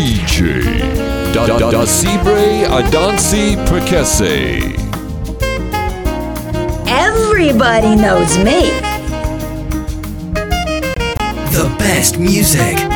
I love this DJ. Da da da Sibre Adansi Prekese. Everybody knows me. The best music.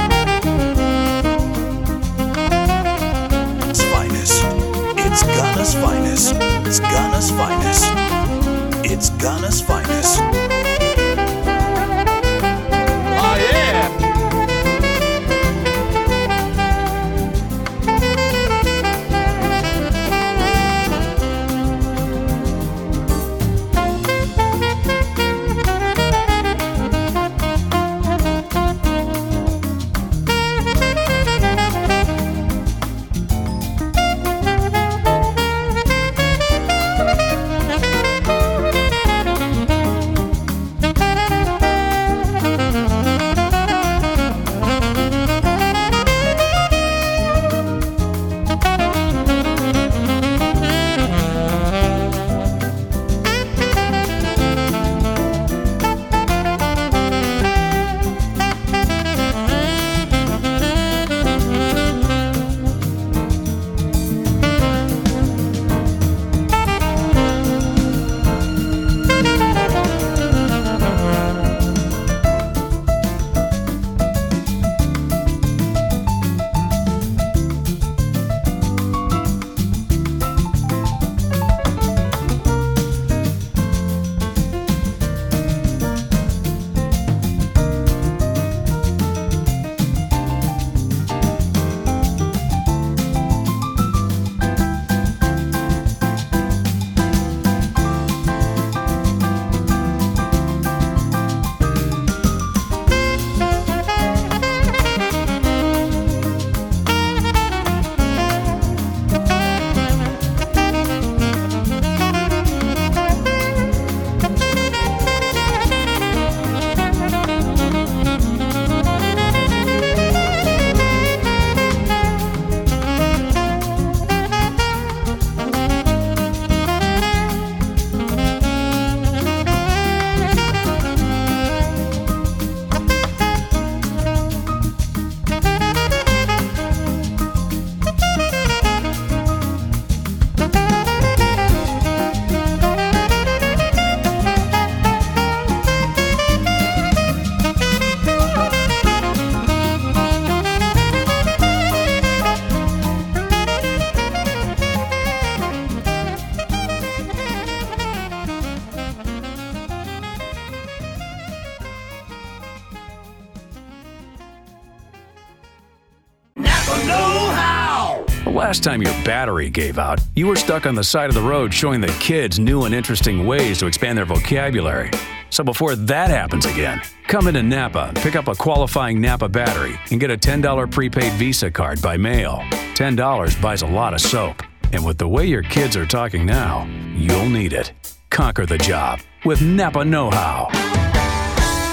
Last time your battery gave out, you were stuck on the side of the road showing the kids new and interesting ways to expand their vocabulary. So before that happens again, come into Napa, pick up a qualifying Napa battery, and get a $10 prepaid Visa card by mail. $10 buys a lot of soap. And with the way your kids are talking now, you'll need it. Conquer the job with Napa Know How.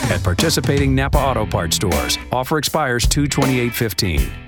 At participating Napa Auto Parts stores, offer expires 22815.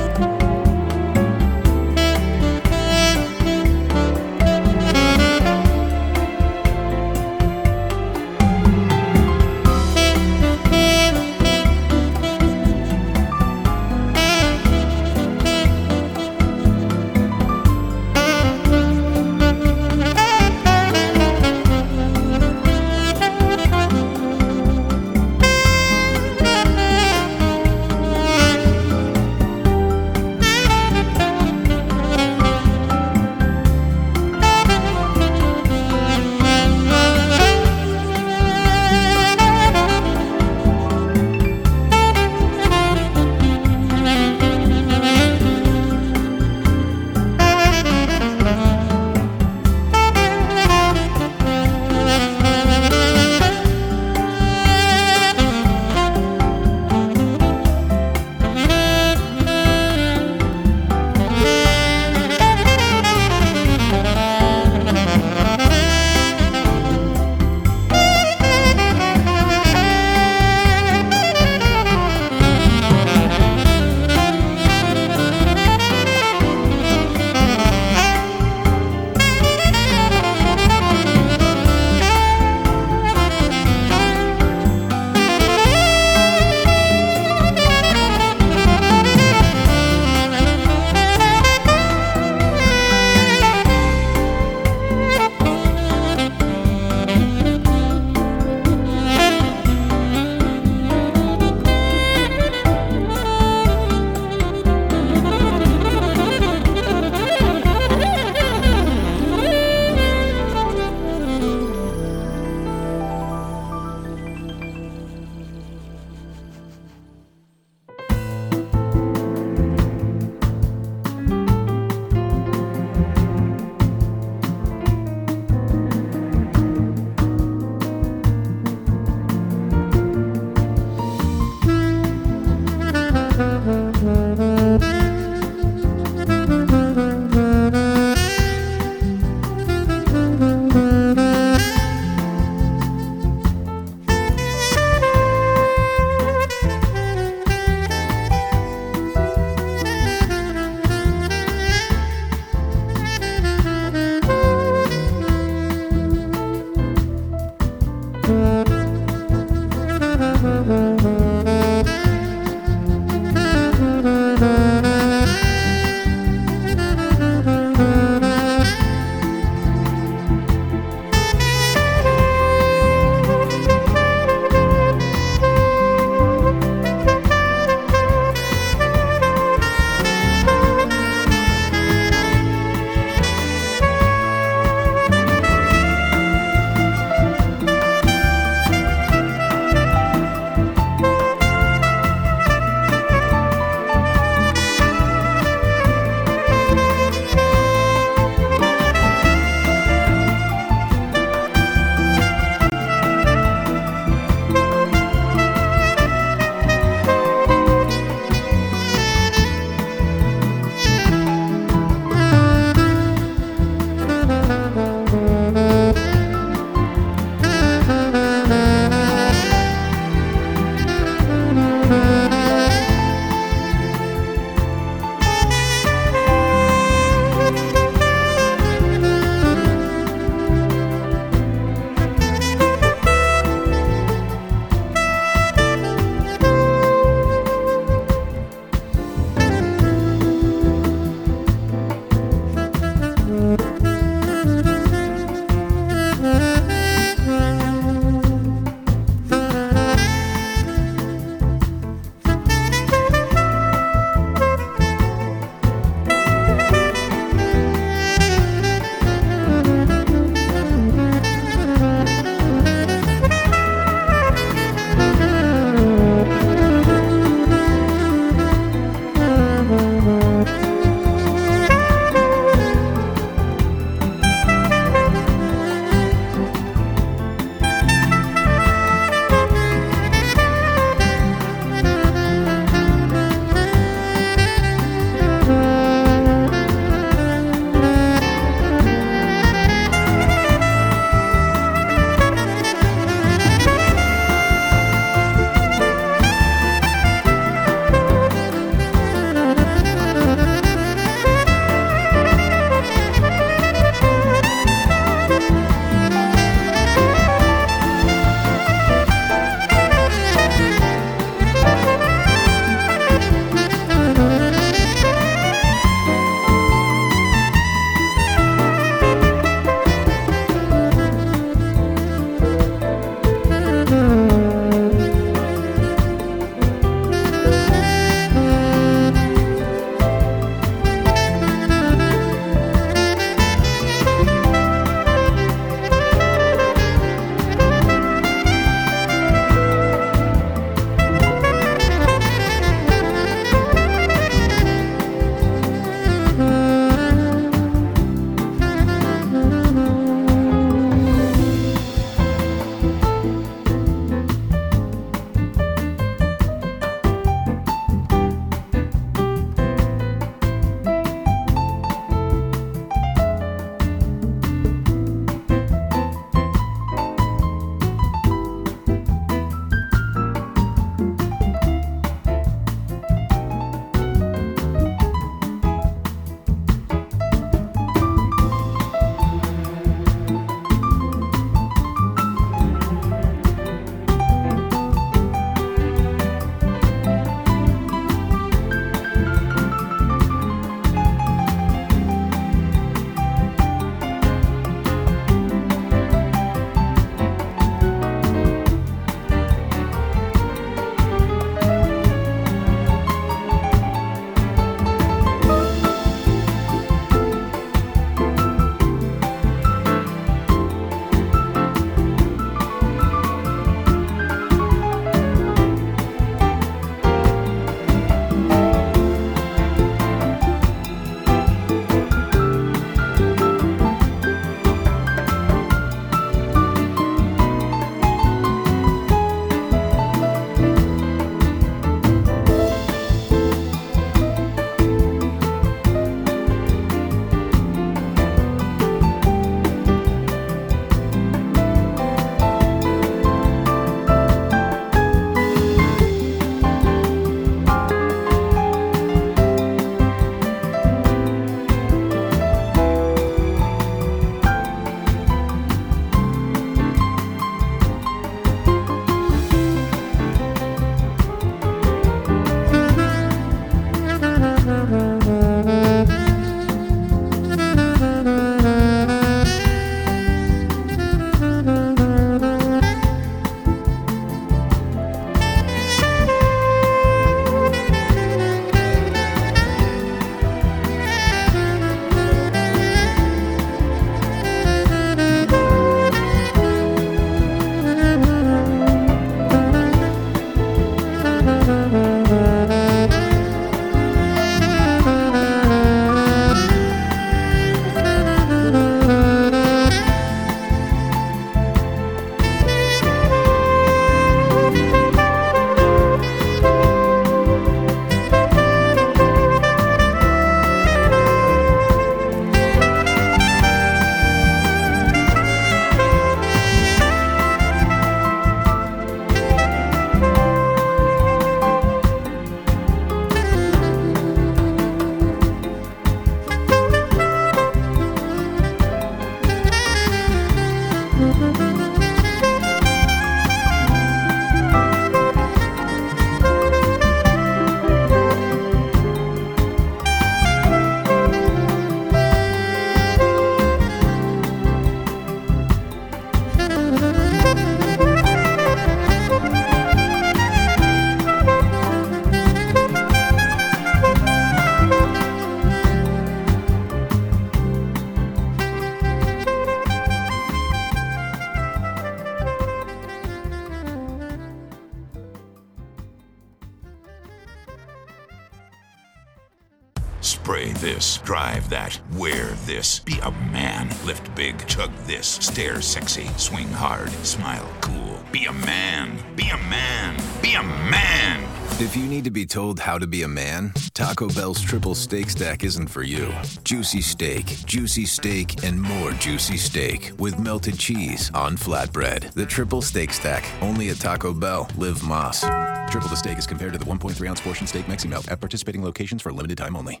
To be told how to be a man, Taco Bell's triple steak stack isn't for you. Juicy steak, juicy steak, and more juicy steak with melted cheese on flatbread. The triple steak stack, only at Taco Bell. Live Más. Triple the steak is compared to the 1.3 ounce portion steak Mexi Melt at participating locations for limited time only.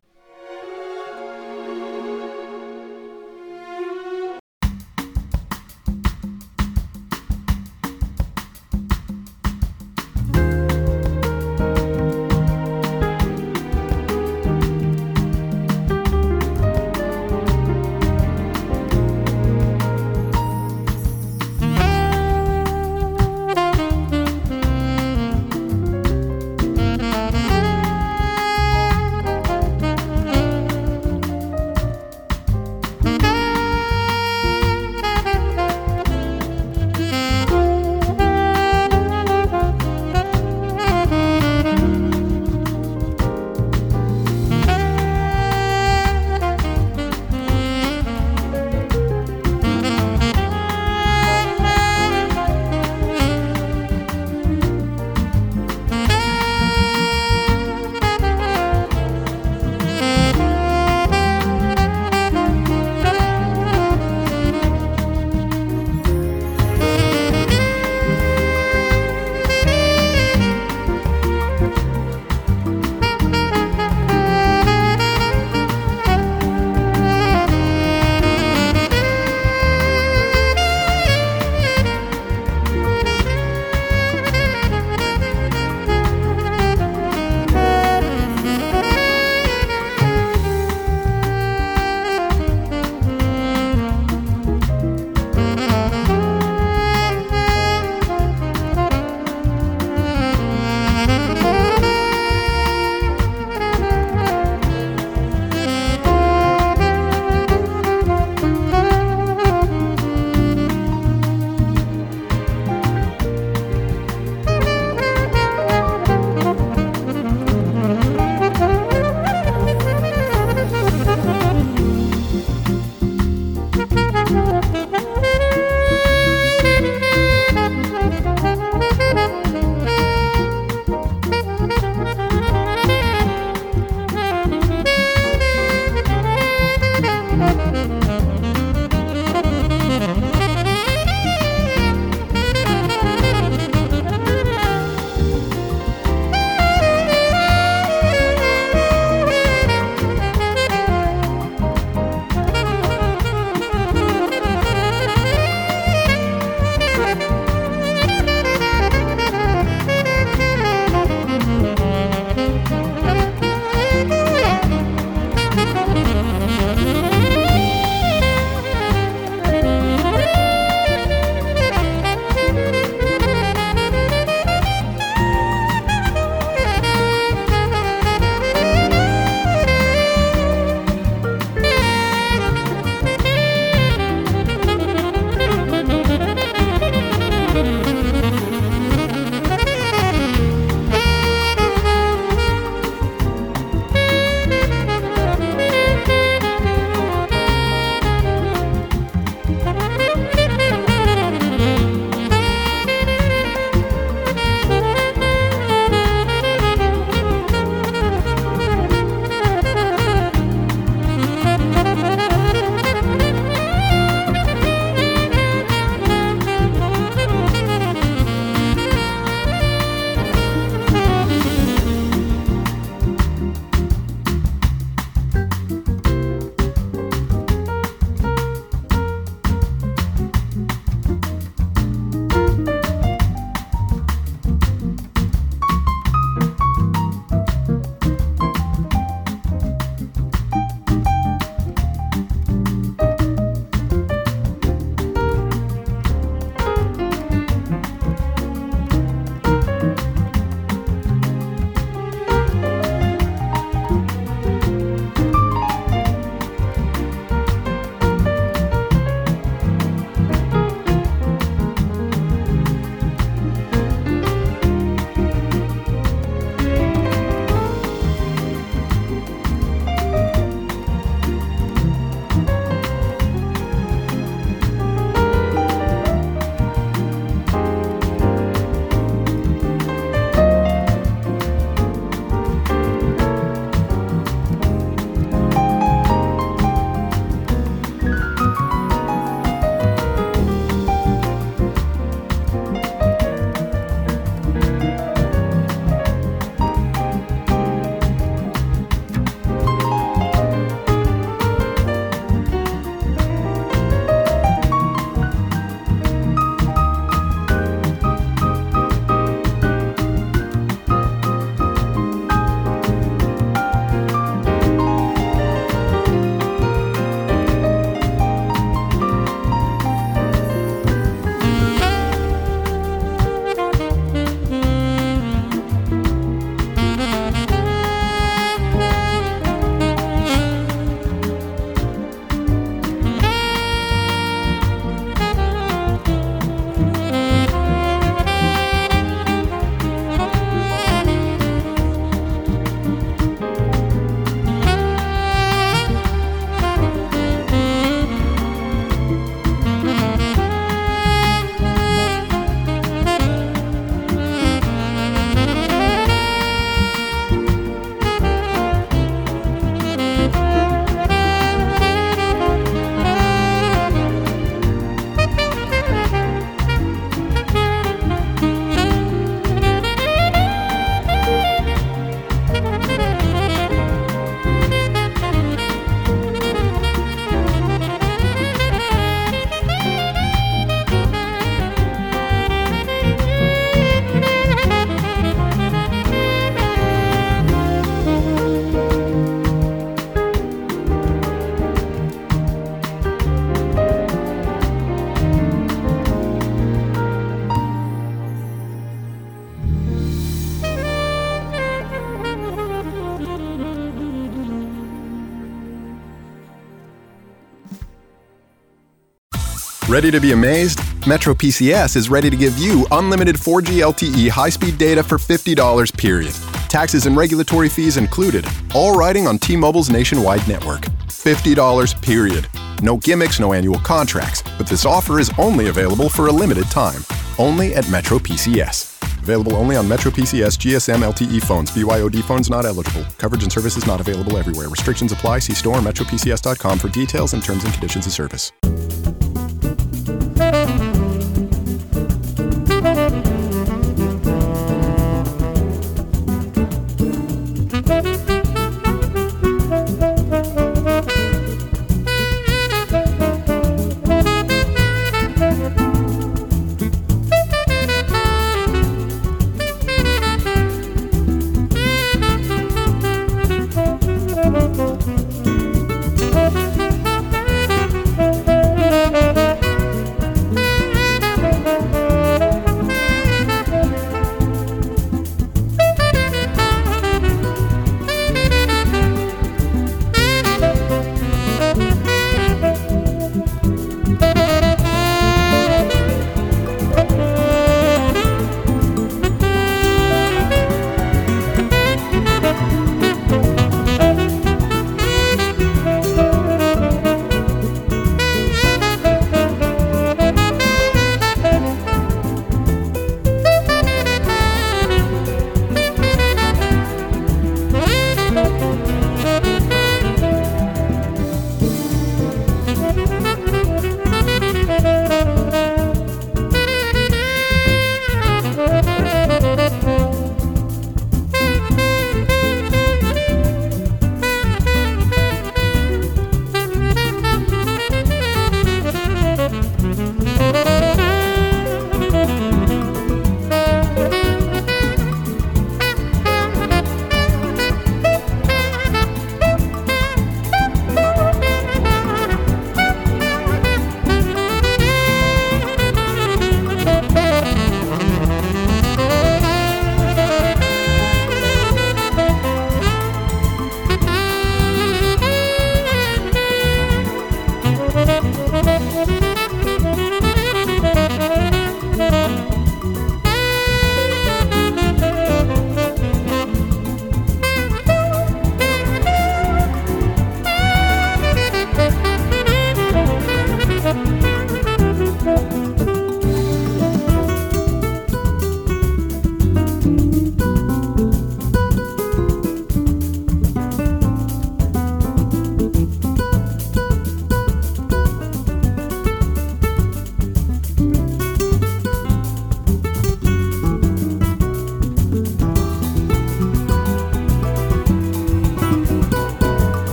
Ready to be amazed? Metro PCS is ready to give you unlimited 4G LTE high speed data for $50 period. Taxes and regulatory fees included, all riding on T Mobile's nationwide network. $50 period. No gimmicks, no annual contracts, but this offer is only available for a limited time. Only at Metro PCS. Available only on Metro PCS GSM LTE phones. BYOD phones not eligible. Coverage and services not available everywhere. Restrictions apply. See store metropcs.com for details and terms and conditions of service.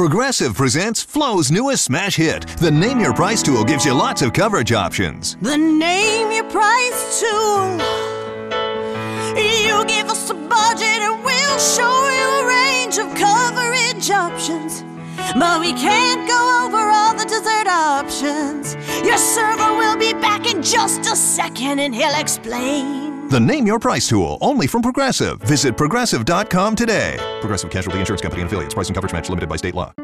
Progressive presents Flo's newest smash hit. The Name Your Price tool gives you lots of coverage options. The Name Your Price tool. You give us a budget and we'll show you a range of coverage options. But we can't go over all the dessert options. Your server will be back in just a second and he'll explain. The Name Your Price tool, only from Progressive. Visit progressive.com today. Progressive Casualty Insurance Company and affiliates. Price and coverage match limited by state law.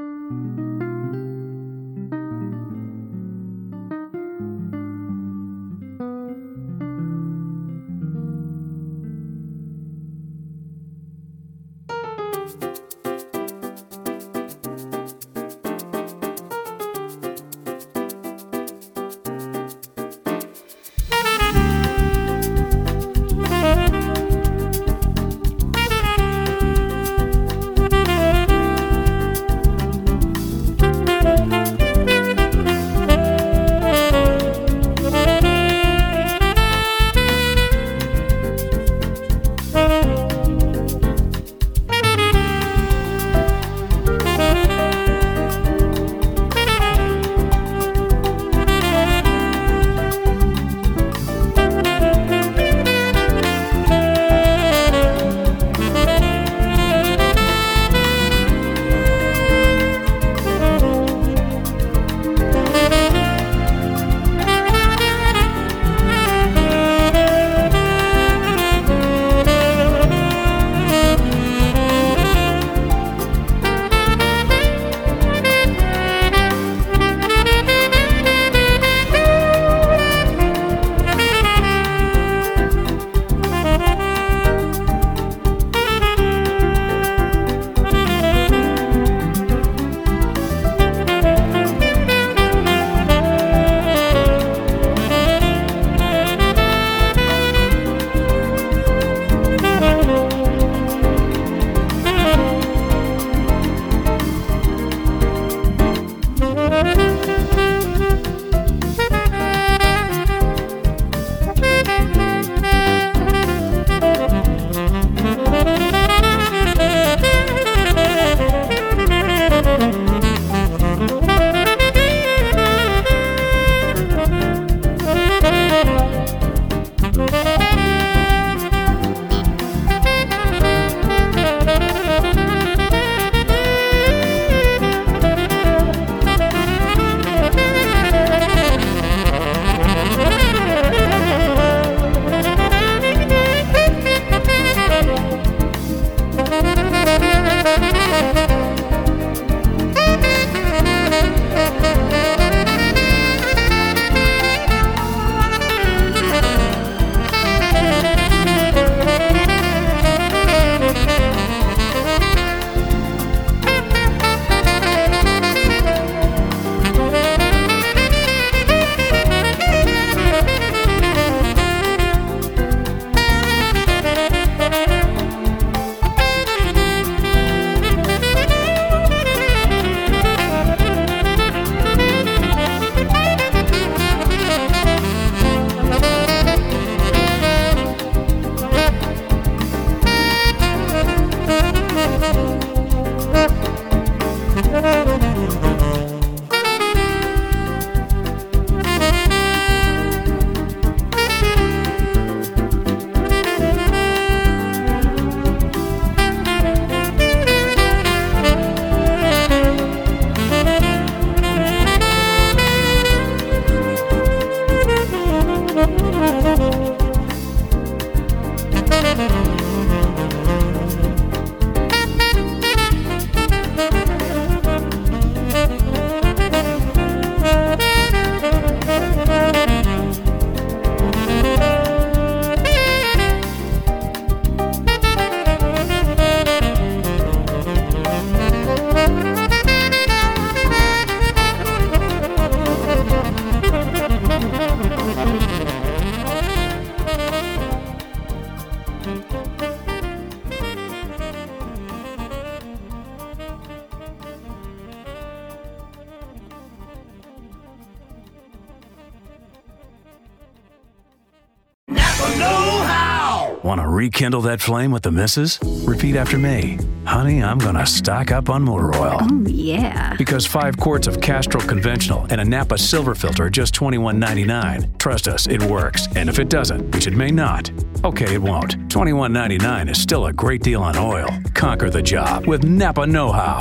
Rekindle that flame with the missus? Repeat after me. Honey, I'm going to stock up on motor oil. Oh, yeah. Because five quarts of Castrol Conventional and a Napa Silver Filter are just $21.99. Trust us, it works. And if it doesn't, which it may not, okay, it won't. $21.99 is still a great deal on oil. Conquer the job with Napa Know How.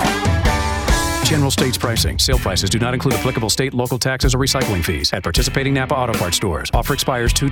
General states pricing. Sale prices do not include applicable state, local taxes, or recycling fees at participating Napa Auto Parts stores. Offer expires 2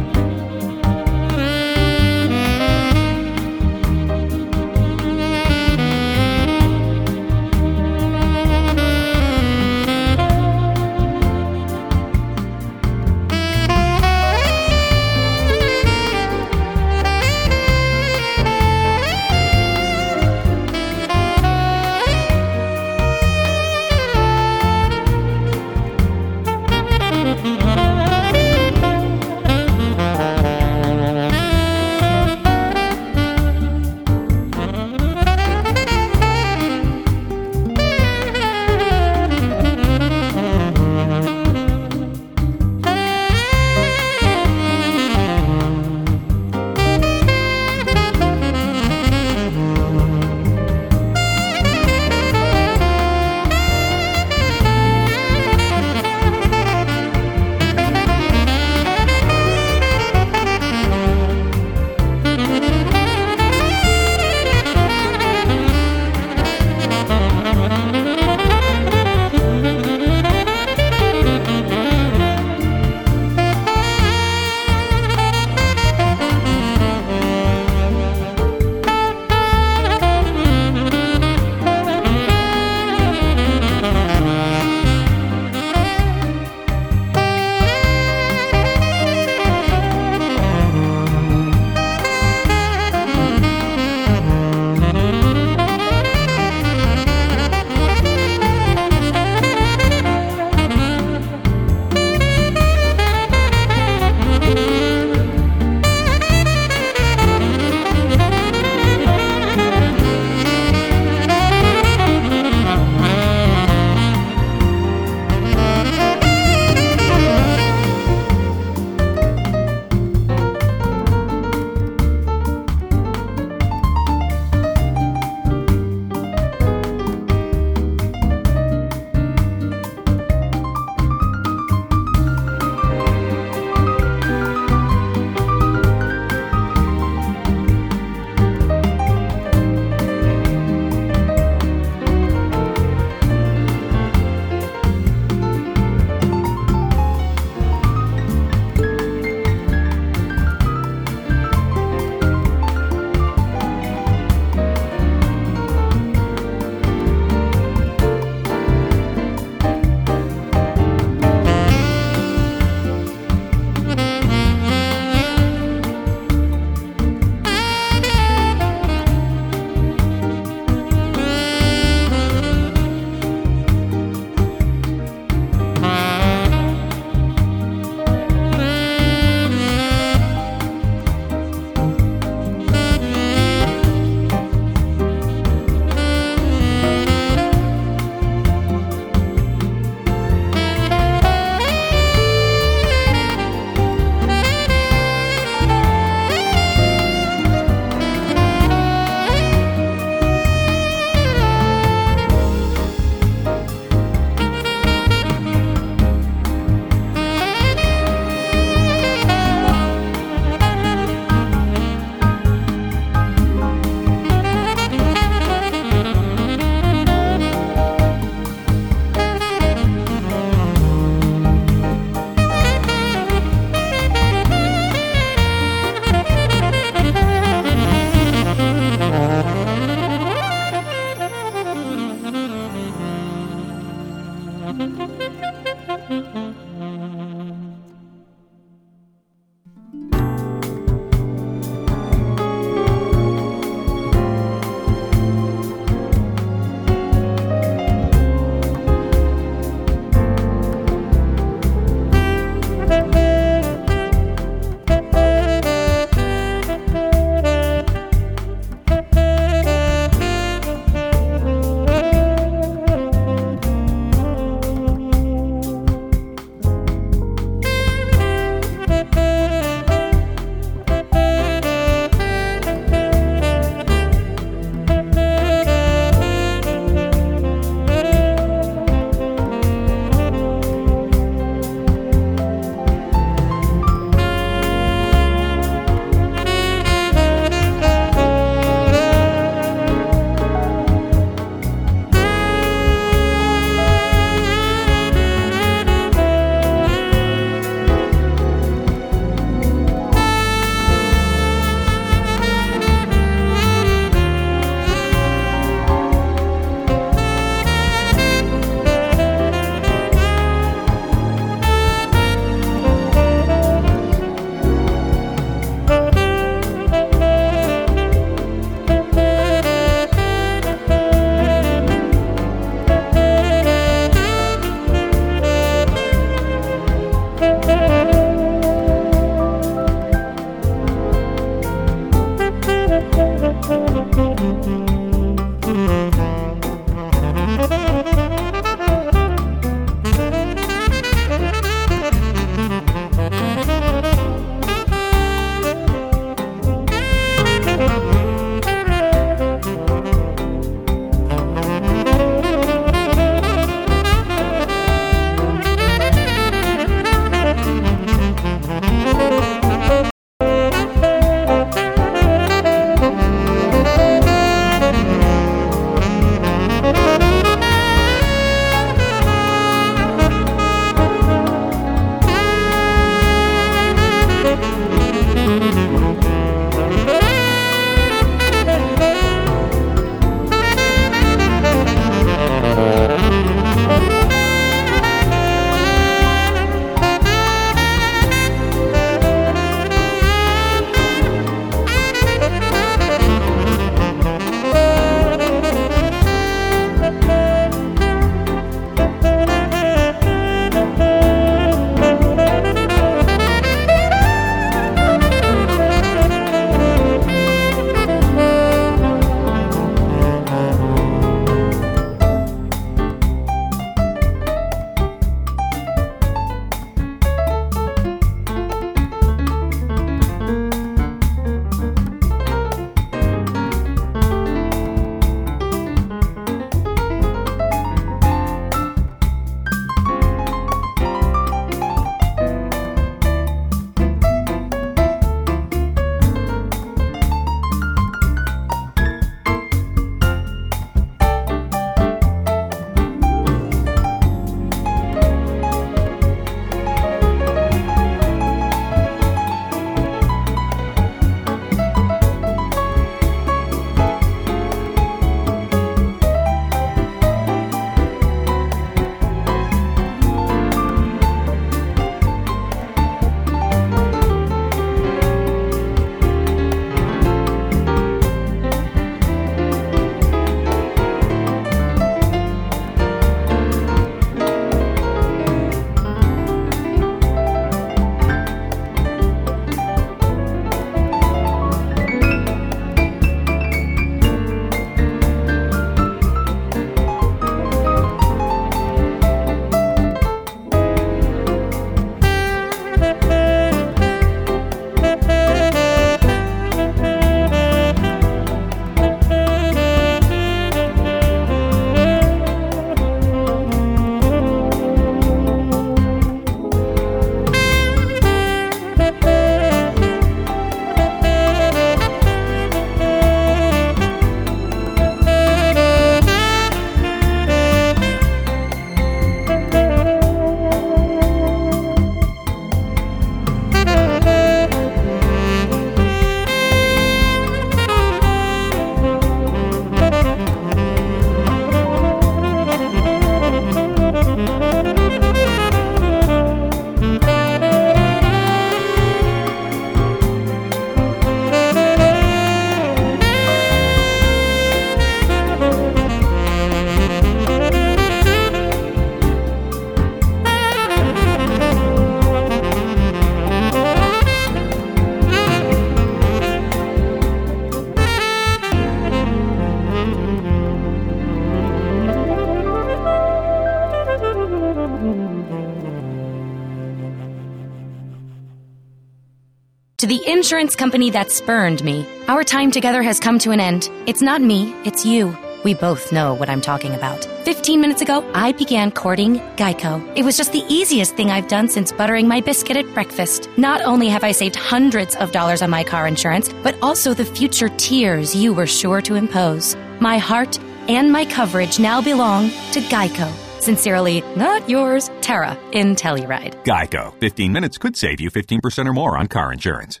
the insurance company that spurned me, our time together has come to an end. It's not me, it's you. We both know what I'm talking about. 15 minutes ago, I began courting Geico. It was just the easiest thing I've done since buttering my biscuit at breakfast. Not only have I saved hundreds of dollars on my car insurance, but also the future tears you were sure to impose. My heart and my coverage now belong to Geico. Sincerely, not yours, Tara in Telluride. Geico. 15 minutes could save you 15% or more on car insurance.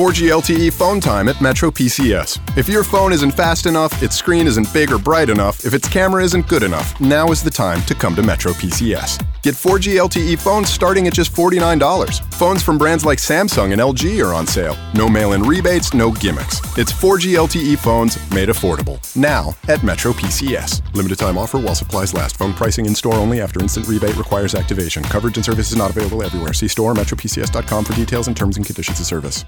4G LTE phone time at Metro PCS. If your phone isn't fast enough, its screen isn't big or bright enough, if its camera isn't good enough, now is the time to come to Metro PCS. Get 4G LTE phones starting at just $49. Phones from brands like Samsung and LG are on sale. No mail in rebates, no gimmicks. It's 4G LTE phones made affordable. Now at Metro PCS. Limited time offer while supplies last. Phone pricing in store only after instant rebate requires activation. Coverage and service is not available everywhere. See store or metropcs.com for details and terms and conditions of service.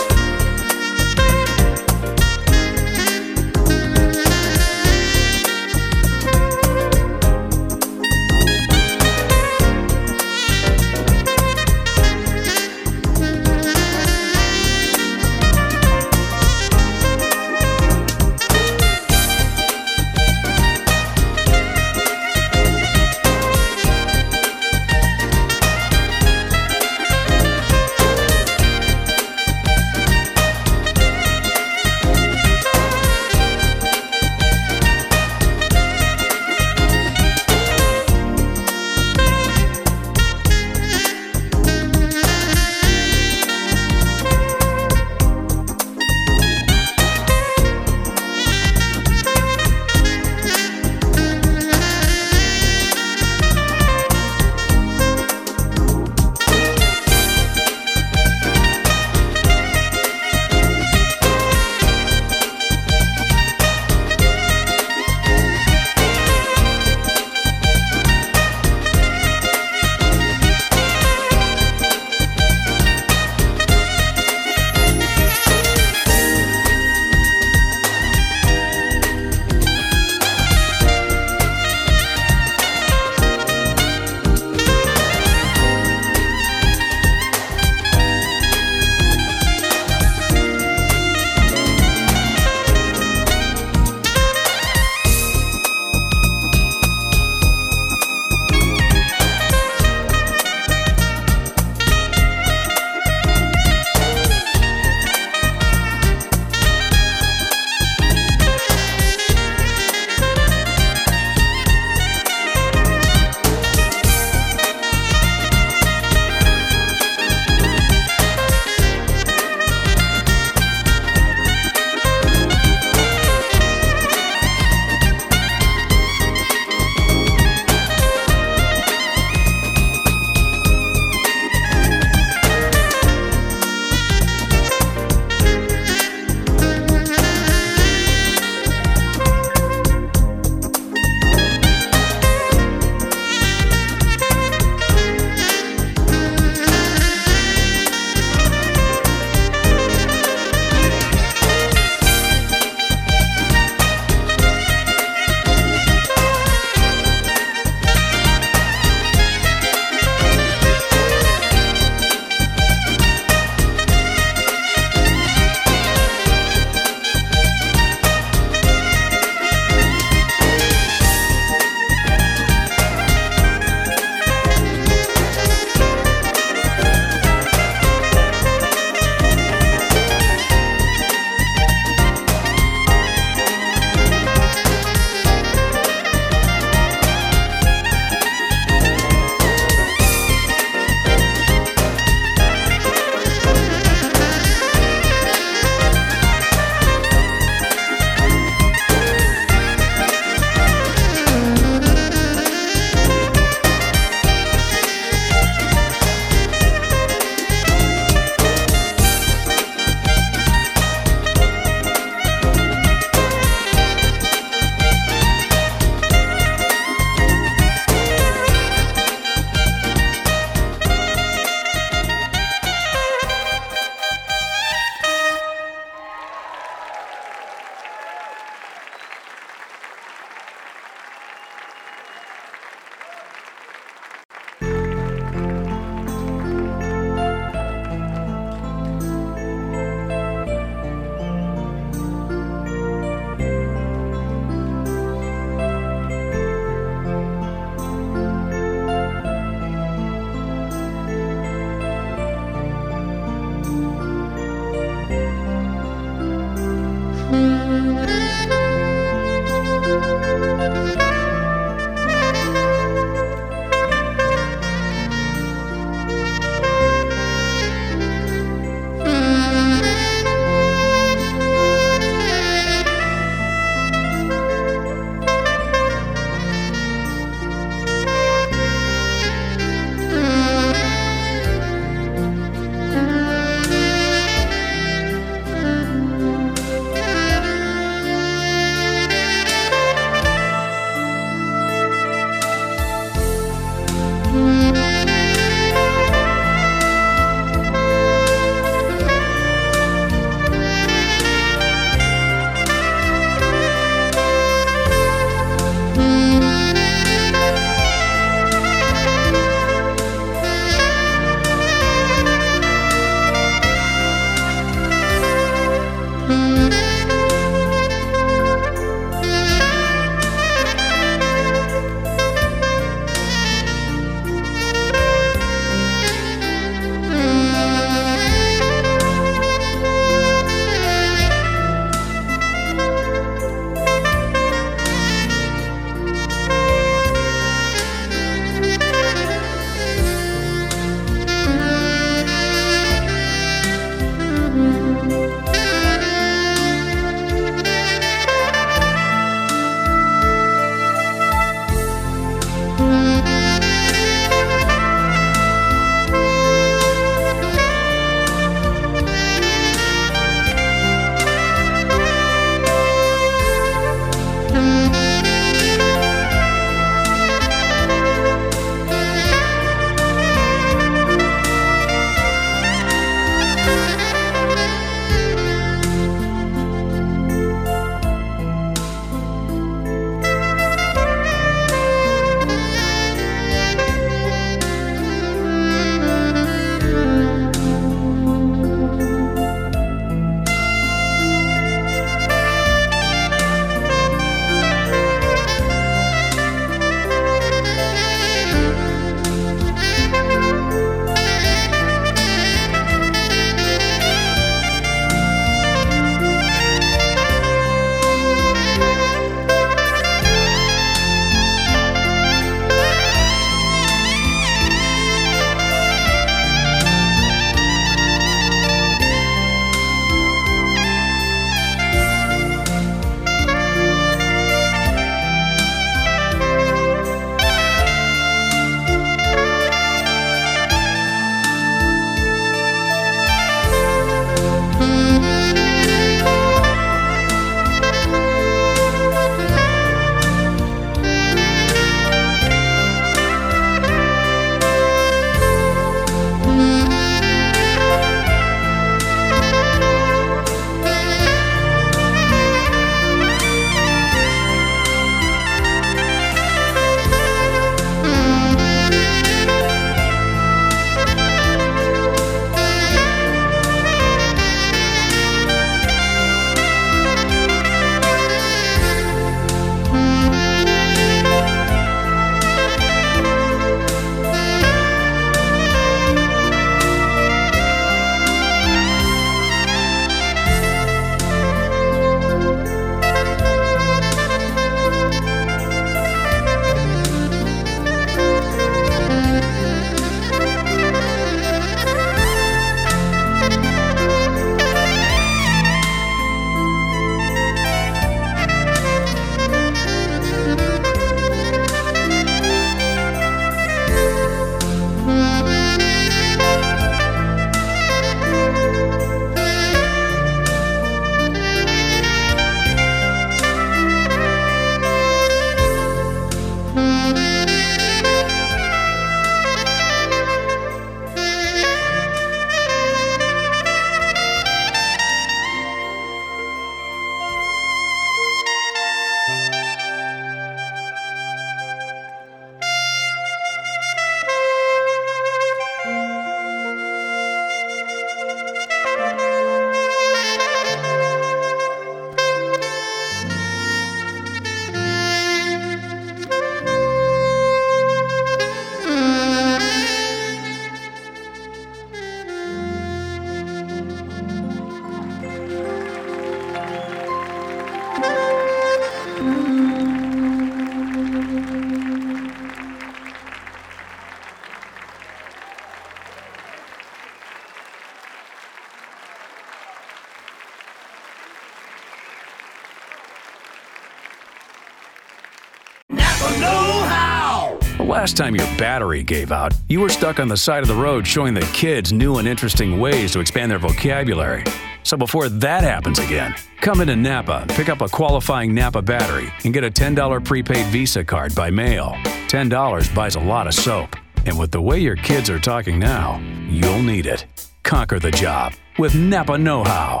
Last time your battery gave out, you were stuck on the side of the road showing the kids new and interesting ways to expand their vocabulary. So before that happens again, come into Napa, pick up a qualifying Napa battery, and get a $10 prepaid Visa card by mail. $10 buys a lot of soap. And with the way your kids are talking now, you'll need it. Conquer the job with Napa Know How.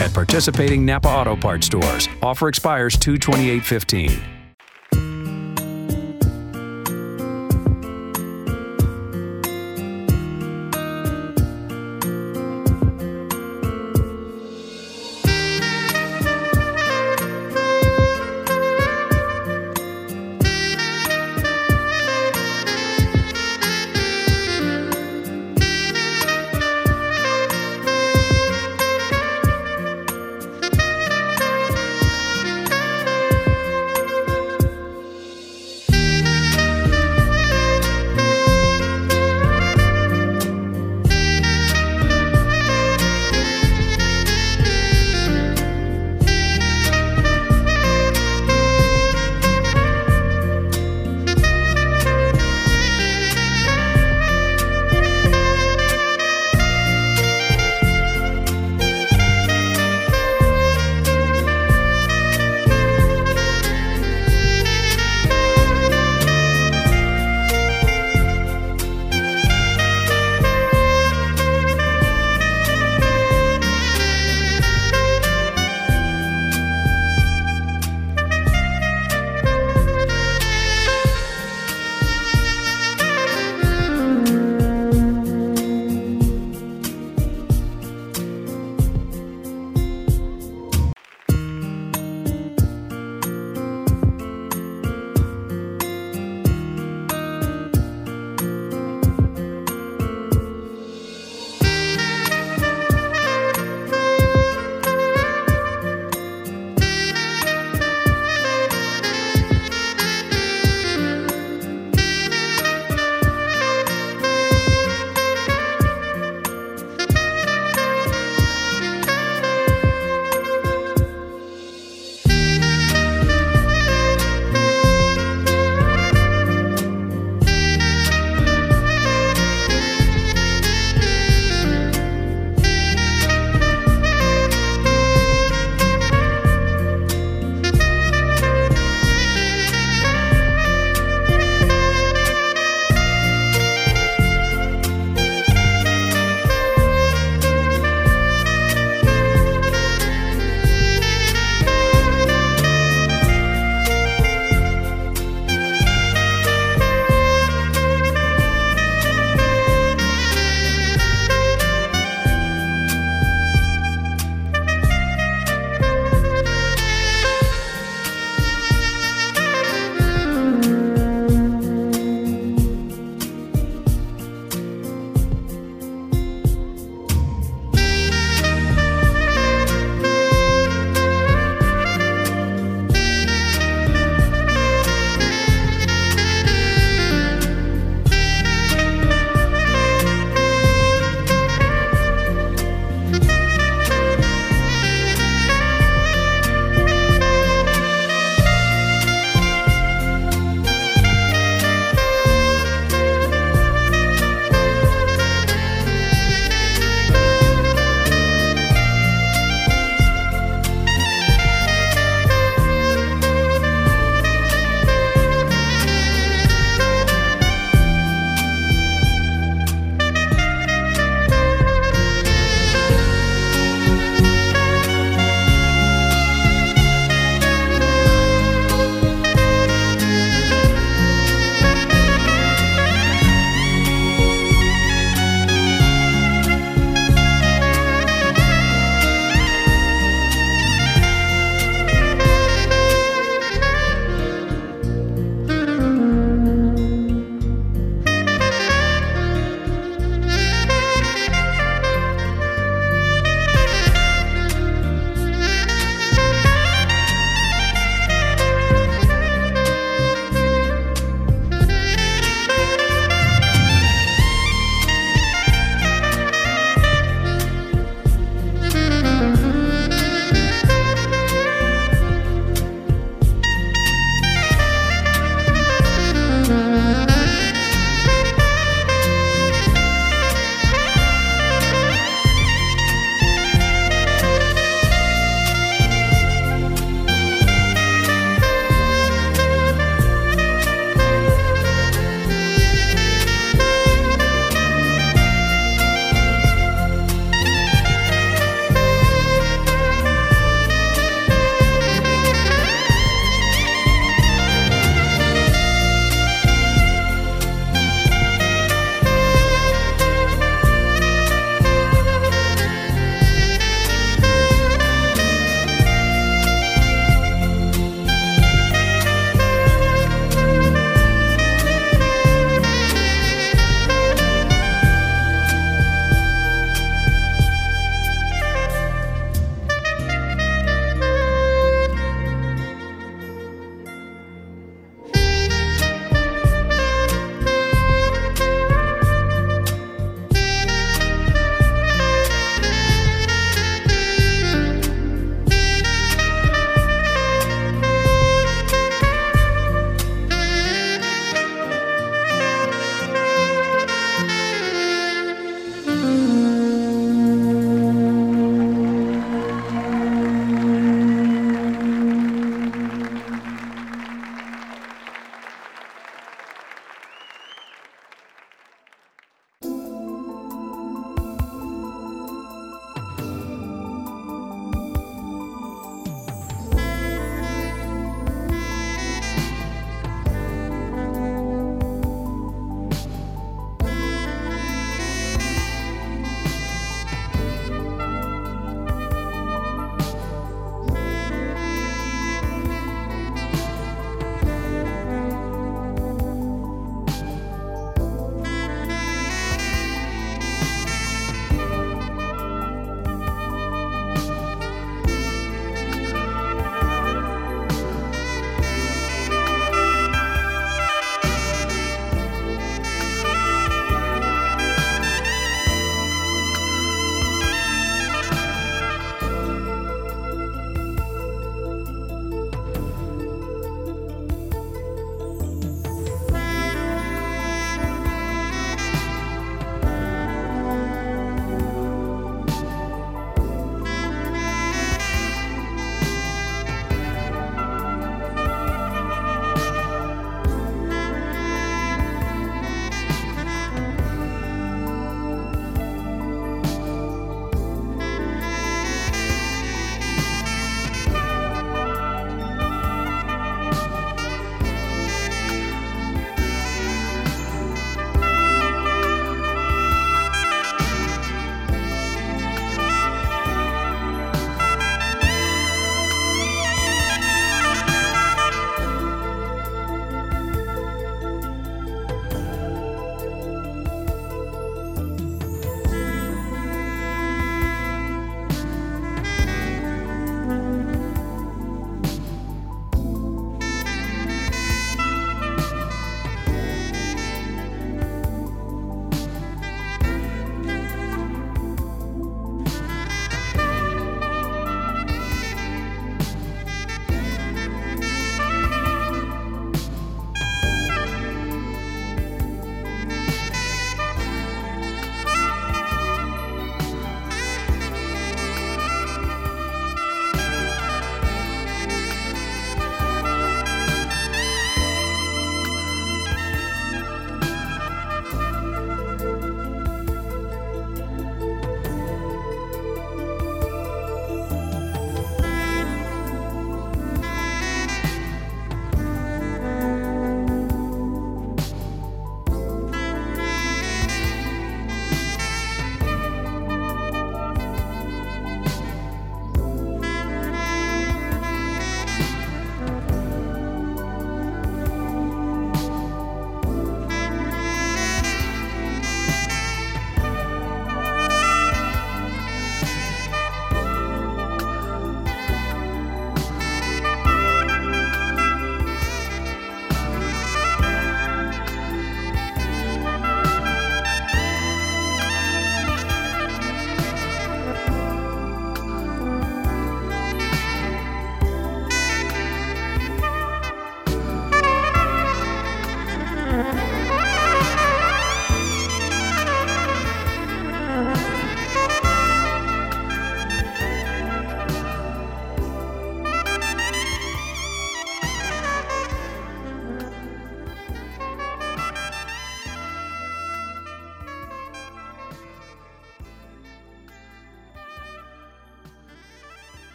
At participating Napa Auto Parts stores, offer expires 22815.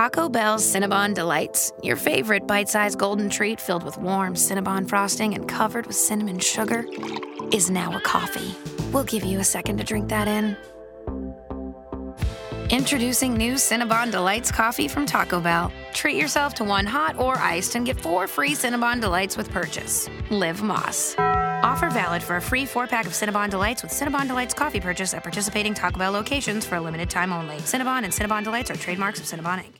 Taco Bell's Cinnabon Delights, your favorite bite sized golden treat filled with warm Cinnabon frosting and covered with cinnamon sugar, is now a coffee. We'll give you a second to drink that in. Introducing new Cinnabon Delights coffee from Taco Bell. Treat yourself to one hot or iced and get four free Cinnabon Delights with purchase. Live Más. Offer valid for a free four pack of Cinnabon Delights with Cinnabon Delights coffee purchase at participating Taco Bell locations for a limited time only. Cinnabon and Cinnabon Delights are trademarks of Cinnabon Inc.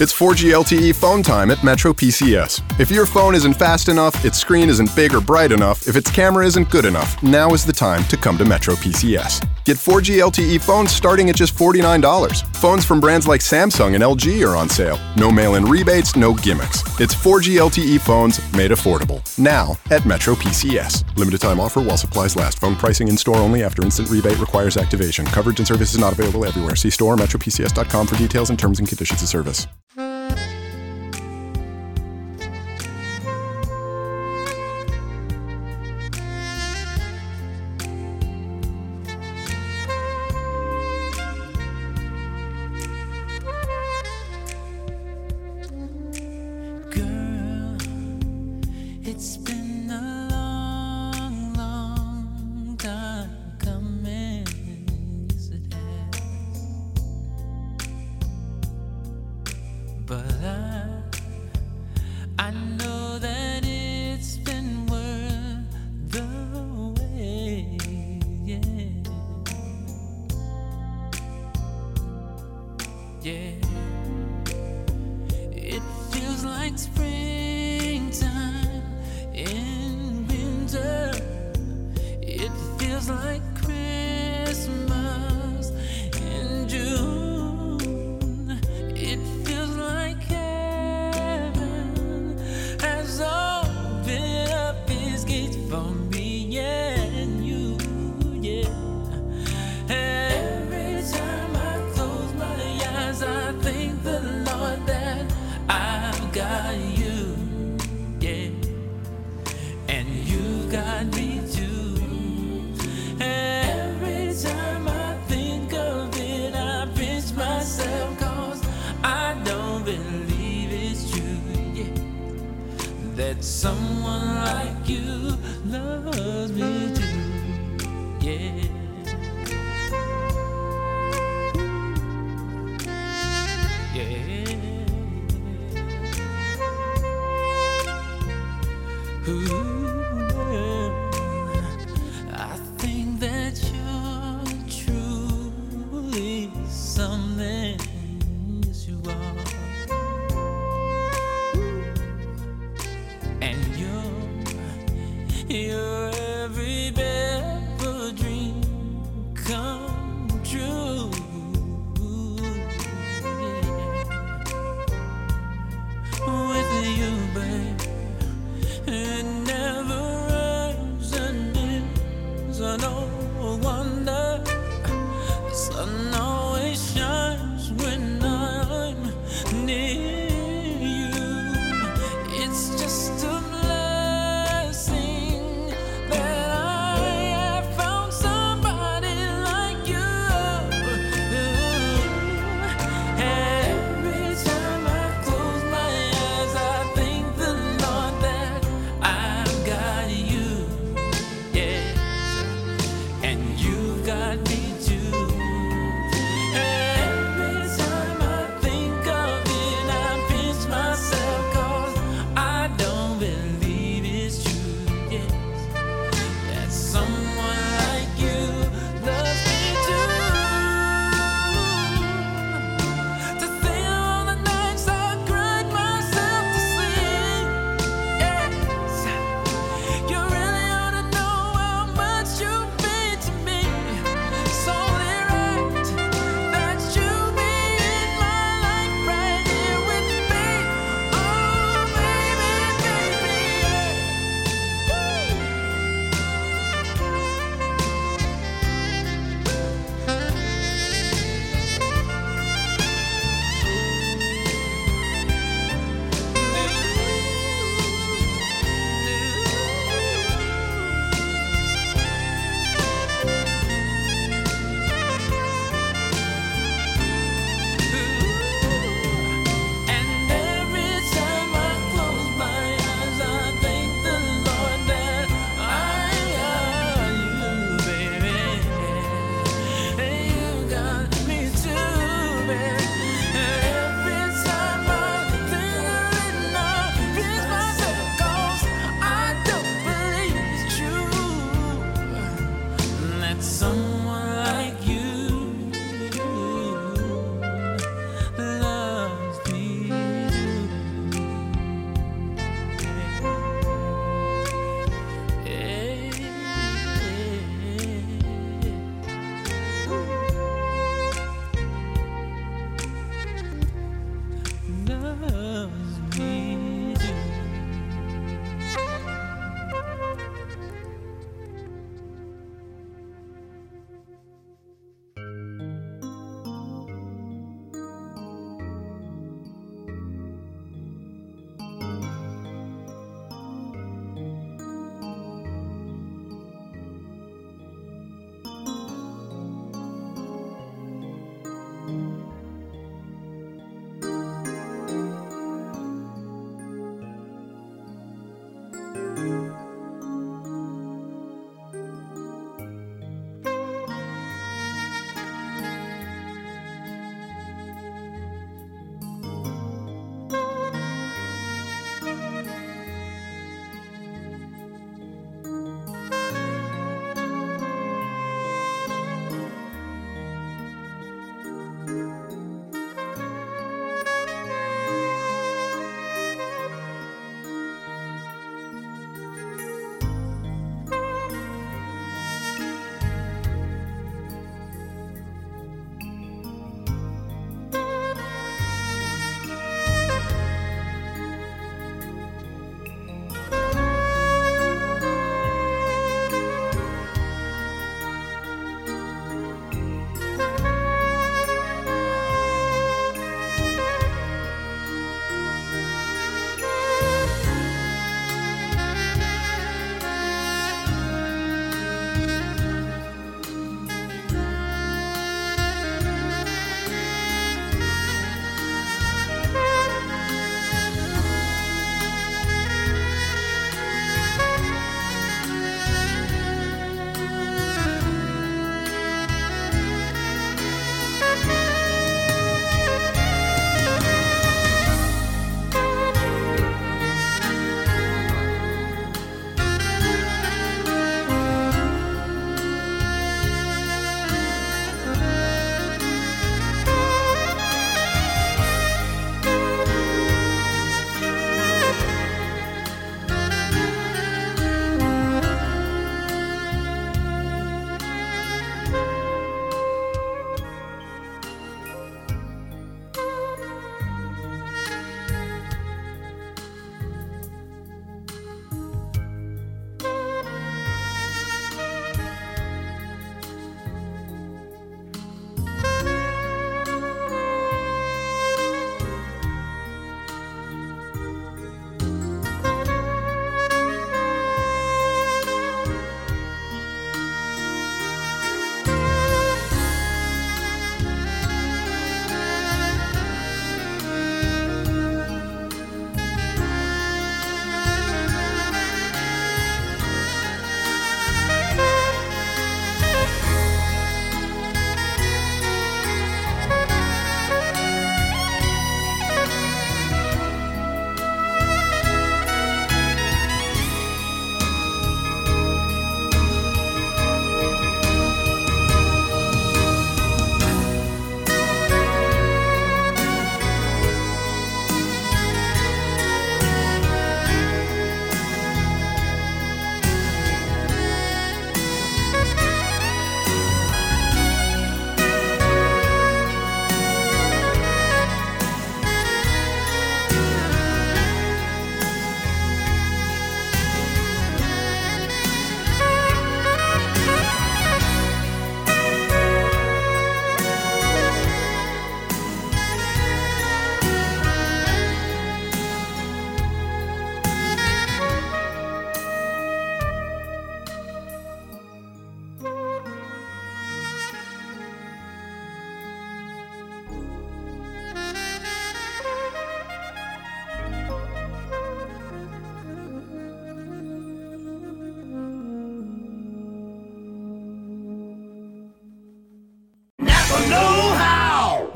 It's 4G LTE phone time at Metro PCS. If your phone isn't fast enough, its screen isn't big or bright enough, if its camera isn't good enough, now is the time to come to Metro PCS. Get 4G LTE phones starting at just $49. Phones from brands like Samsung and LG are on sale. No mail in rebates, no gimmicks. It's 4G LTE phones made affordable. Now at Metro PCS. Limited time offer while supplies last. Phone pricing in store only after instant rebate requires activation. Coverage and service is not available everywhere. See store metropcs.com for details and terms and conditions of service.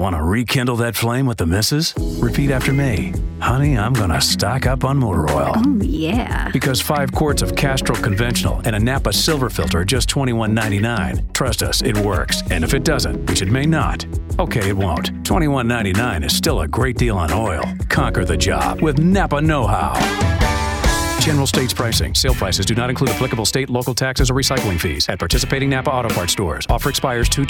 Want to rekindle that flame with the missus? Repeat after me. Honey, I'm going to stock up on motor oil. Oh, yeah. Because five quarts of Castrol Conventional and a Napa Silver Filter are just $21.99. Trust us, it works. And if it doesn't, which it may not, okay, it won't. $21.99 is still a great deal on oil. Conquer the job with Napa Know How. General states pricing. Sale prices do not include applicable state, local taxes, or recycling fees at participating Napa Auto Parts stores. Offer expires 2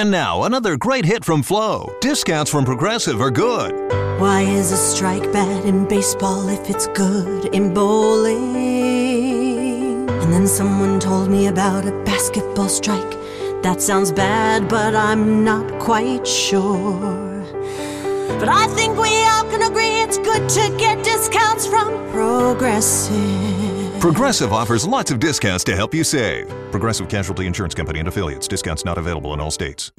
And now, another great hit from Flo. Discounts from Progressive are good. Why is a strike bad in baseball if it's good in bowling? And then someone told me about a basketball strike. That sounds bad, but I'm not quite sure. But I think we all can agree it's good to get discounts from Progressive. Progressive offers lots of discounts to help you save. Progressive Casualty Insurance Company and affiliates. Discounts not available in all states.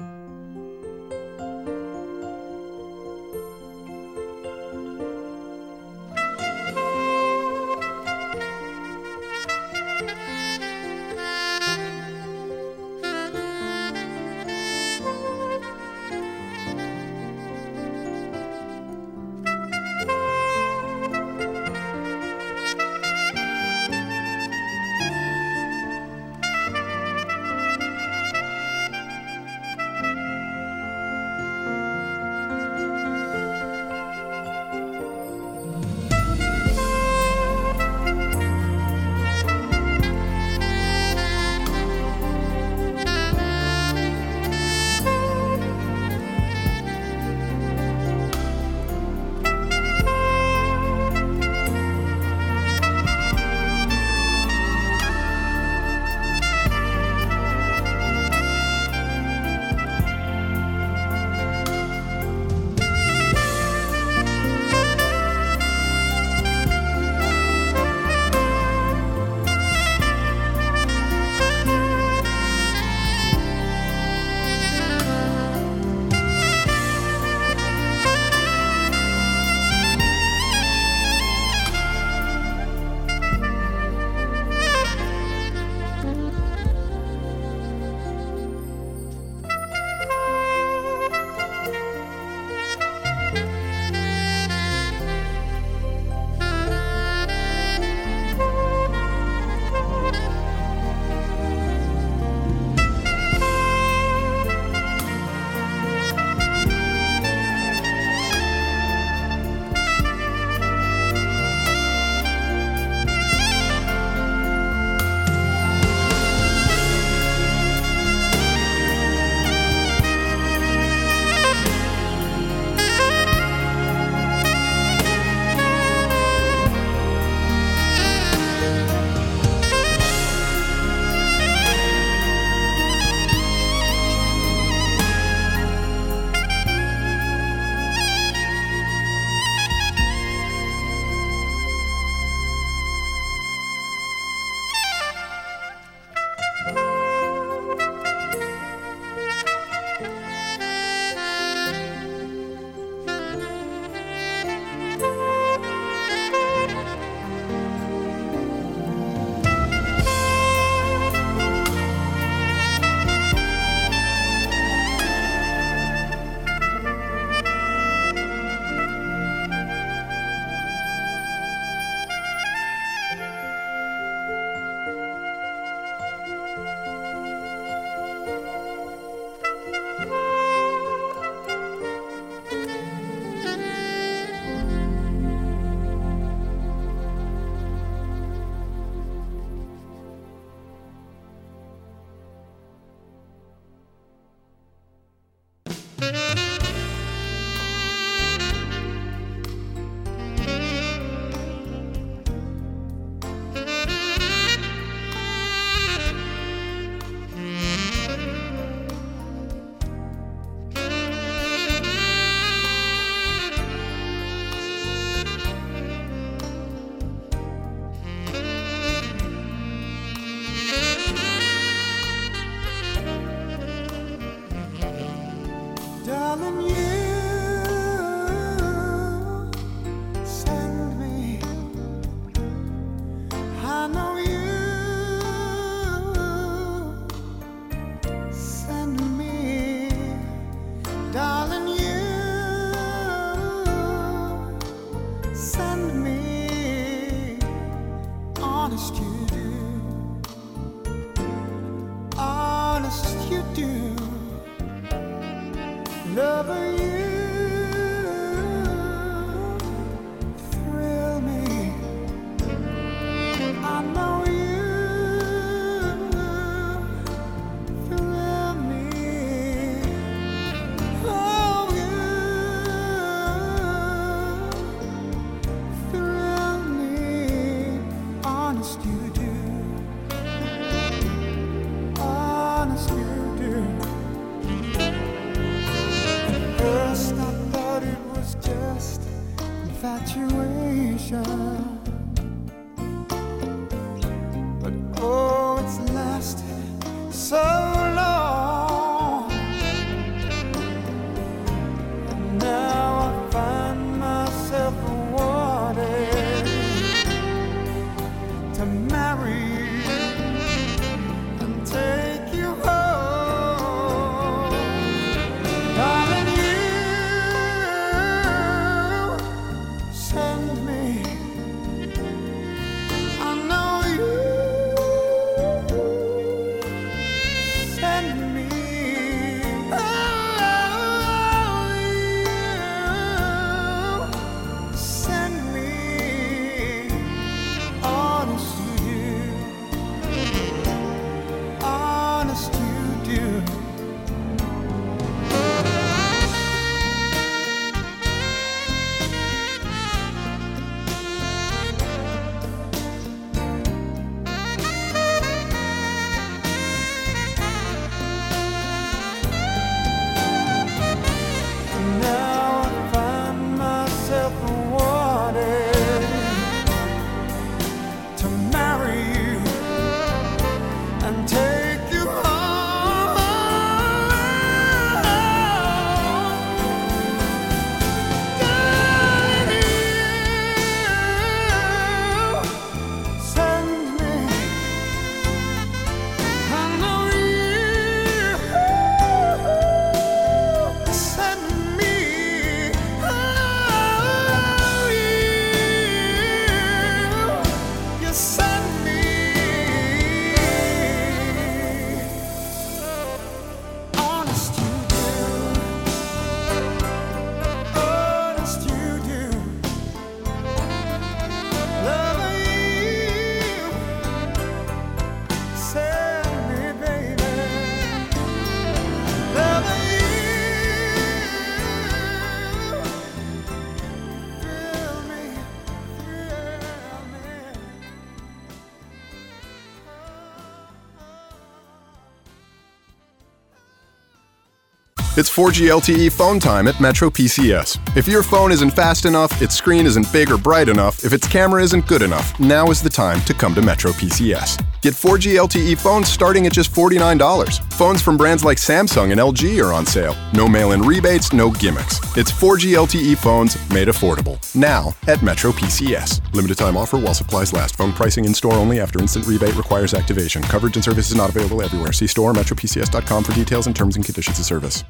It's 4G LTE phone time at Metro PCS. If your phone isn't fast enough, its screen isn't big or bright enough, if its camera isn't good enough, now is the time to come to Metro PCS. Get 4G LTE phones starting at just $49. Phones from brands like Samsung and LG are on sale. No mail in rebates, no gimmicks. It's 4G LTE phones made affordable. Now at Metro PCS. Limited time offer while supplies last. Phone pricing in store only after instant rebate requires activation. Coverage and service is not available everywhere. See store or metropcs.com for details and terms and conditions of service.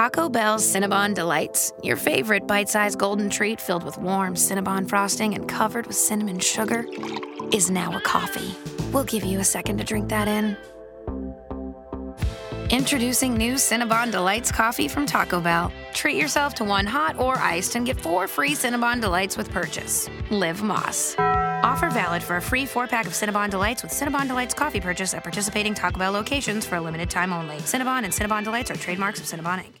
Taco Bell's Cinnabon Delights, your favorite bite sized golden treat filled with warm Cinnabon frosting and covered with cinnamon sugar, is now a coffee. We'll give you a second to drink that in. Introducing new Cinnabon Delights coffee from Taco Bell. Treat yourself to one hot or iced and get four free Cinnabon Delights with purchase. Live Más. Offer valid for a free four pack of Cinnabon Delights with Cinnabon Delights coffee purchase at participating Taco Bell locations for a limited time only. Cinnabon and Cinnabon Delights are trademarks of Cinnabon Inc.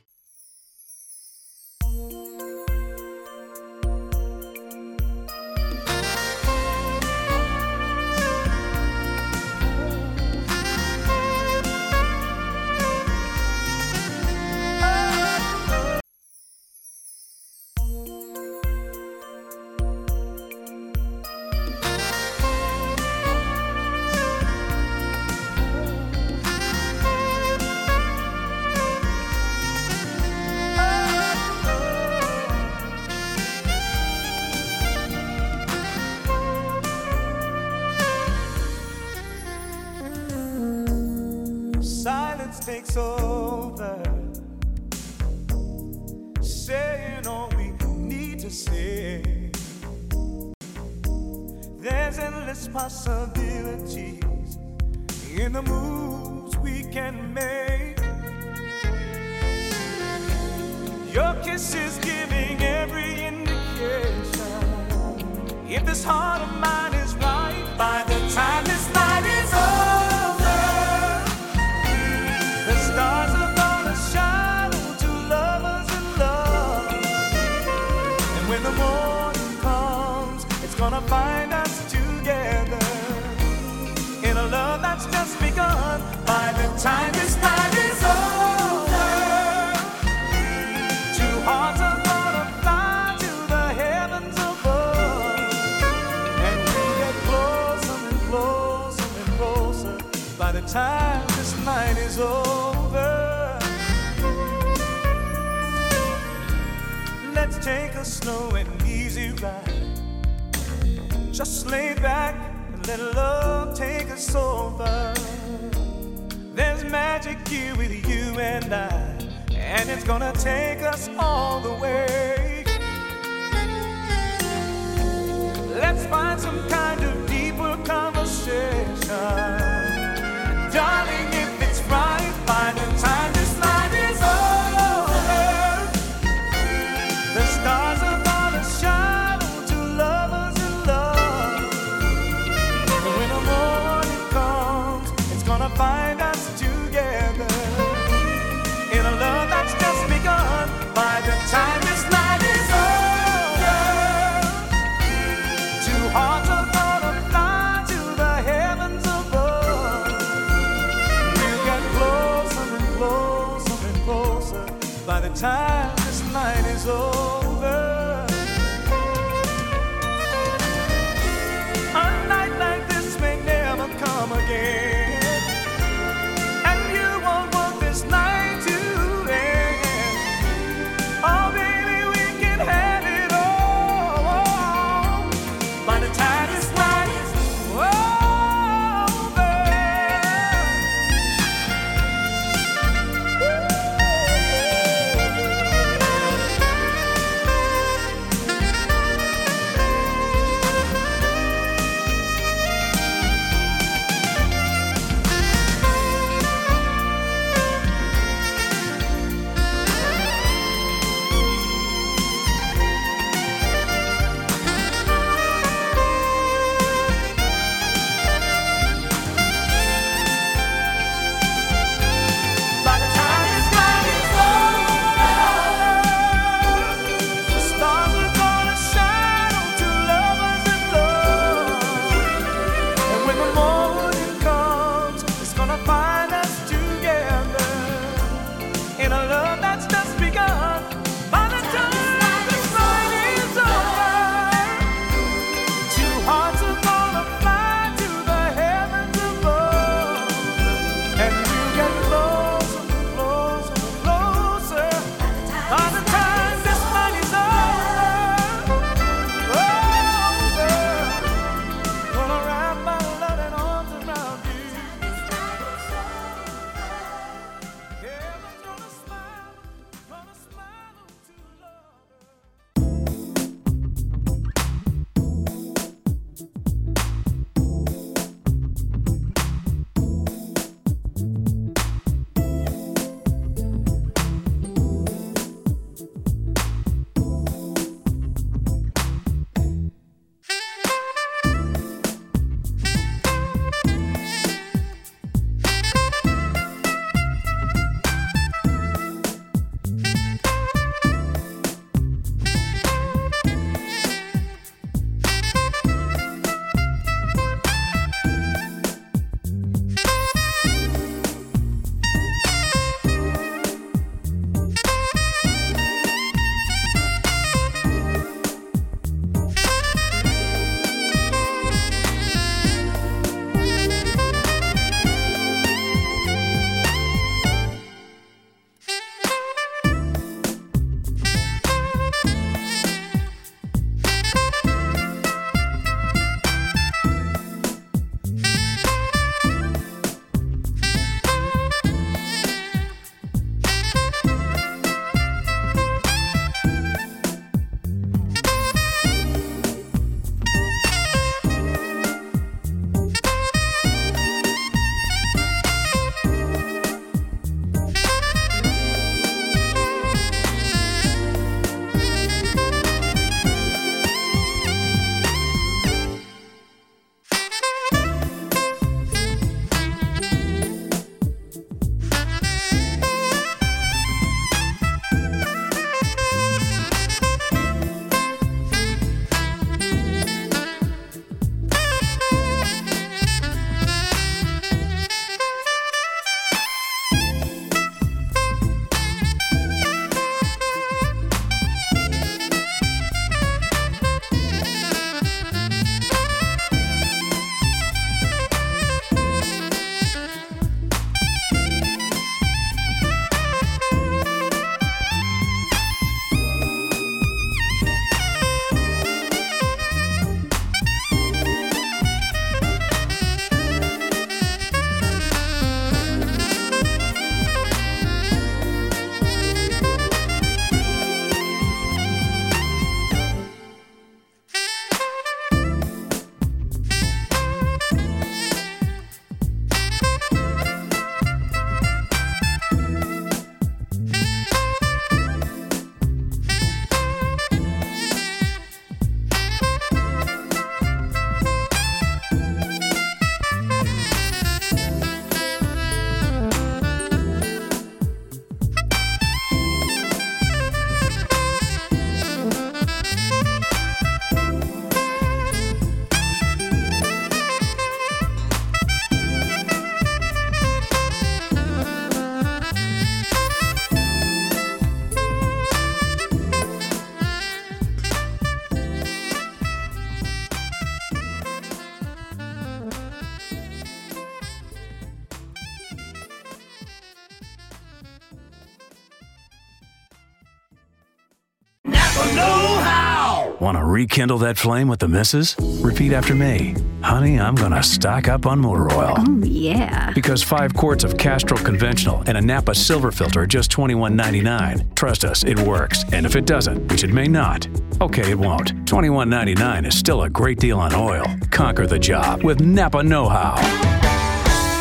rekindle that flame with the missus? Repeat after me. Honey, I'm going to stock up on motor oil. Oh, yeah. Because five quarts of Castrol Conventional and a Napa Silver Filter are just $21.99. Trust us, it works. And if it doesn't, which it may not, okay, it won't. $21.99 is still a great deal on oil. Conquer the job with Napa Know How.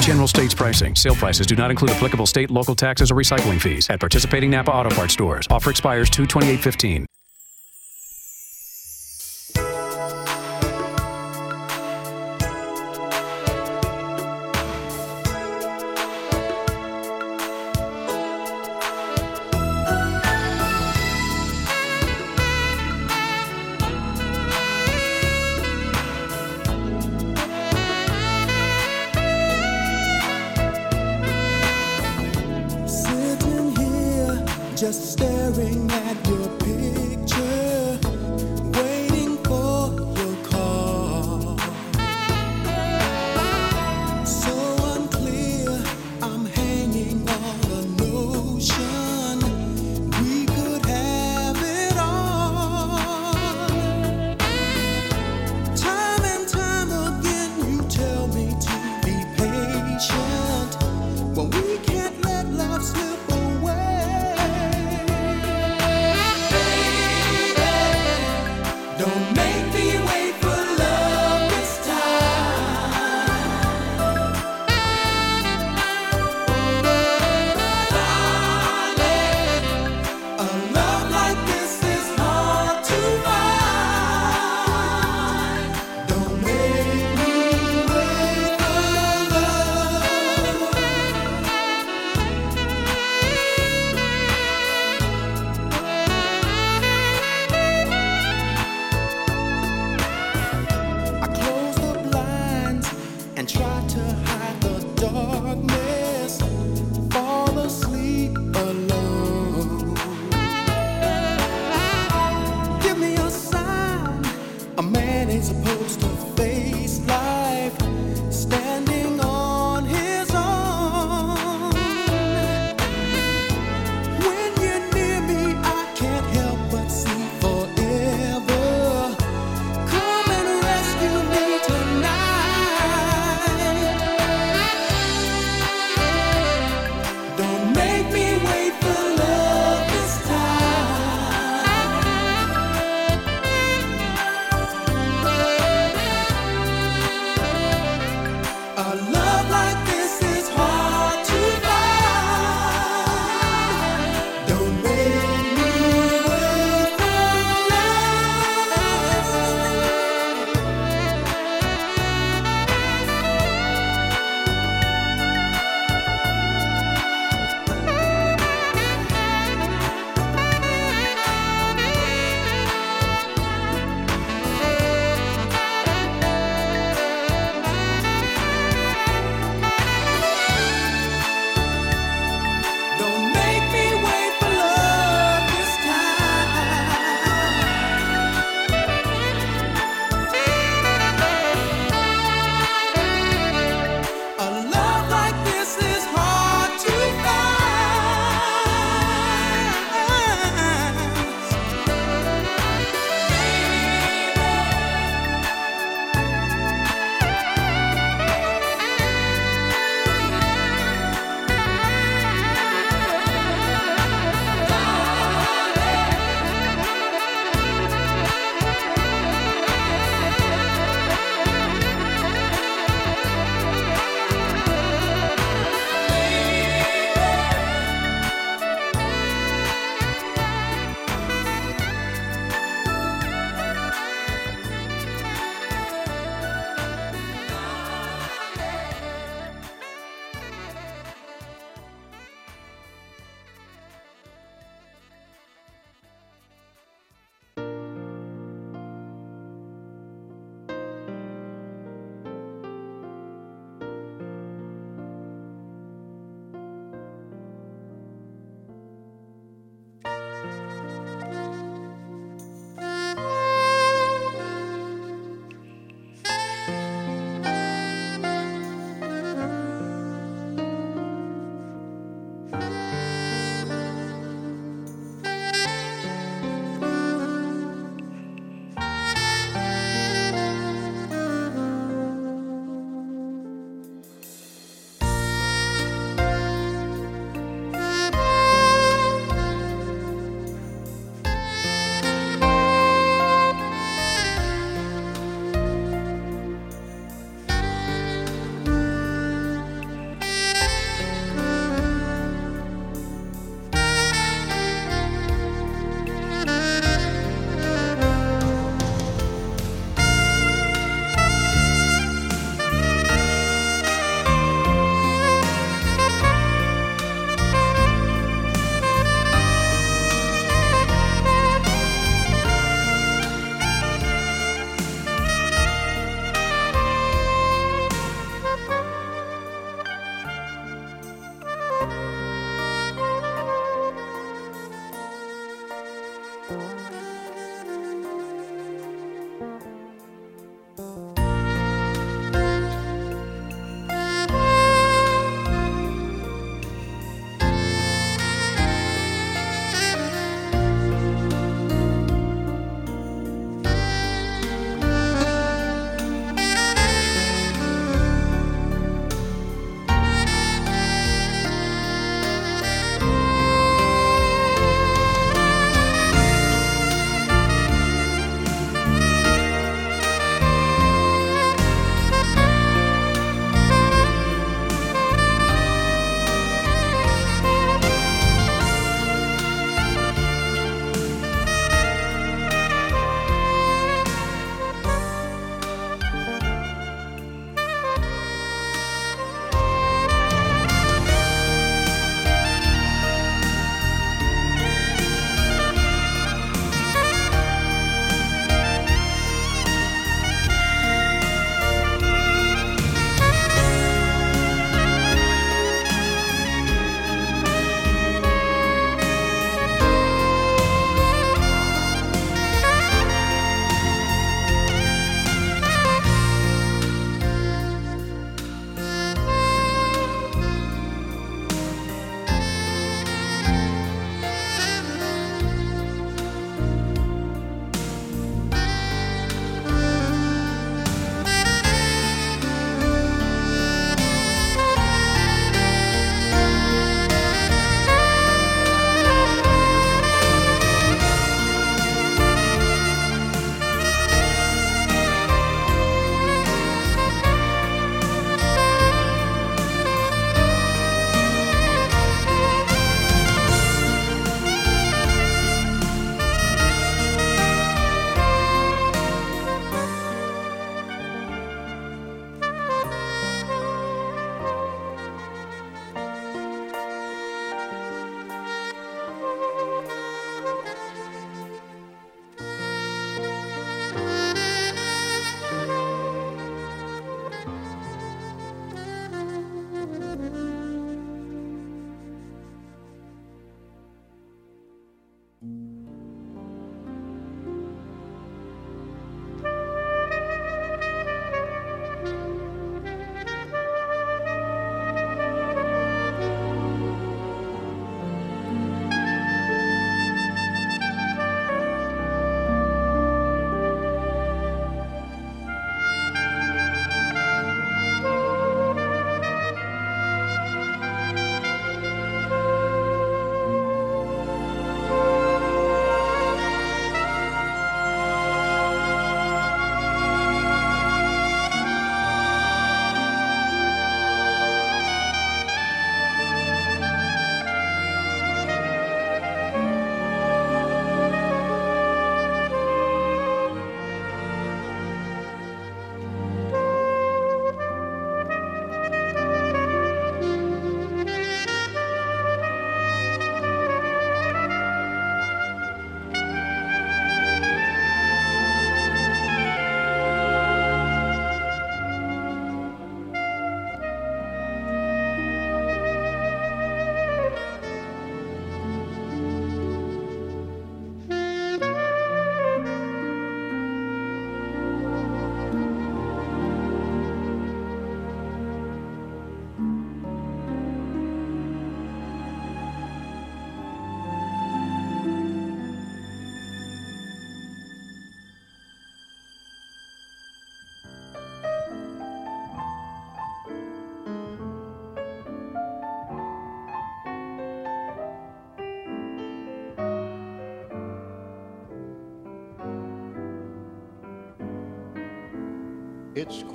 General states pricing. Sale prices do not include applicable state, local taxes, or recycling fees at participating Napa Auto Parts stores. Offer expires 2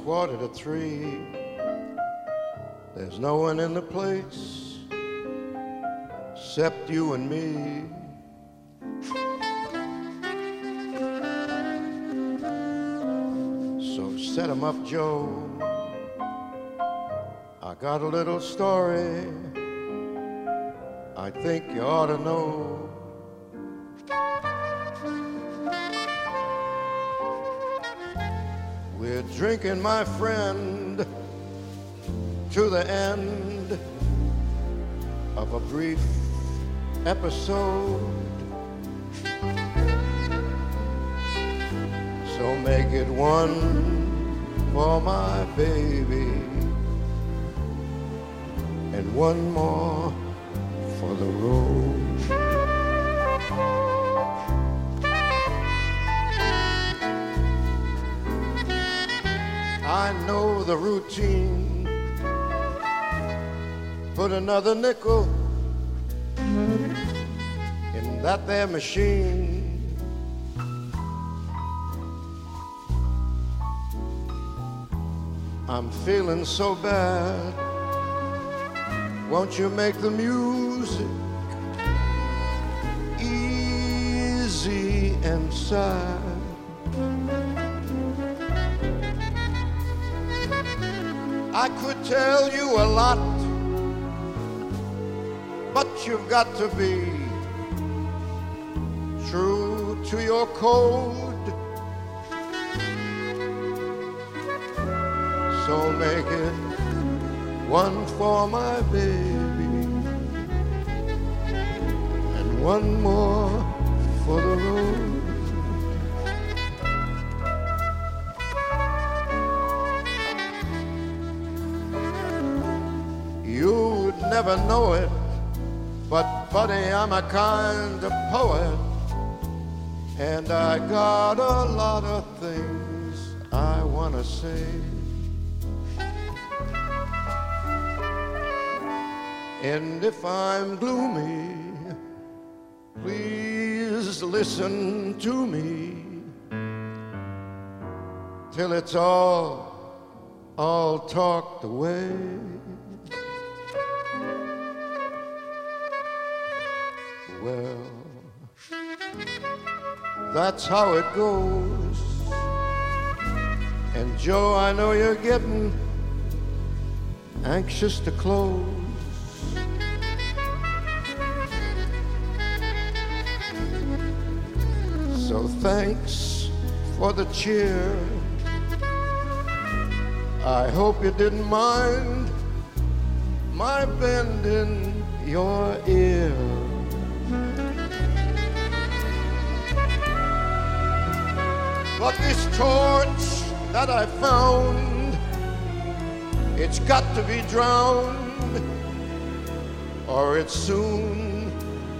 quarter to three. There's no one in the place except you and me. So set 'em up, Joe. I got a little story I think you ought to know. My friend, to the end of a brief episode. So make it one for my baby and one more another nickel in that there machine. I'm feeling so bad. Won't you make the music easy and sad? I could tell you a lot, you've got to be true to your code. So make it one for my baby and one more for the road. You'd never know it, buddy, I'm a kind of poet, and I got a lot of things I wanna say. And if I'm gloomy, please listen to me till it's all, all talked away. That's how it goes. And Joe, I know you're getting anxious to close. So thanks for the cheer. I hope you didn't mind my bending your ear. But this torch that I found, it's got to be drowned, or it soon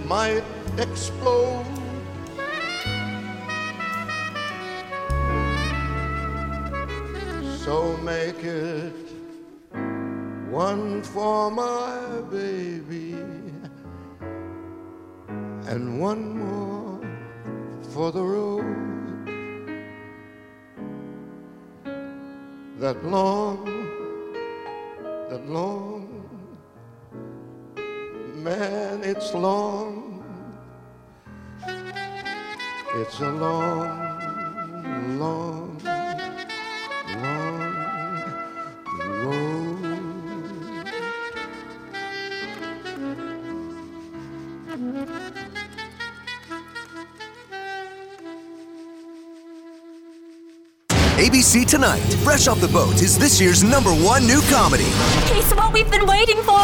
might explode. So make it one for my baby and one more for the road. That long, that long, man, it's long. It's a long, long, long road. ABC Tonight, Fresh Off the Boat is this year's number one new comedy. It's what we've been waiting for.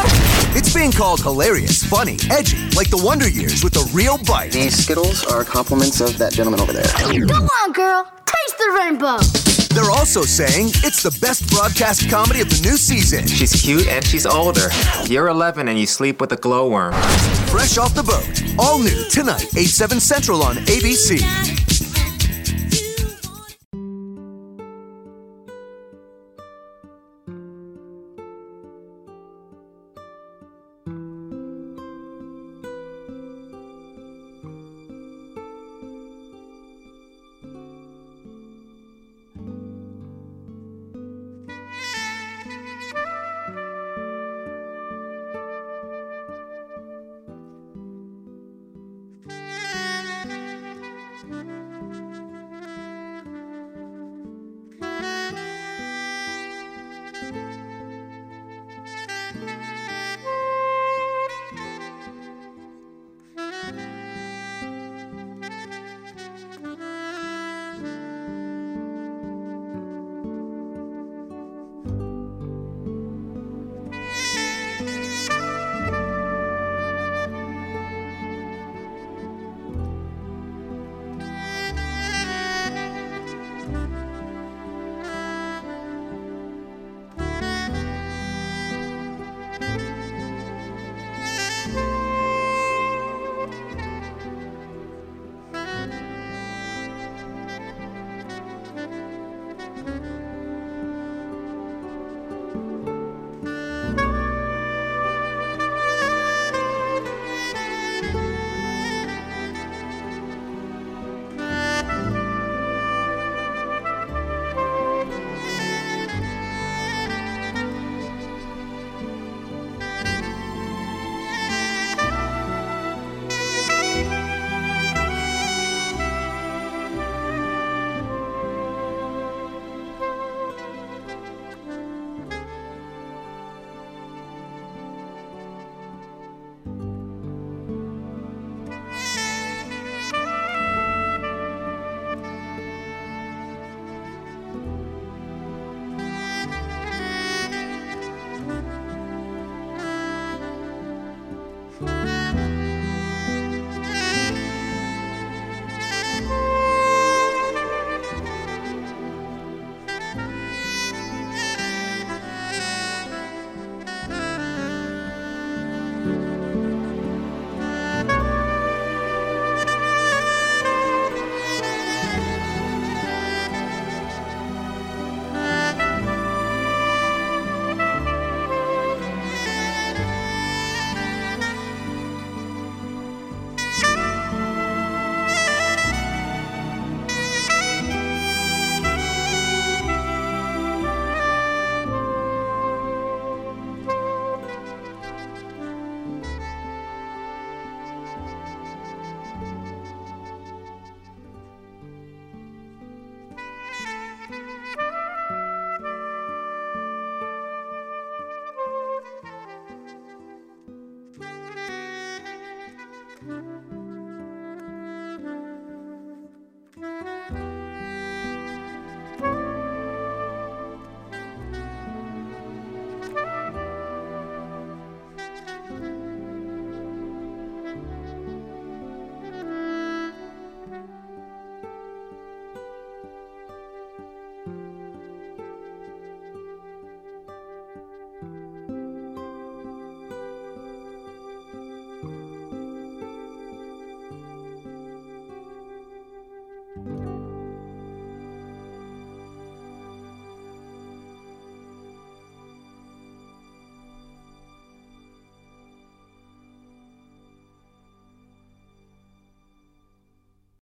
It's being called hilarious, funny, edgy, like the Wonder Years with a real bite. These Skittles are compliments of that gentleman over there. Go on, girl. Taste the rainbow. They're also saying it's the best broadcast comedy of the new season. She's cute and she's older. You're 11 and you sleep with a glowworm. Fresh Off the Boat, all new tonight, 8, 7 Central on ABC.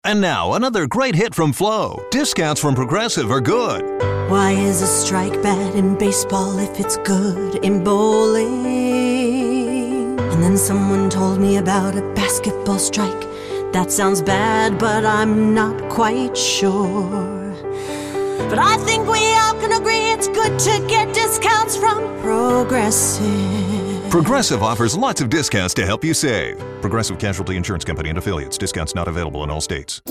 And now, another great hit from Flo. Discounts from Progressive are good. Why is a strike bad in baseball if it's good in bowling? And then someone told me about a basketball strike. That sounds bad, but I'm not quite sure. But I think we all can agree it's good to get discounts from Progressive. Progressive offers lots of discounts to help you save. Progressive Casualty Insurance Company and affiliates. Discounts not available in all states.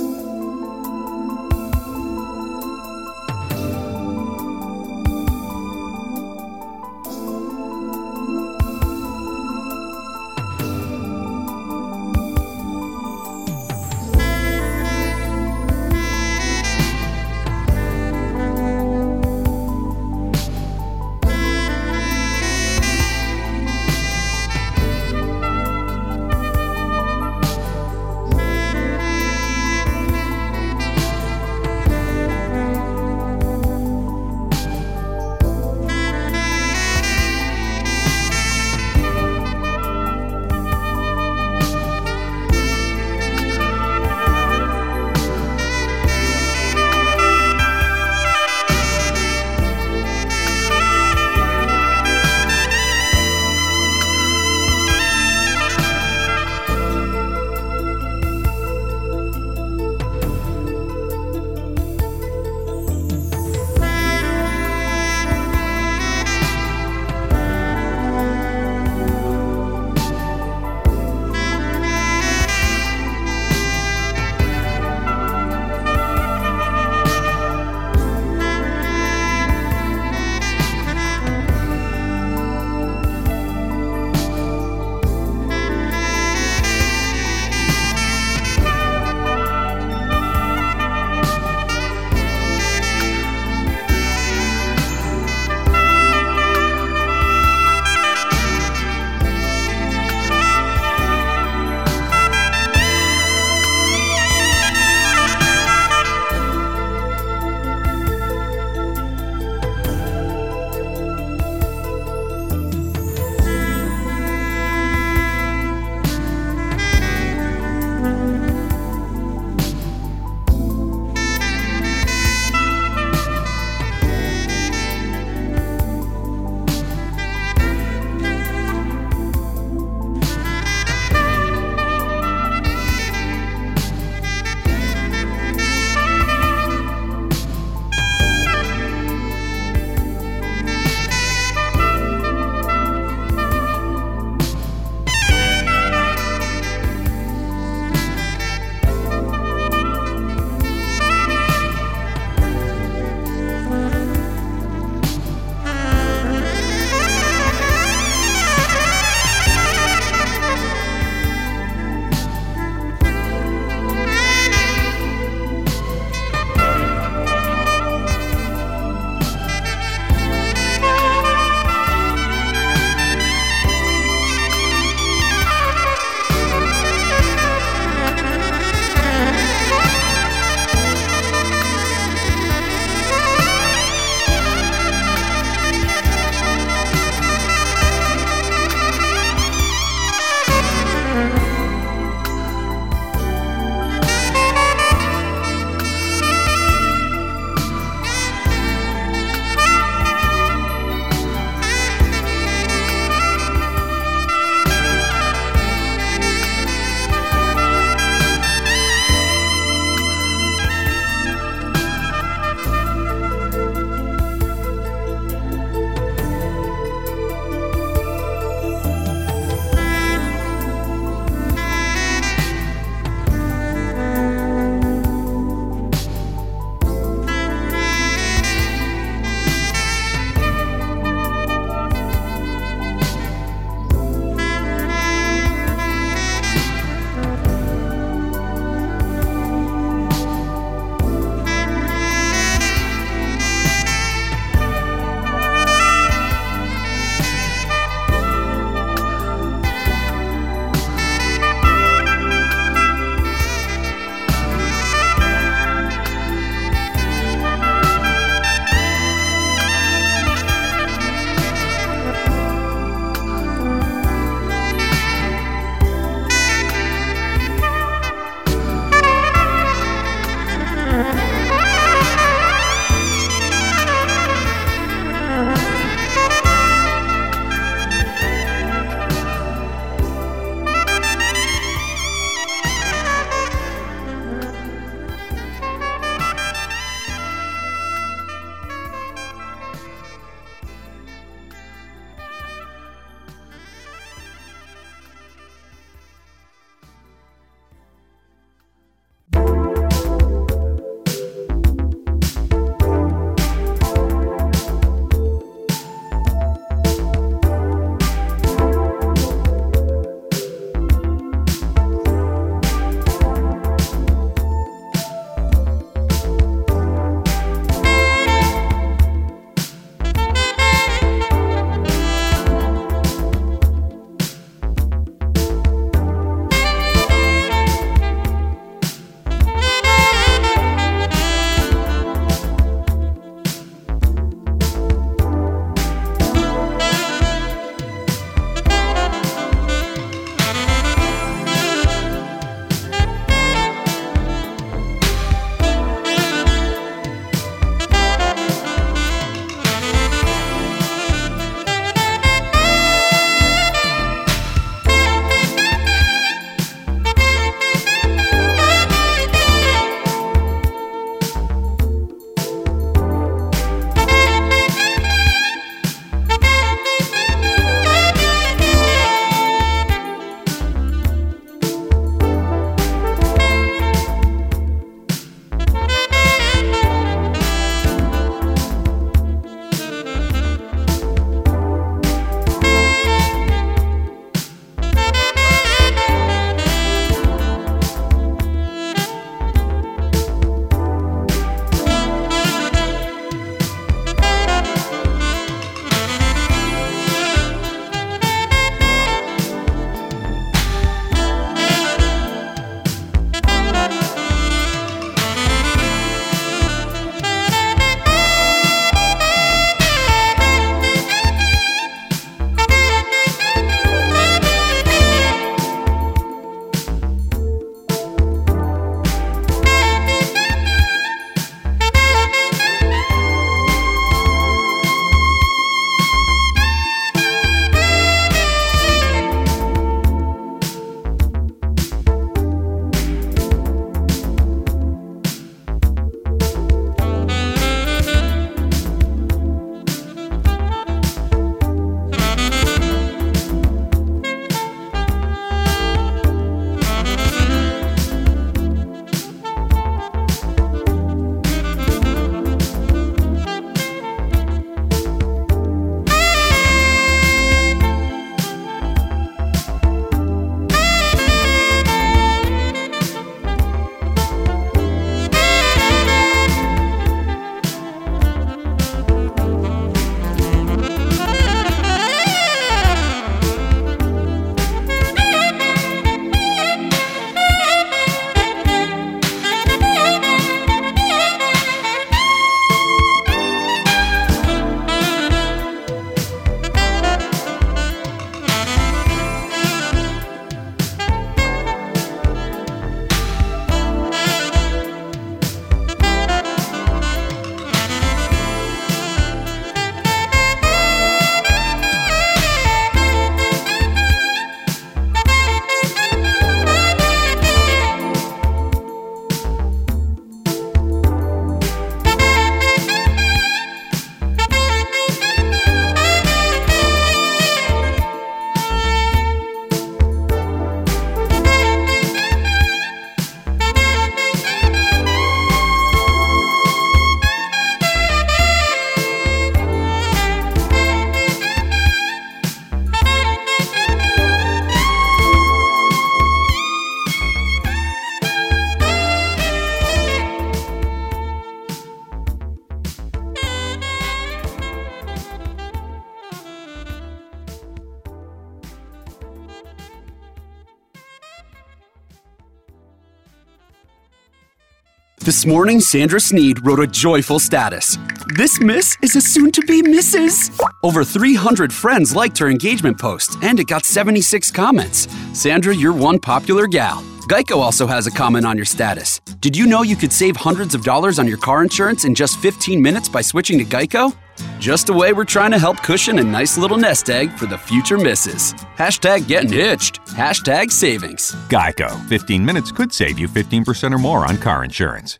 This morning, Sandra Sneed wrote a joyful status. This miss is a soon to be Mrs. Over 300 friends liked her engagement post, and it got 76 comments. Sandra, you're one popular gal. Geico also has a comment on your status. Did you know you could save hundreds of dollars on your car insurance in just 15 minutes by switching to Geico? Just the way we're trying to help cushion a nice little nest egg for the future misses. Hashtag getting hitched. Hashtag savings. Geico. 15 minutes could save you 15% or more on car insurance.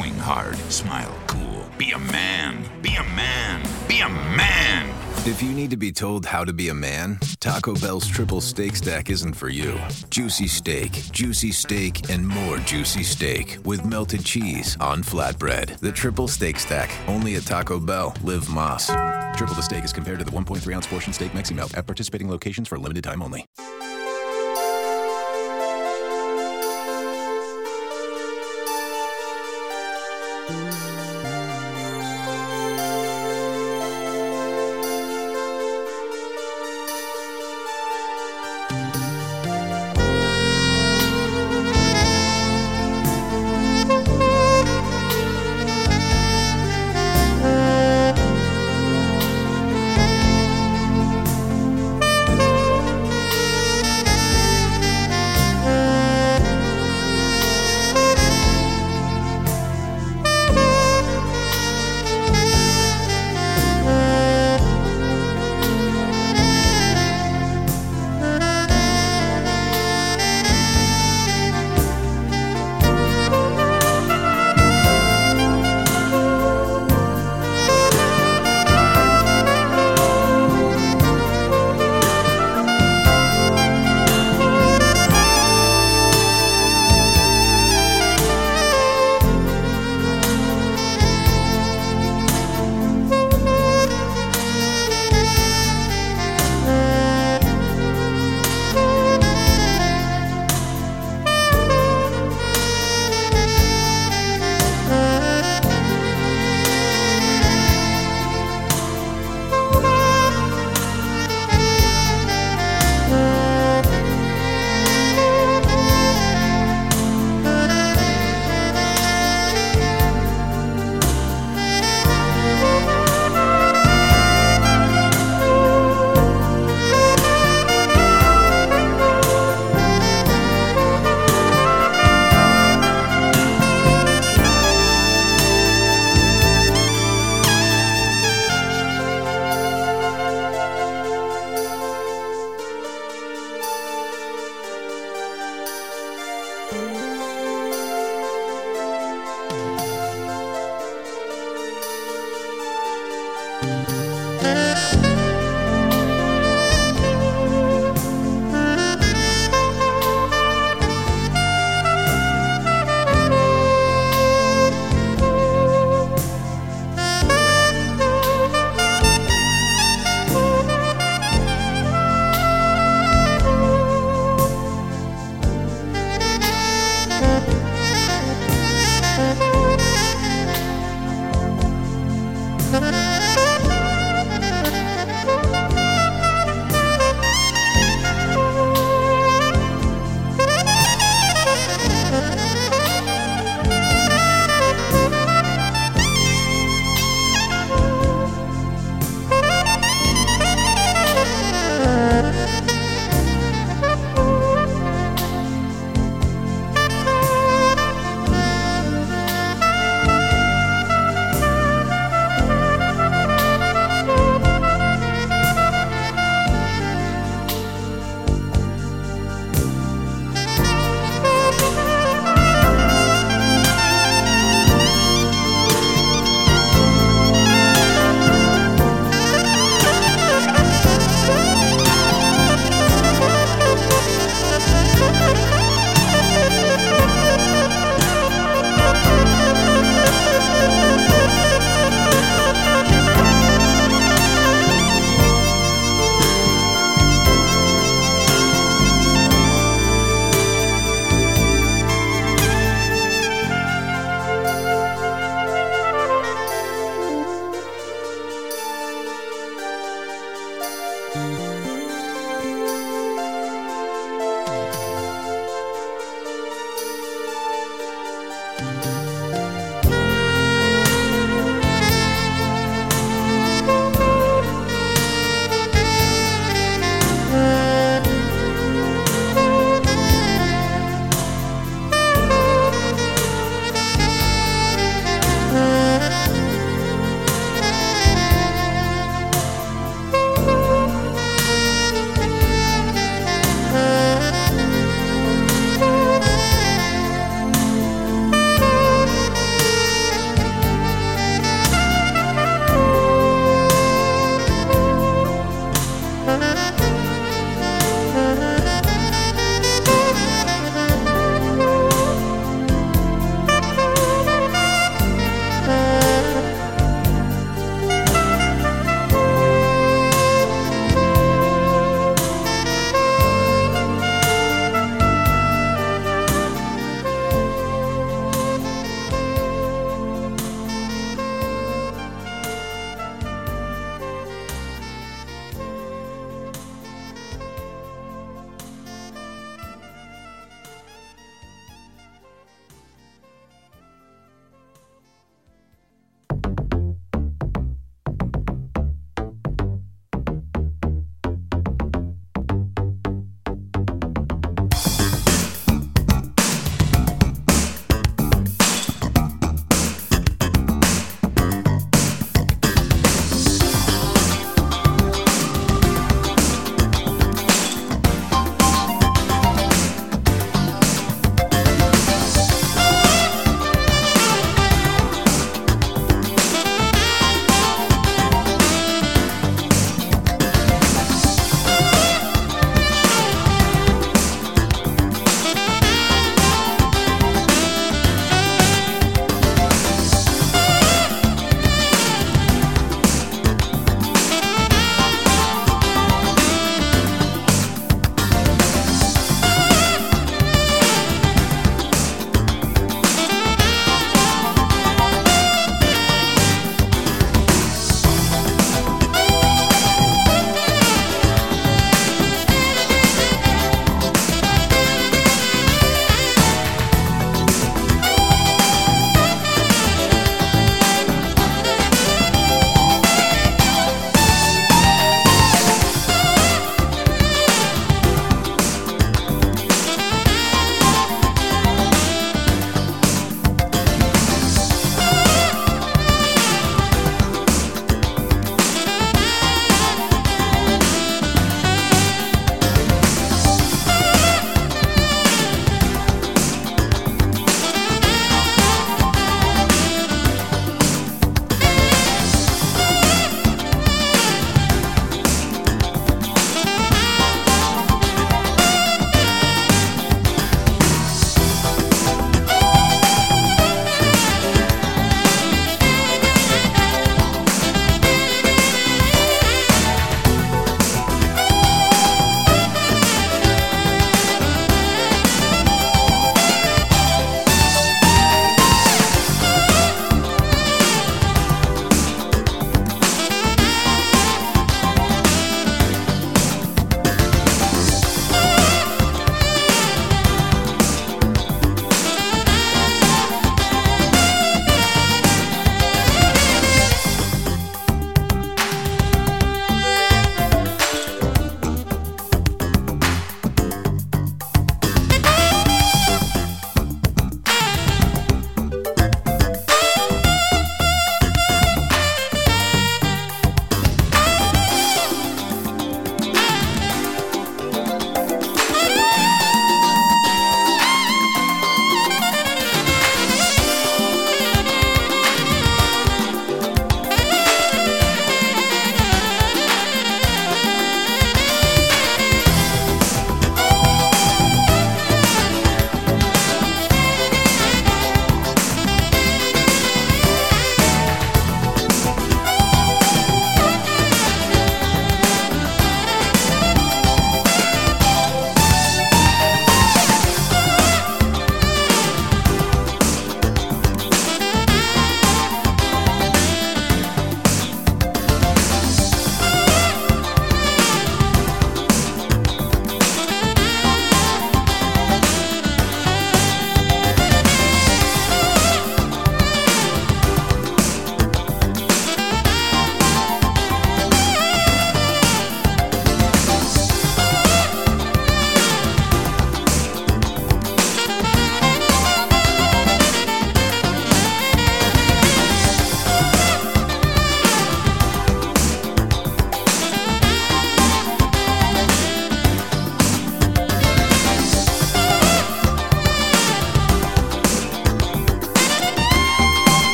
Swing hard, smile cool. Be a man. Be a man. Be a man. If you need to be told how to be a man, Taco Bell's triple steak stack isn't for you. Juicy steak, juicy steak, and more juicy steak with melted cheese on flatbread. The triple steak stack, only at Taco Bell. Live Más. Triple the steak is compared to the 1.3 ounce portion steak Mexi Melt at participating locations for a limited time only.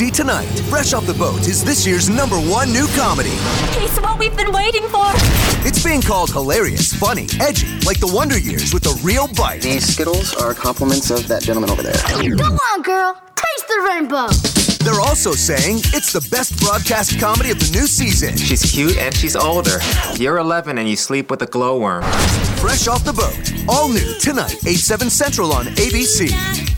ABC Tonight, Fresh Off the Boat is this year's number one new comedy. It's what we've been waiting for. It's being called hilarious, funny, edgy, like the Wonder Years with a real bite. These Skittles are compliments of that gentleman over there. Go on, girl. Taste the rainbow. They're also saying it's the best broadcast comedy of the new season. She's cute and she's older. You're 11 and you sleep with a glowworm. Fresh Off the Boat, all new tonight, 8, 7 Central on ABC.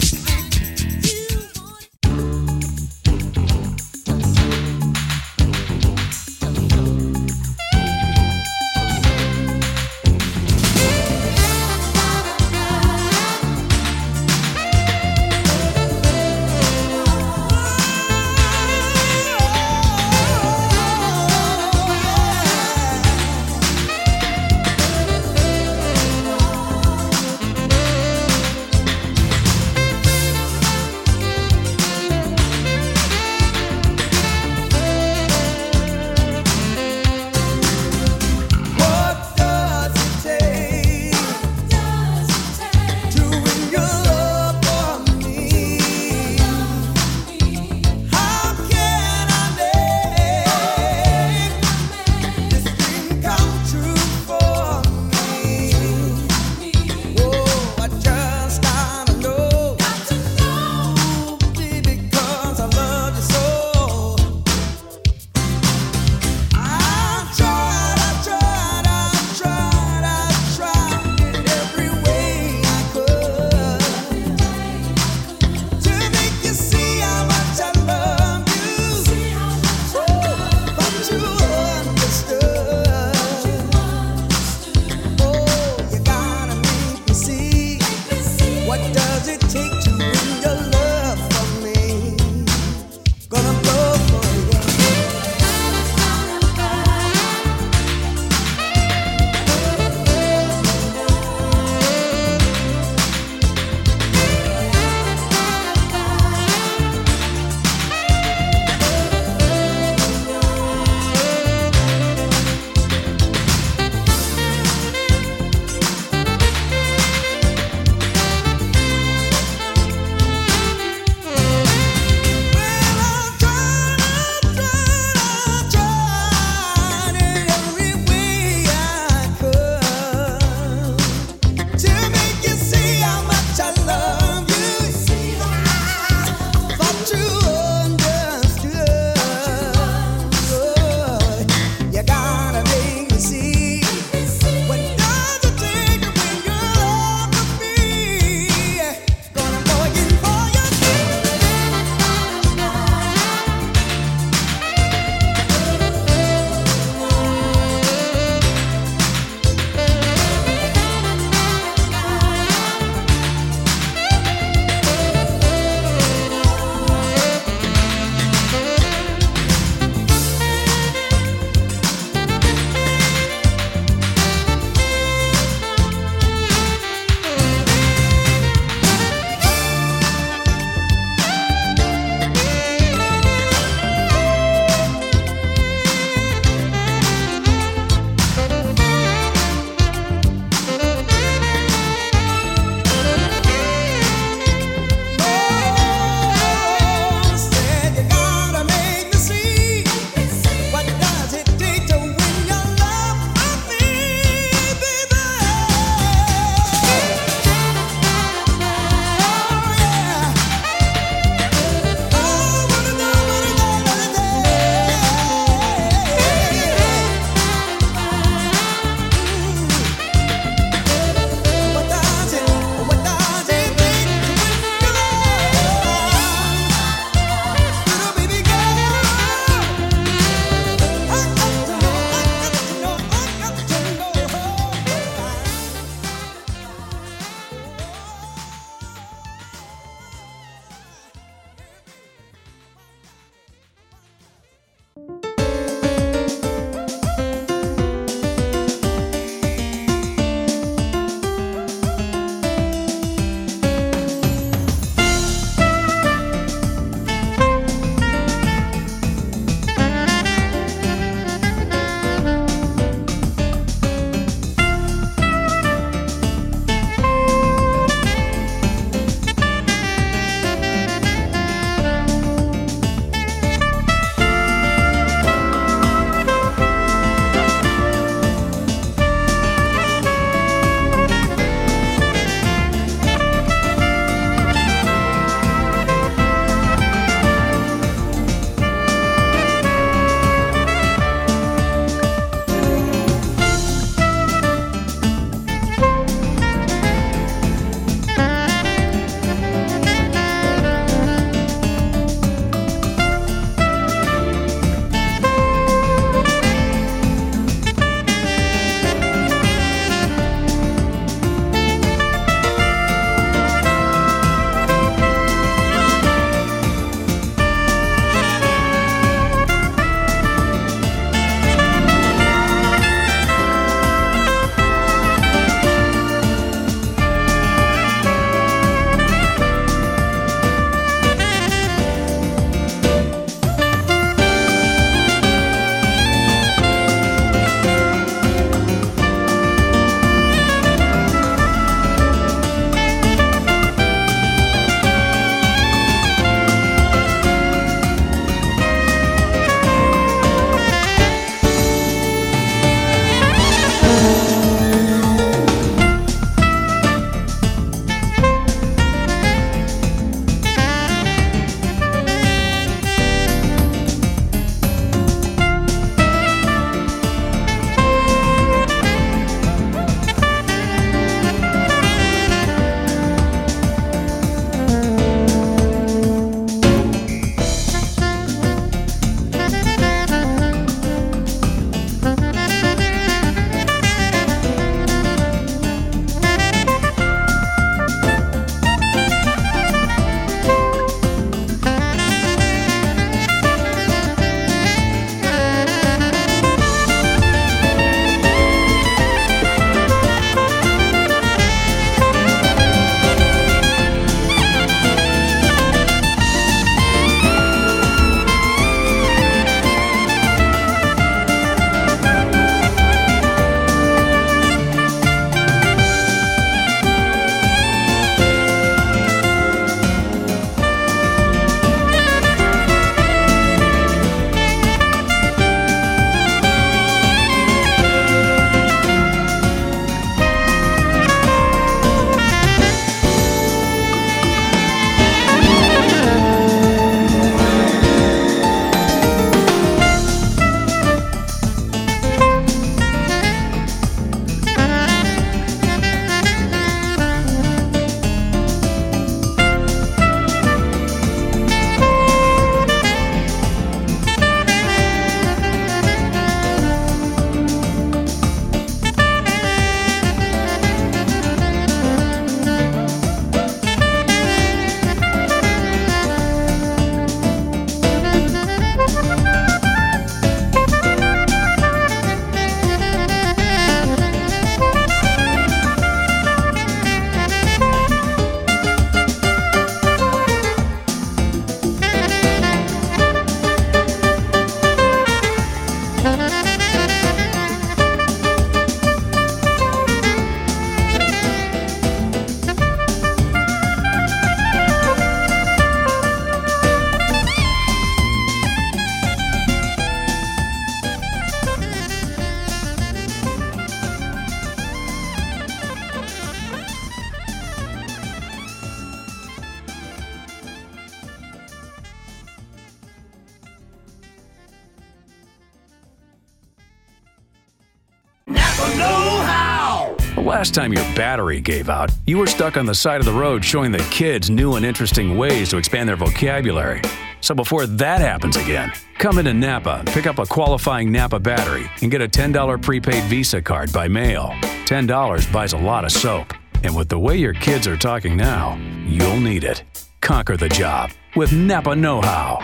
Last time your battery gave out, you were stuck on the side of the road showing the kids new and interesting ways to expand their vocabulary. So before that happens again, come into Napa, pick up a qualifying Napa battery, and get a $10 prepaid Visa card by mail. $10 buys a lot of soap. And with the way your kids are talking now, you'll need it. Conquer the job with Napa Know How.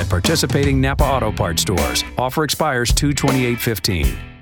At participating Napa Auto Parts stores, offer expires 22815.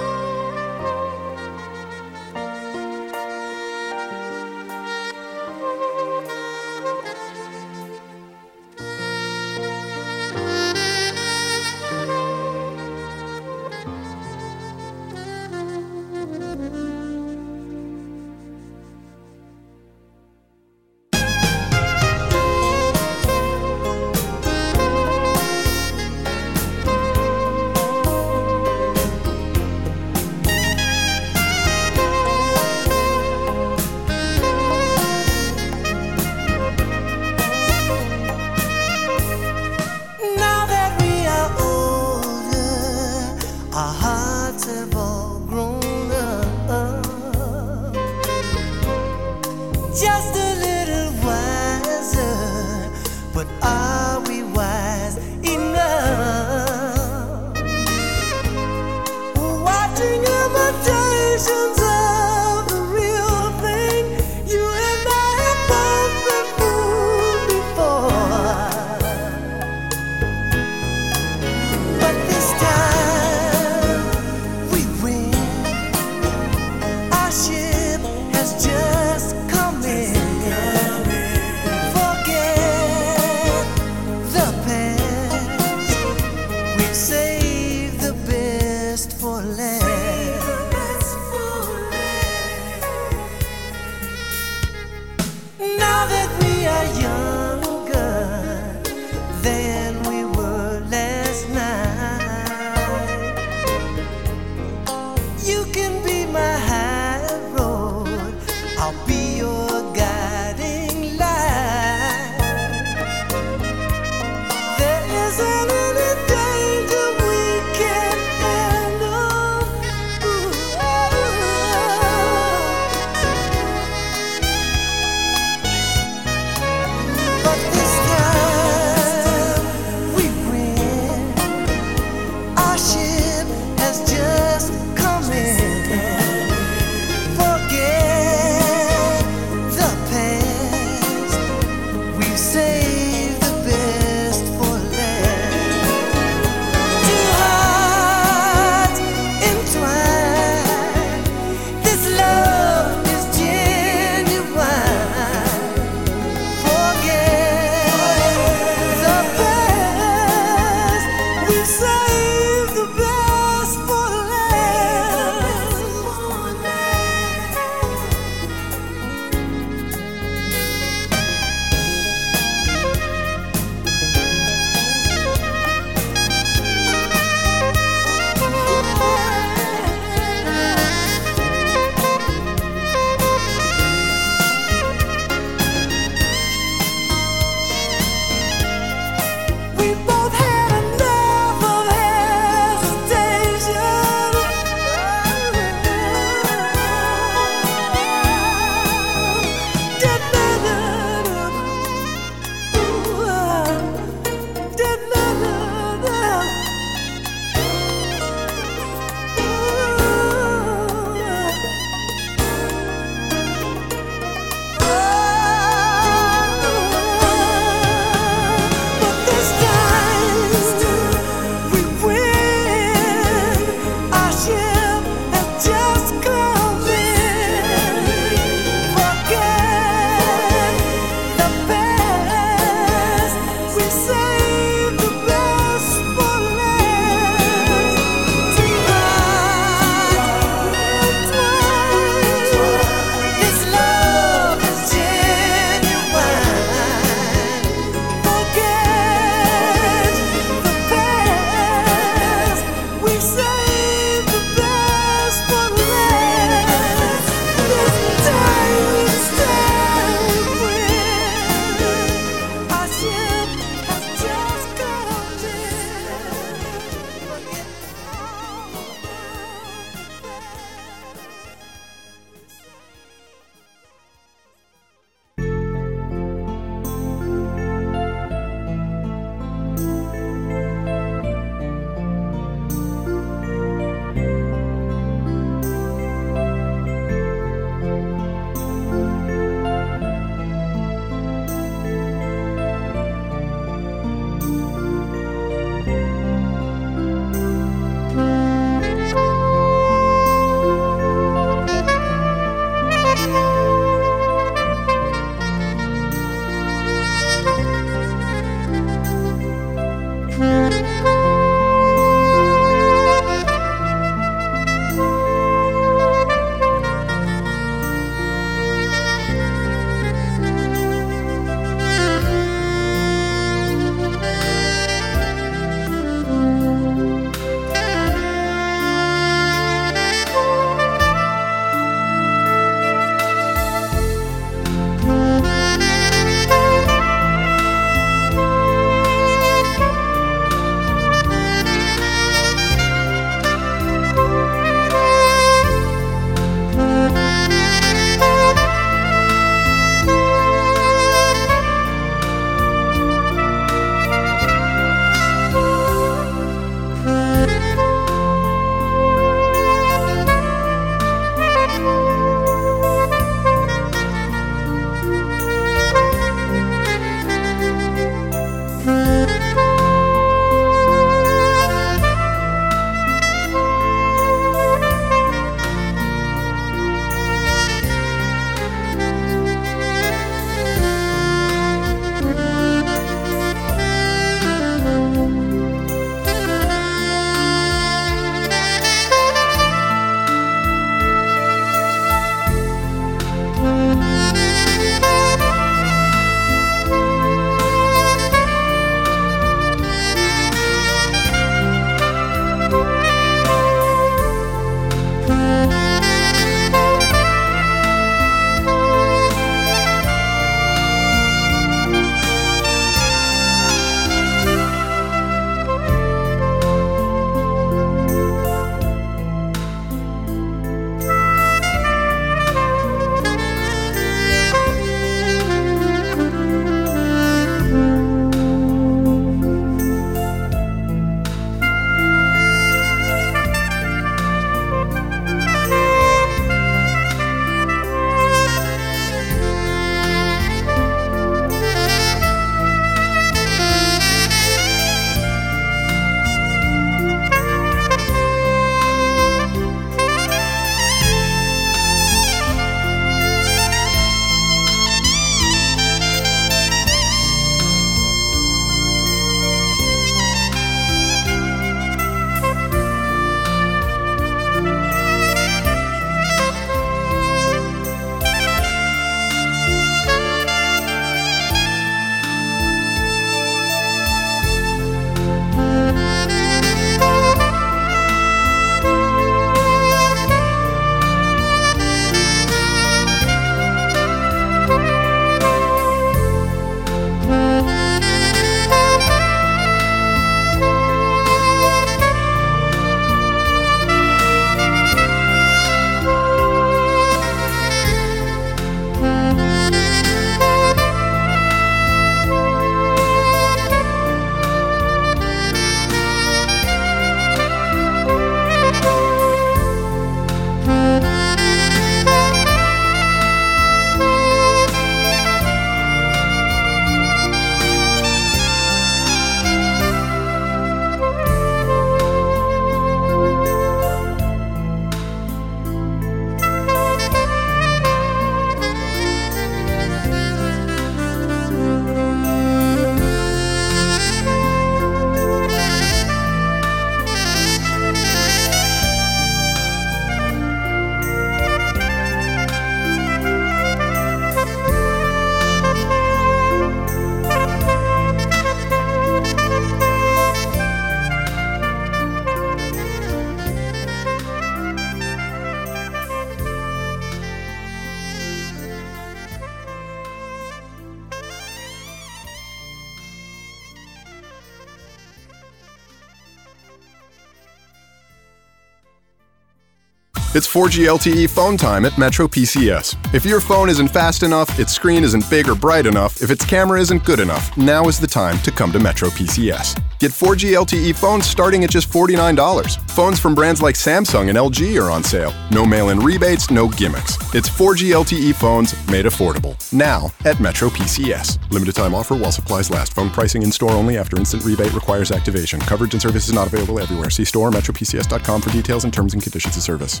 4G LTE phone time at Metro PCS. If your phone isn't fast enough, its screen isn't big or bright enough, if its camera isn't good enough, now is the time to come to Metro PCS. Get 4G LTE phones starting at just $49. Phones from brands like Samsung and LG are on sale. No mail in rebates, no gimmicks. It's 4G LTE phones made affordable. Now at Metro PCS. Limited time offer while supplies last. Phone pricing in store only after instant rebate requires activation. Coverage and service is not available everywhere. See store or metropcs.com for details and terms and conditions of service.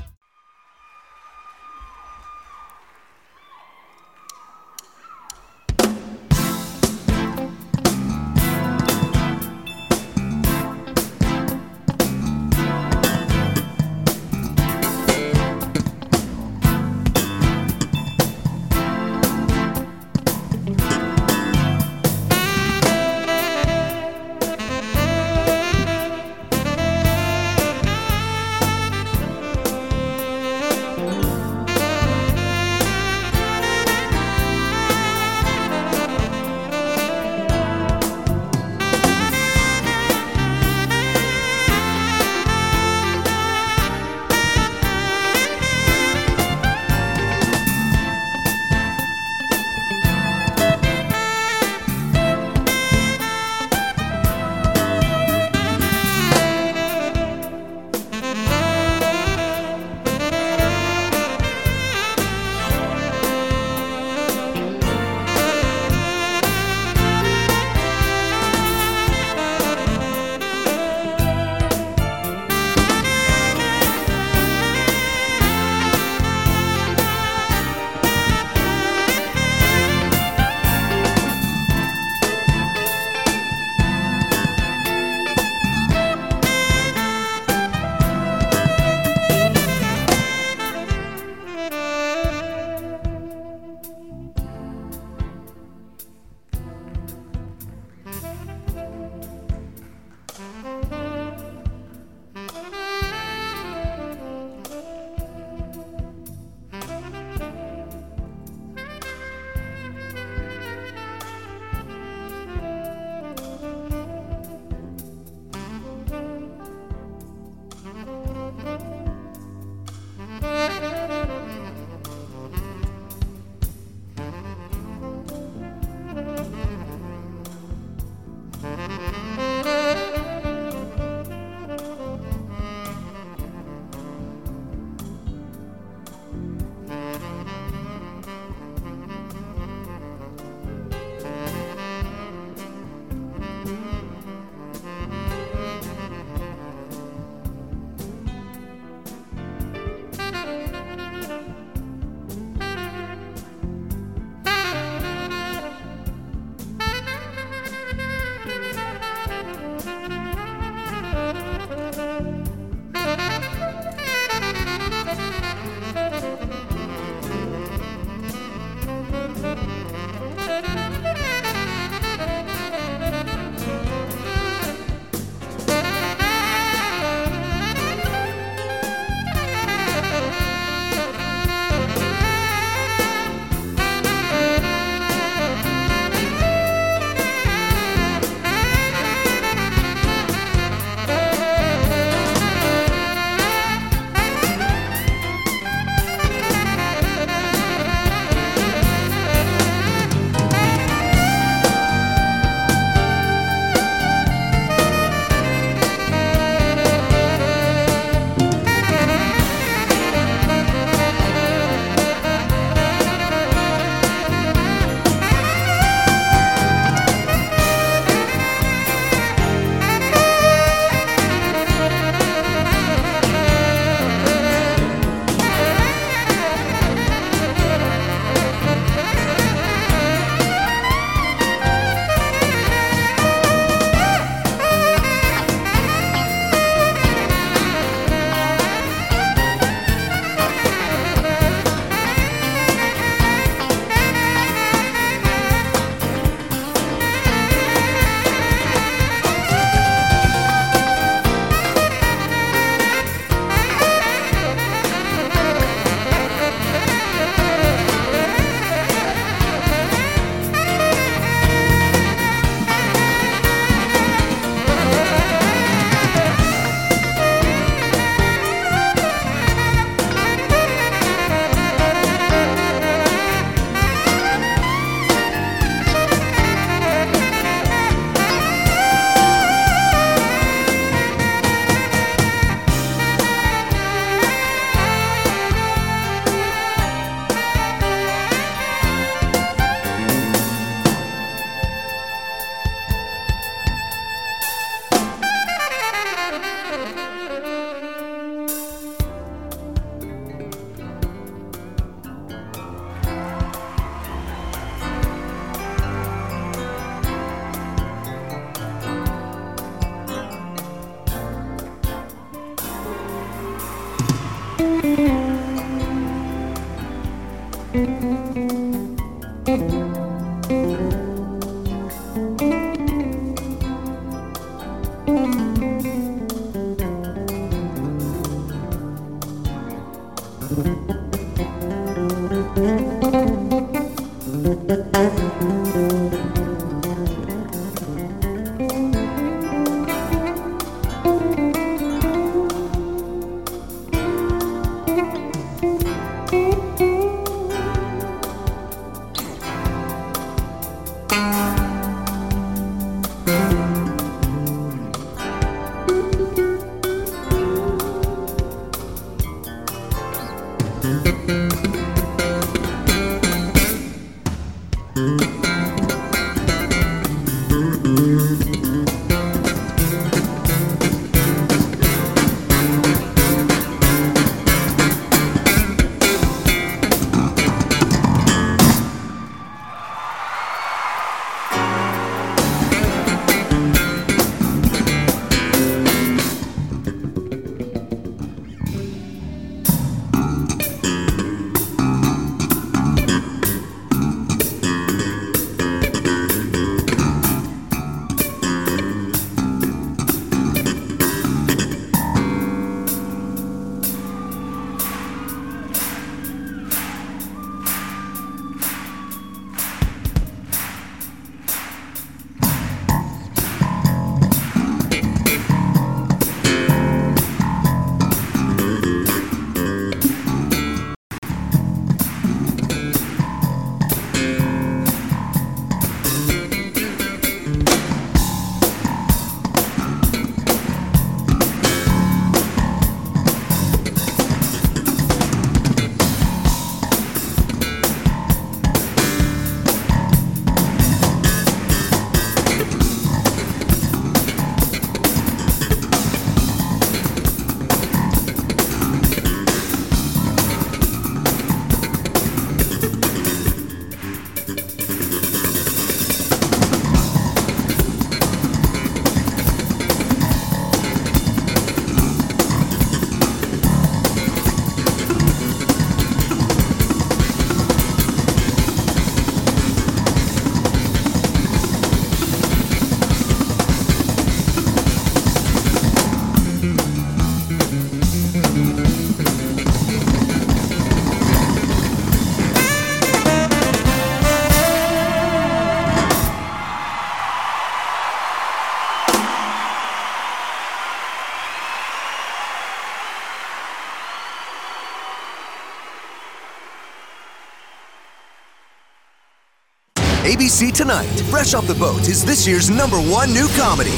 ABC Tonight, Fresh Off the Boat is this year's number one new comedy.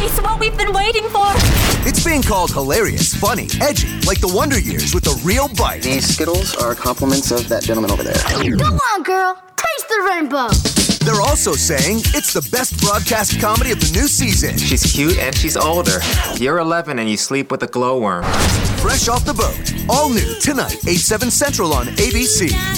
It's what we've been waiting for. It's being called hilarious, funny, edgy, like the Wonder Years with a real bite. These Skittles are compliments of that gentleman over there. Go on, girl. Taste the rainbow. They're also saying it's the best broadcast comedy of the new season. She's cute and she's older. You're 11 and you sleep with a glowworm. Fresh Off the Boat, all new tonight, 8 7 Central on ABC.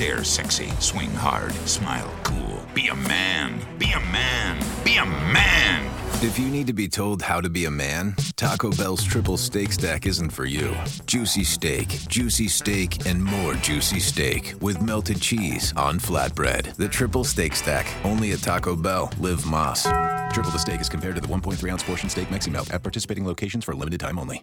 Stare sexy, swing hard, smile cool. Be a man. Be a man. Be a man. If you need to be told how to be a man, Taco Bell's triple steak stack isn't for you. Juicy steak, juicy steak, and more juicy steak with melted cheese on flatbread. The triple steak stack, only at Taco Bell. Live Más. Triple the steak is compared to the 1.3 ounce portion steak Mexi Melt at participating locations for limited time only.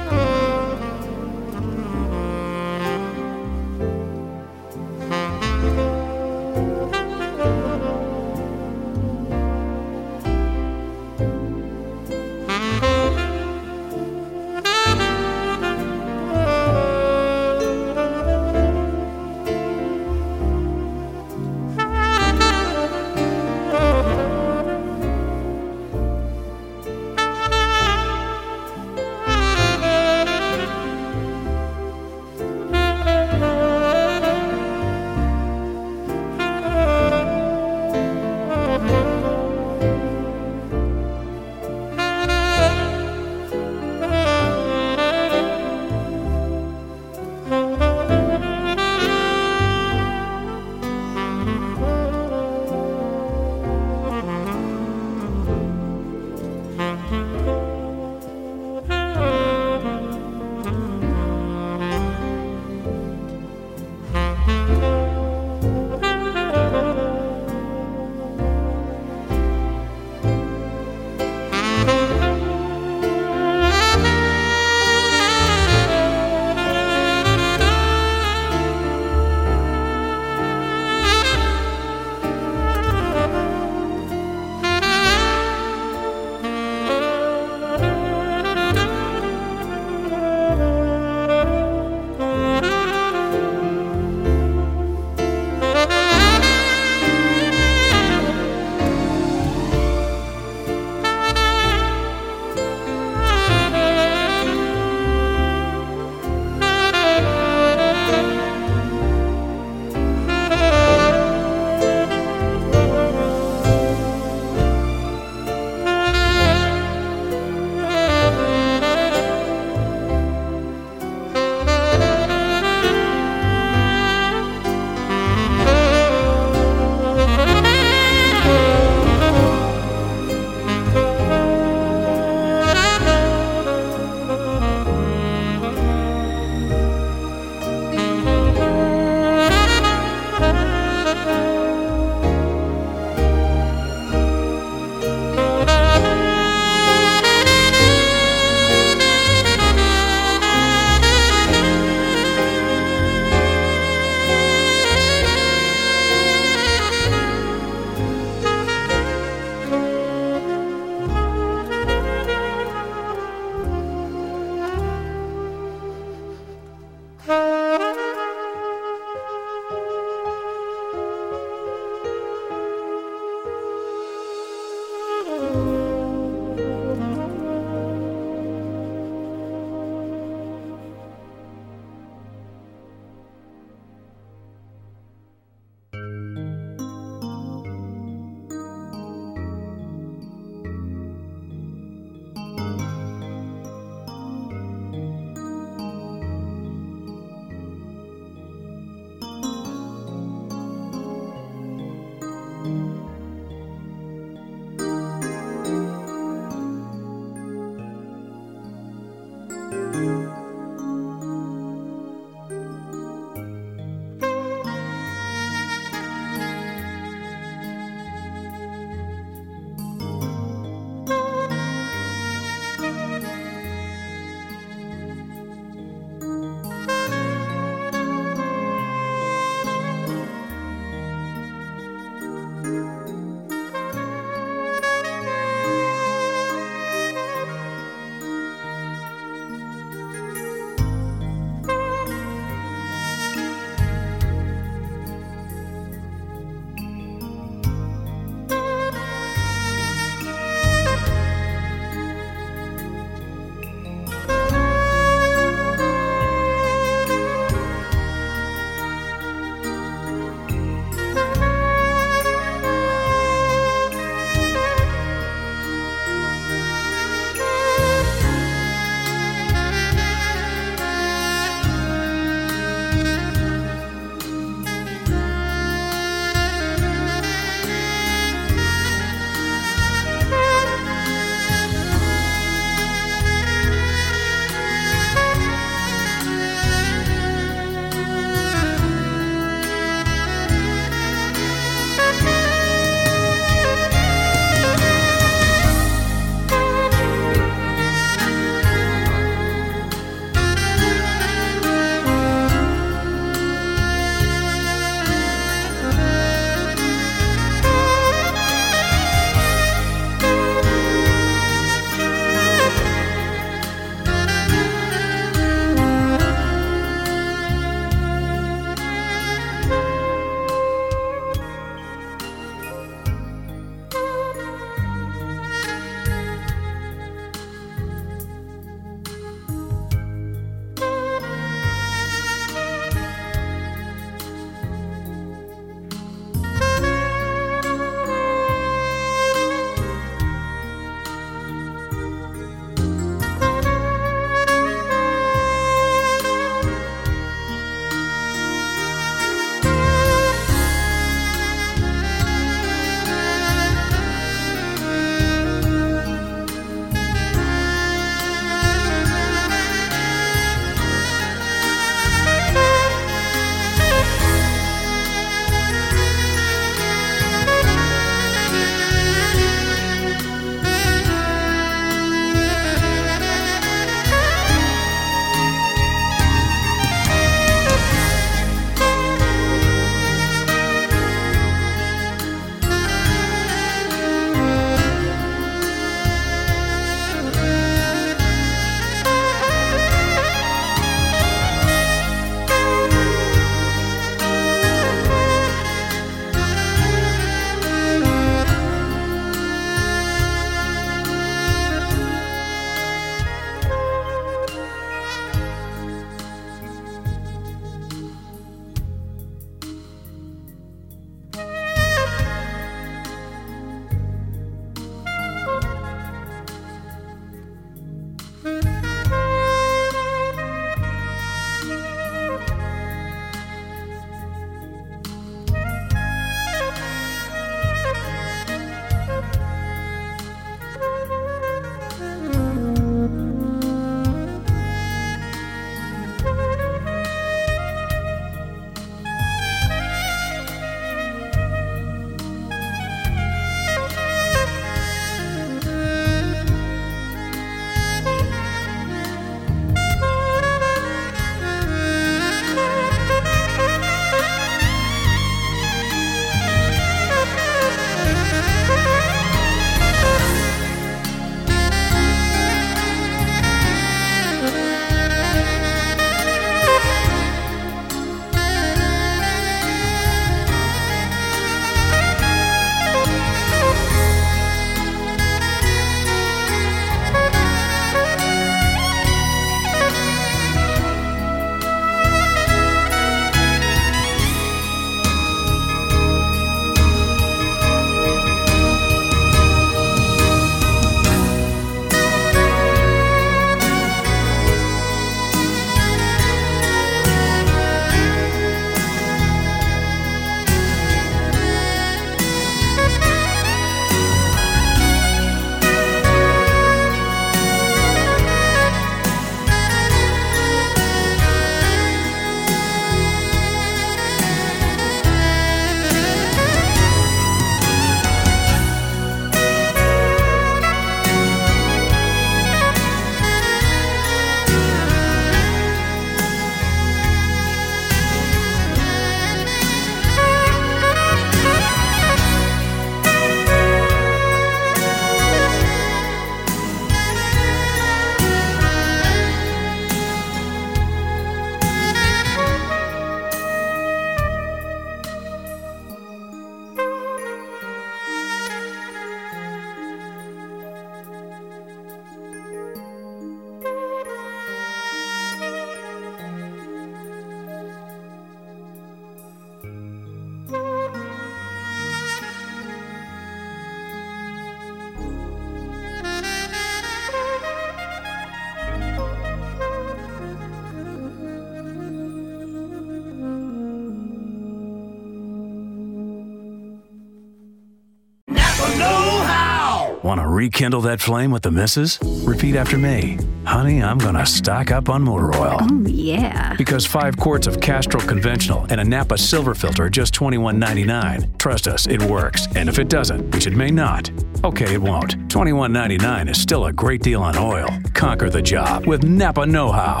Want to rekindle that flame with the missus? Repeat after me. Honey, I'm going to stock up on motor oil. Oh, yeah. Because five quarts of Castrol Conventional and a Napa Silver Filter are just $21.99. Trust us, it works. And if it doesn't, which it may not, okay, it won't. $21.99 is still a great deal on oil. Conquer the job with Napa Know How.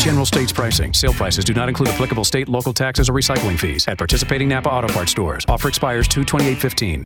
General states pricing. Sale prices do not include applicable state, local taxes, or recycling fees at participating Napa Auto Parts stores. Offer expires 2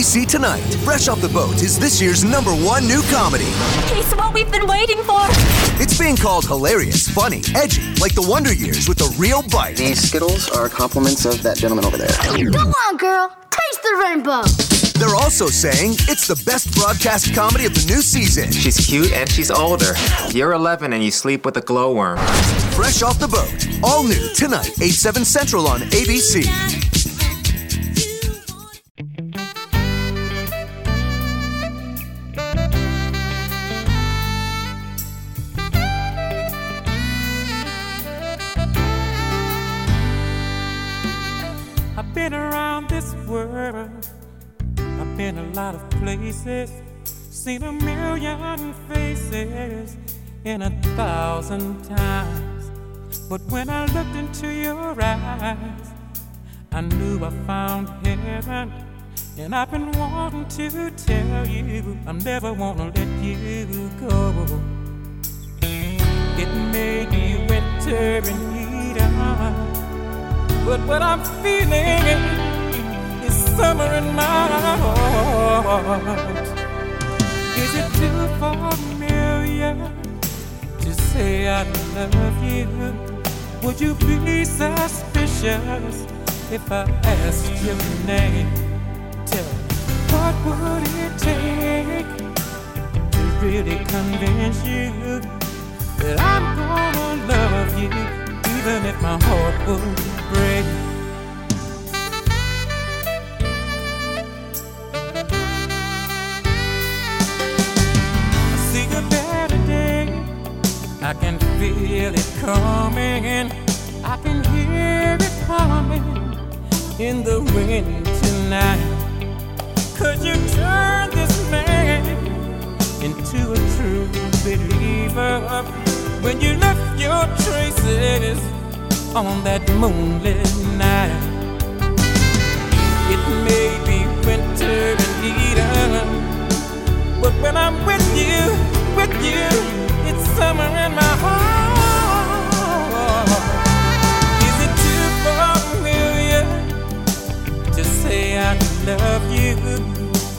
ABC Tonight, Fresh Off the Boat is this year's number one new comedy. It's what we've been waiting for. It's being called hilarious, funny, edgy, like the Wonder Years with a real bite. These Skittles are compliments of that gentleman over there. Go on, girl. Taste the rainbow. They're also saying it's the best broadcast comedy of the new season. She's cute and she's older. You're 11 and you sleep with a glowworm. Fresh Off the Boat, all new tonight, 8, 7 Central on ABC. Been a lot of places. Seen a million faces in a thousand times. But when I looked into your eyes, I knew I found heaven. And I've been wanting to tell you, I'm never gonna let you go. It may be winter in Eden. But what I'm feeling is summer in my heart. Is it too familiar to say I love you? Would you be suspicious if I asked your name? Tell me, what would it take to really convince you that I'm gonna love you? even if my heart would break. I can feel it coming. I can hear it coming in the wind tonight. Could you turn this man into a true believer? when you left your traces on that moonlit night. It may be winter in Eden, but when I'm with you, with you, it's summer in my heart. Is it too familiar to say I love you?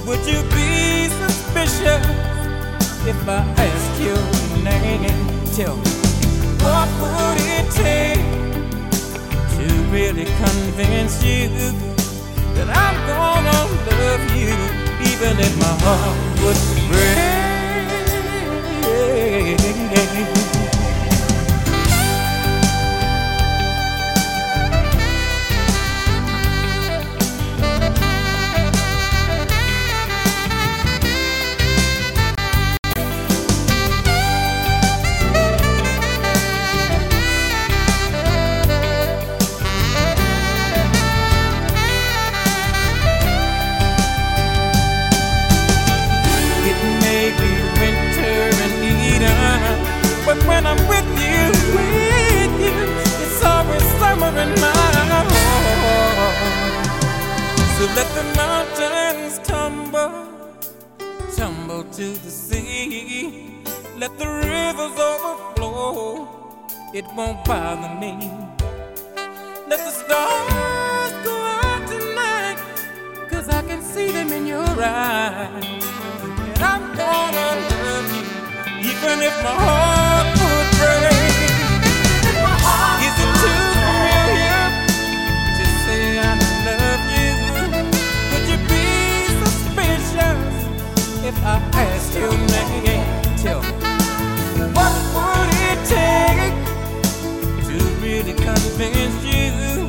Would you be suspicious if I your name? Tell me, what would it take to really convince you that I'm gonna love you, even if my heart would break? It to the sea. Let the rivers overflow, it won't bother me. Let the stars go out tonight, cause I can see them in your eyes. And I'm gonna love you, even if my heart would break. Is it too familiar to say I love you? Would you be suspicious if I your name? Tell what would it take to really convince you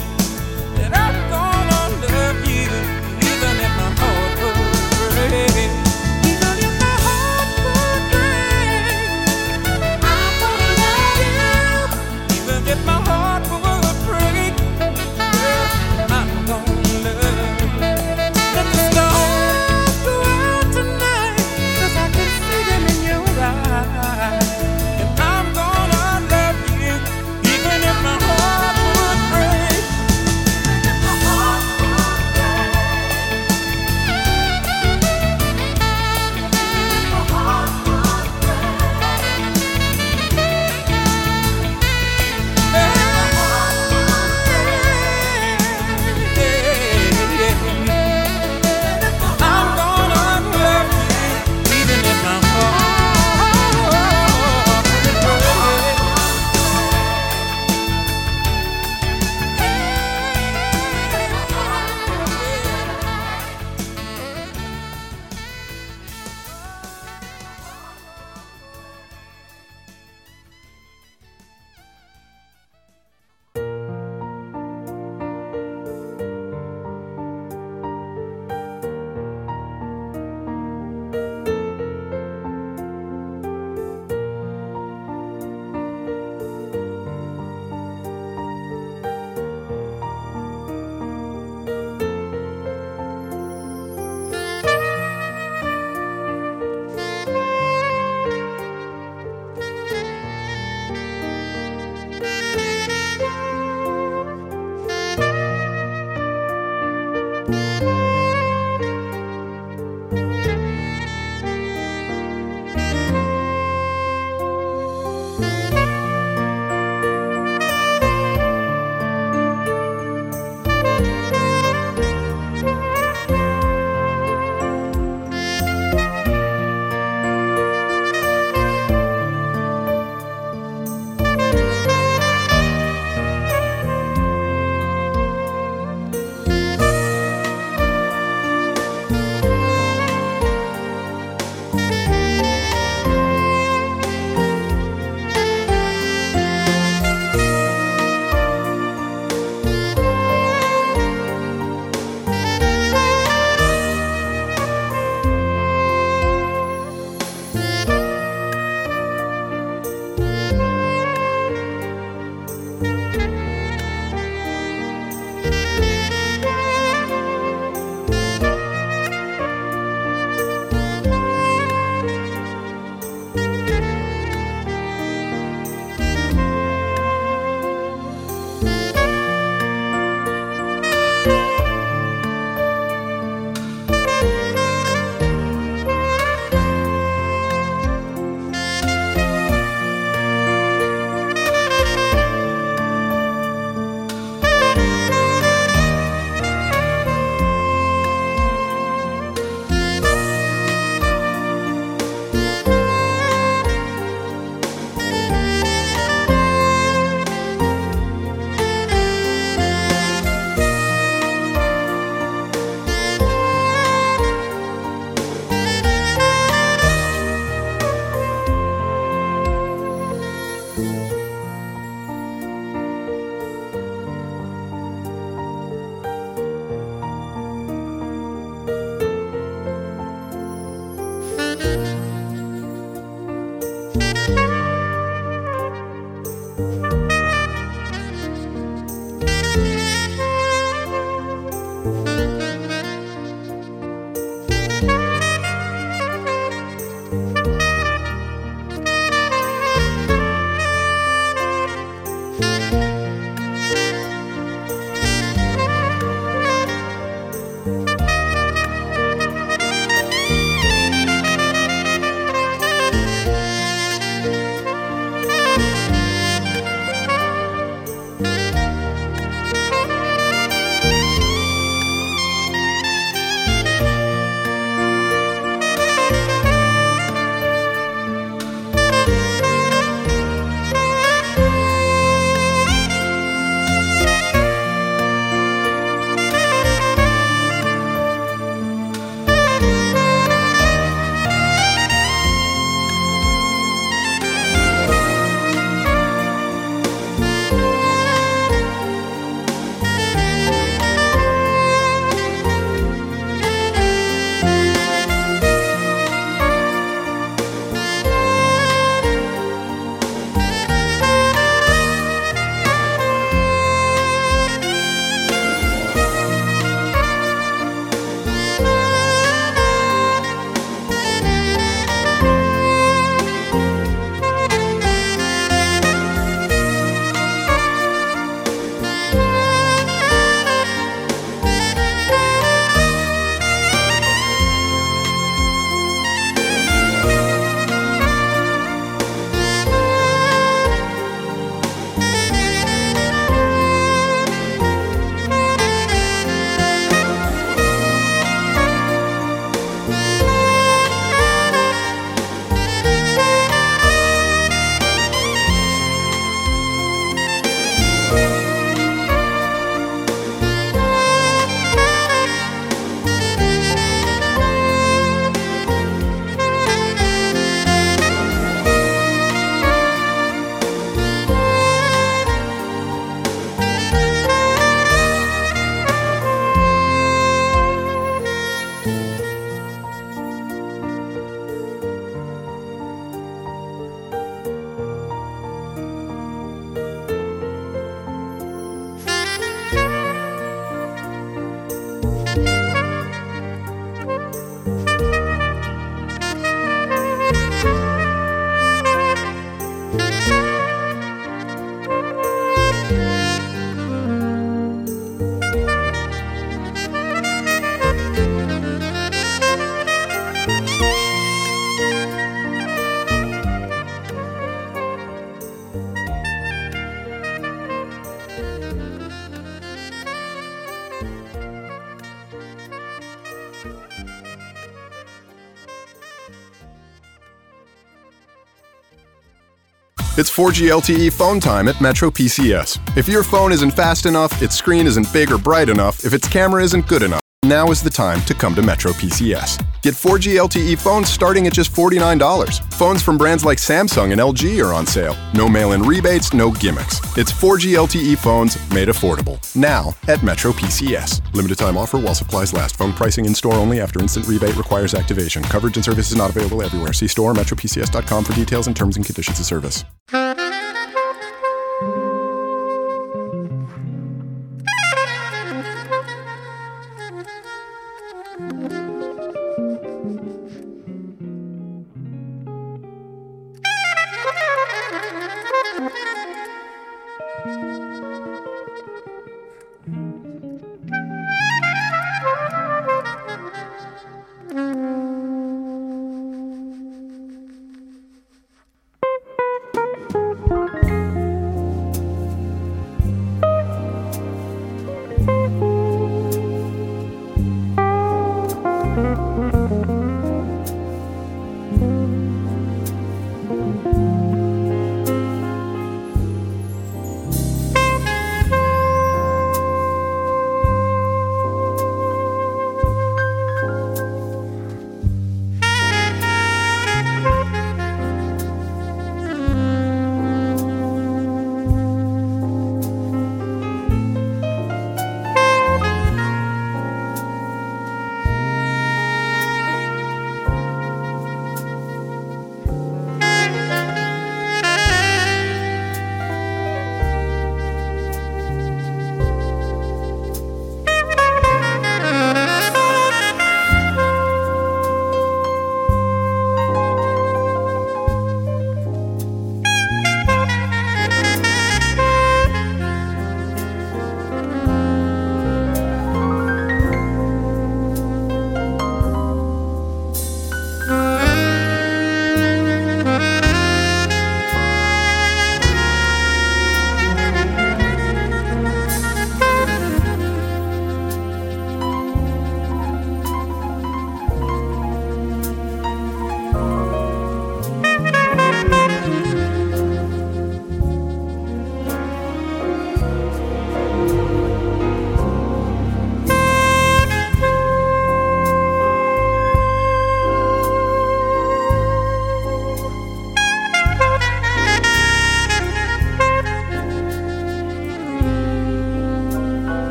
It's 4G LTE phone time at Metro PCS. If your phone isn't fast enough, its screen isn't big or bright enough, if its camera isn't good enough, now is the time to come to Metro PCS. Get 4G LTE phones starting at just $49. Phones from brands like Samsung and LG are on sale. No mail in rebates, no gimmicks. It's 4G LTE phones made affordable. Now at Metro PCS. Limited time offer while supplies last. Phone pricing in store only after instant rebate requires activation. Coverage and service is not available everywhere. See store or metropcs.com for details and terms and conditions of service.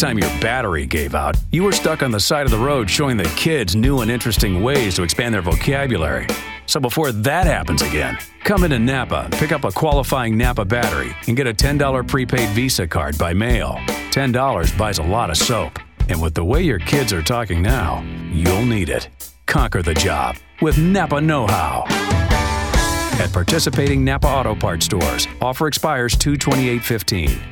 Time your battery gave out, you were stuck on the side of the road showing the kids new and interesting ways to expand their vocabulary. So before that happens again, come into Napa, pick up a qualifying Napa battery, and get a $10 prepaid Visa card by mail. $10 buys a lot of soap. And with the way your kids are talking now, you'll need it. Conquer the job with Napa Know How. At participating Napa Auto Parts stores, offer expires 22815.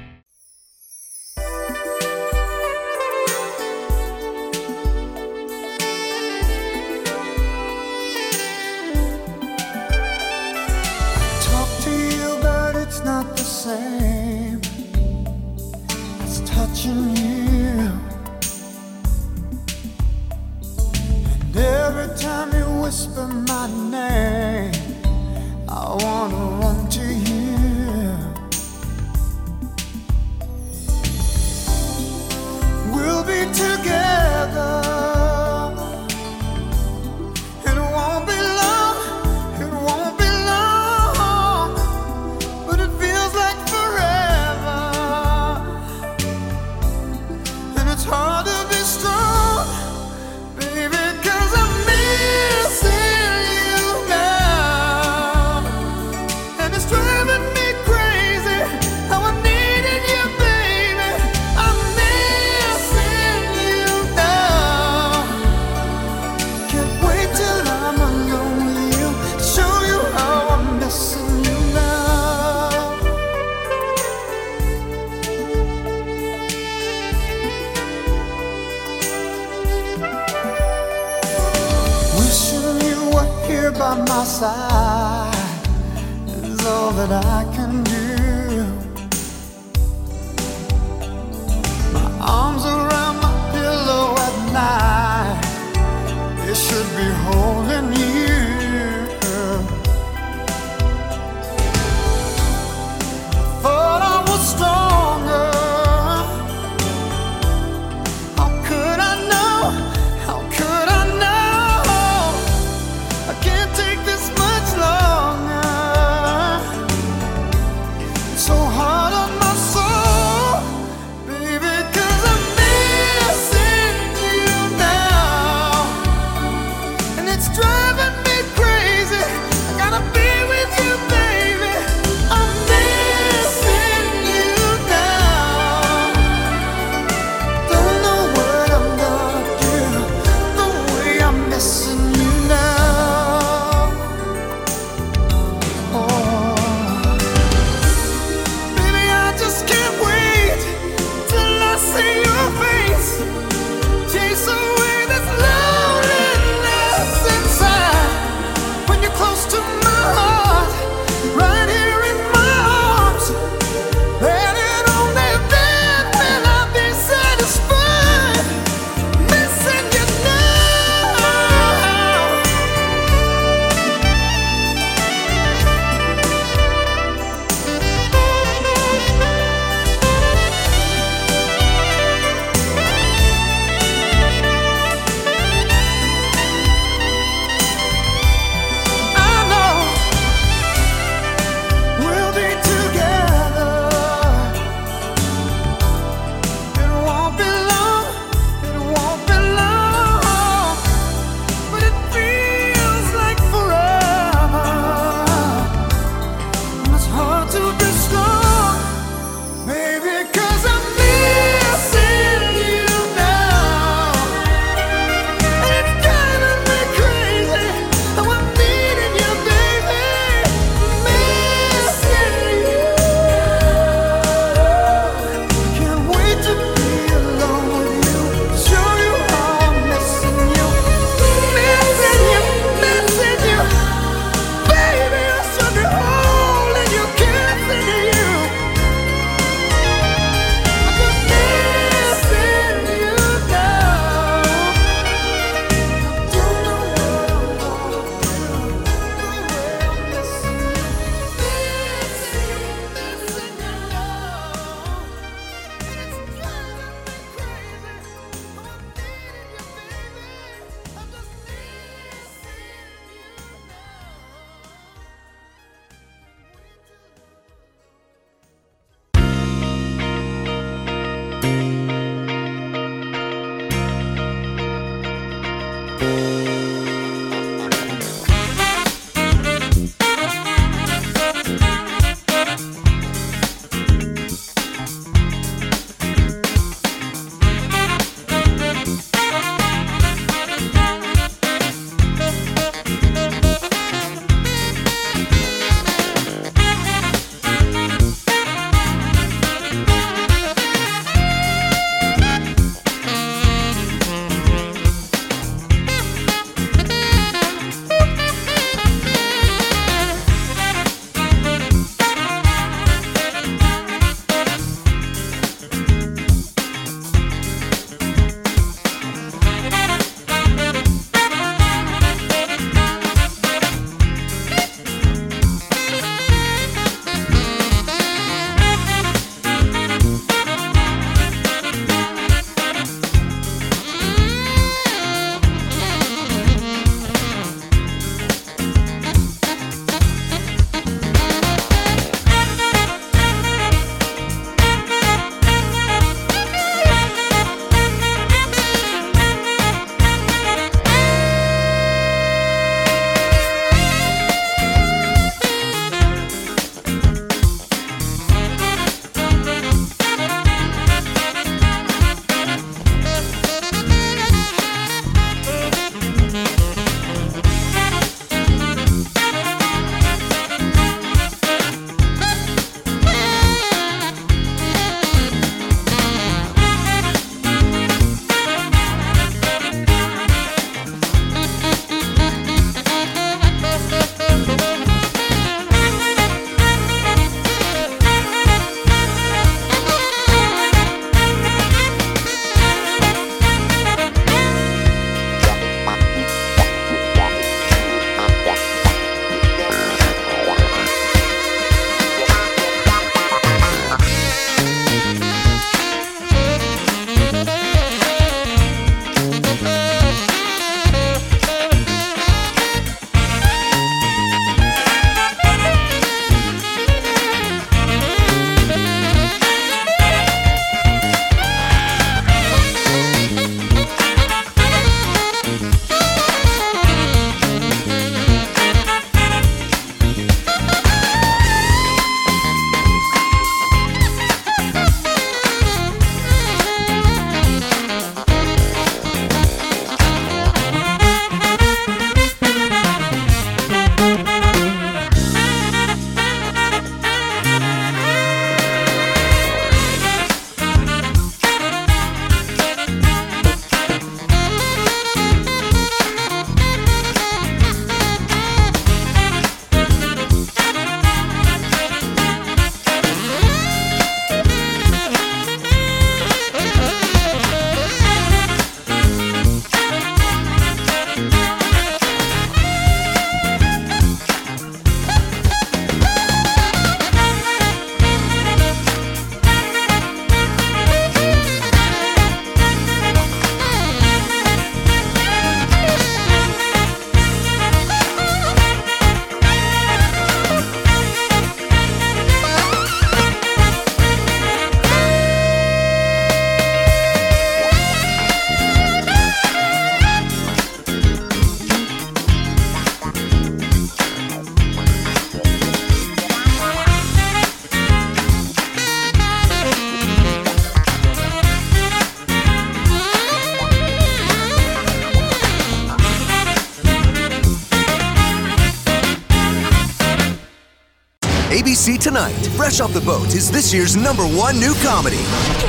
ABC Tonight, Fresh Off the Boat is this year's number one new comedy.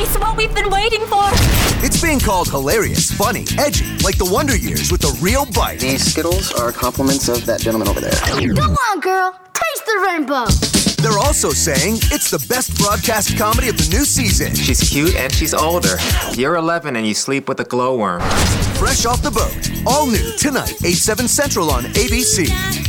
It's what we've been waiting for. It's being called hilarious, funny, edgy, like the Wonder Years with a real bite. These Skittles are compliments of that gentleman over there. Go on, girl. Taste the rainbow. They're also saying it's the best broadcast comedy of the new season. She's cute and she's older. You're 11 and you sleep with a glowworm. Fresh Off the Boat, all new tonight, 8, 7 Central on ABC.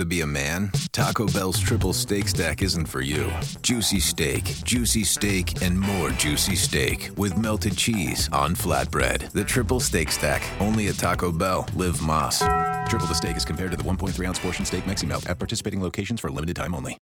to be a man? Taco Bell's triple steak stack isn't for you. Juicy steak, juicy steak, and more juicy steak with melted cheese on flatbread. The triple steak stack, only at Taco Bell. Live Más. Triple the steak is compared to the 1.3 ounce portion steak Mexi Melt at participating locations for a limited time only.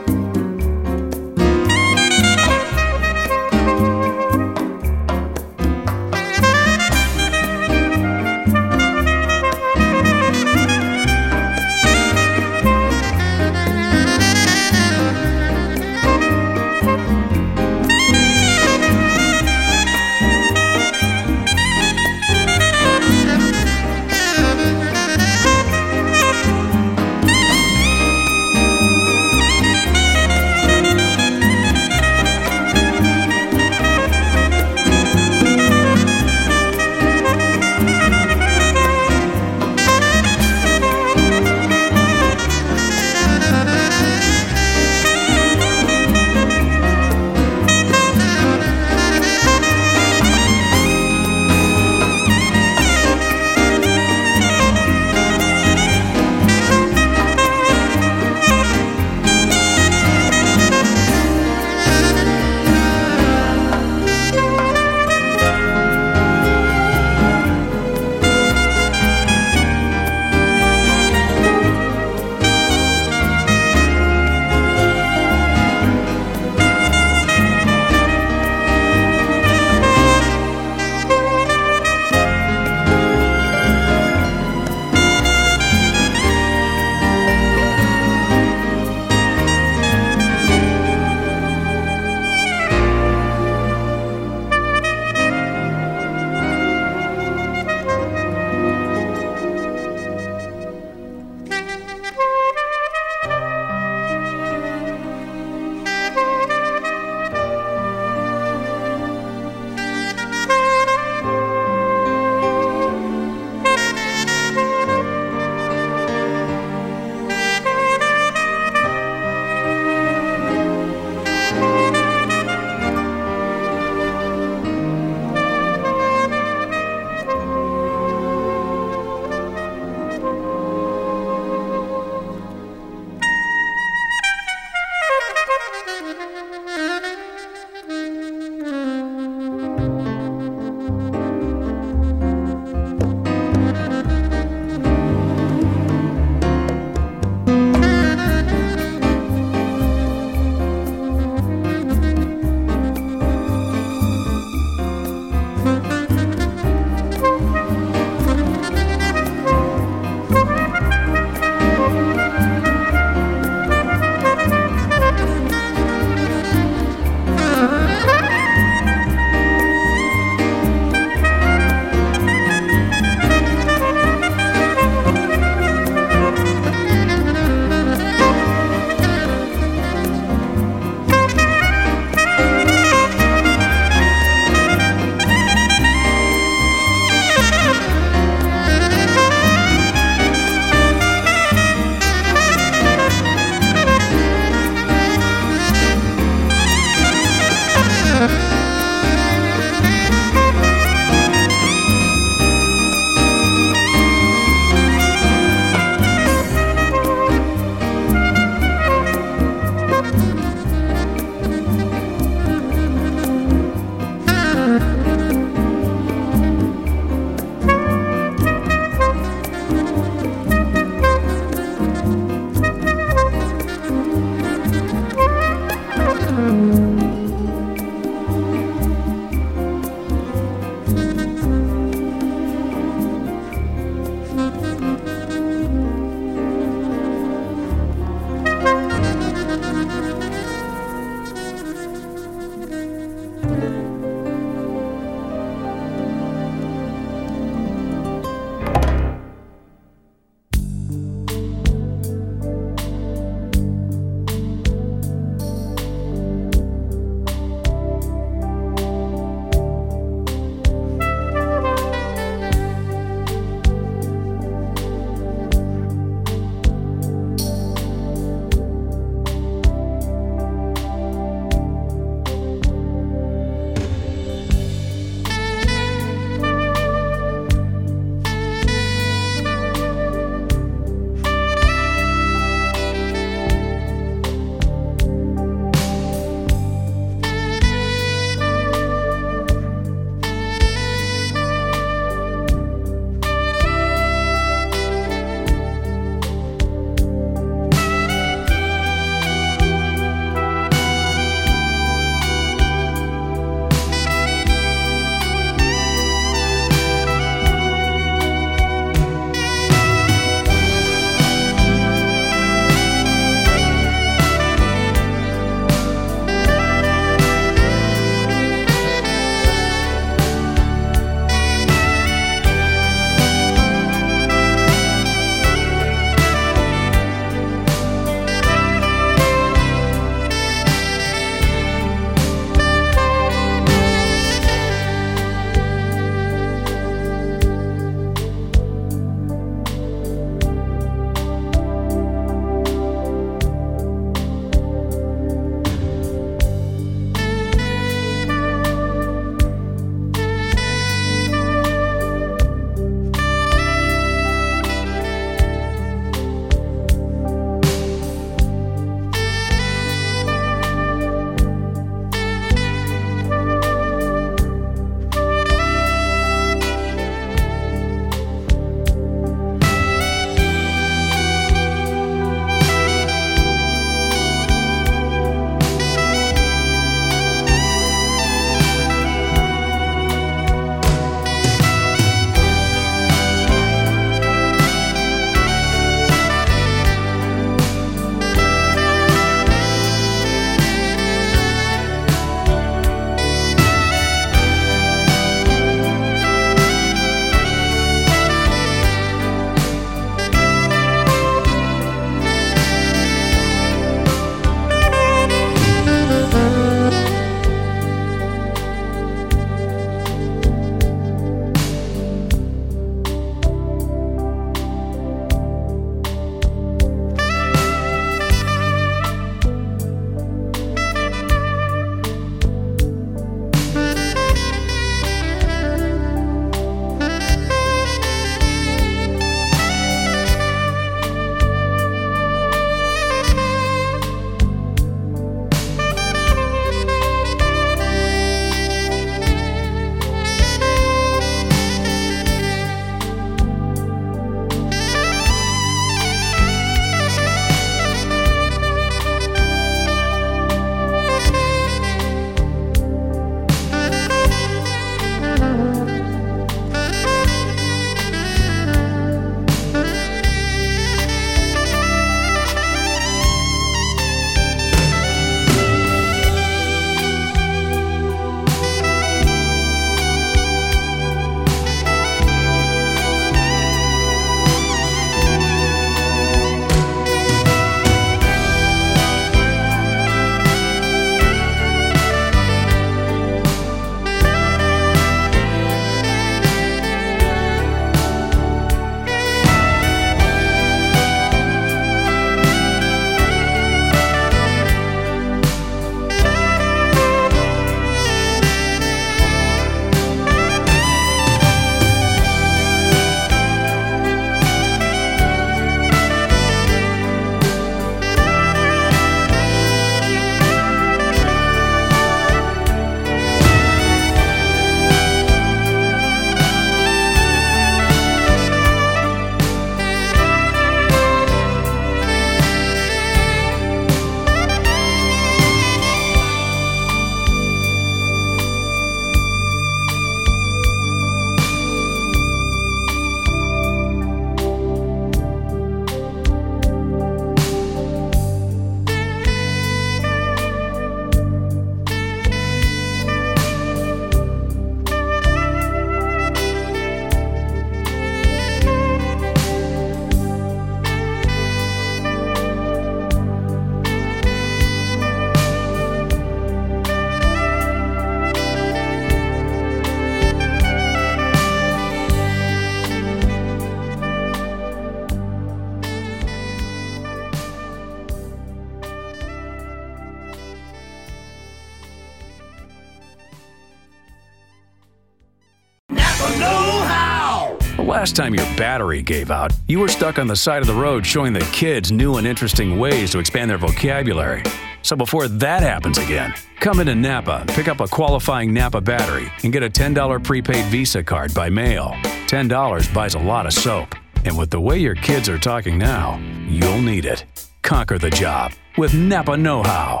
Time your battery gave out, you were stuck on the side of the road showing the kids new and interesting ways to expand their vocabulary. So before that happens again, come into Napa, pick up a qualifying Napa battery, and get a $10 prepaid Visa card by mail. $10 buys a lot of soap. And with the way your kids are talking now, you'll need it. Conquer the job with Napa Know How.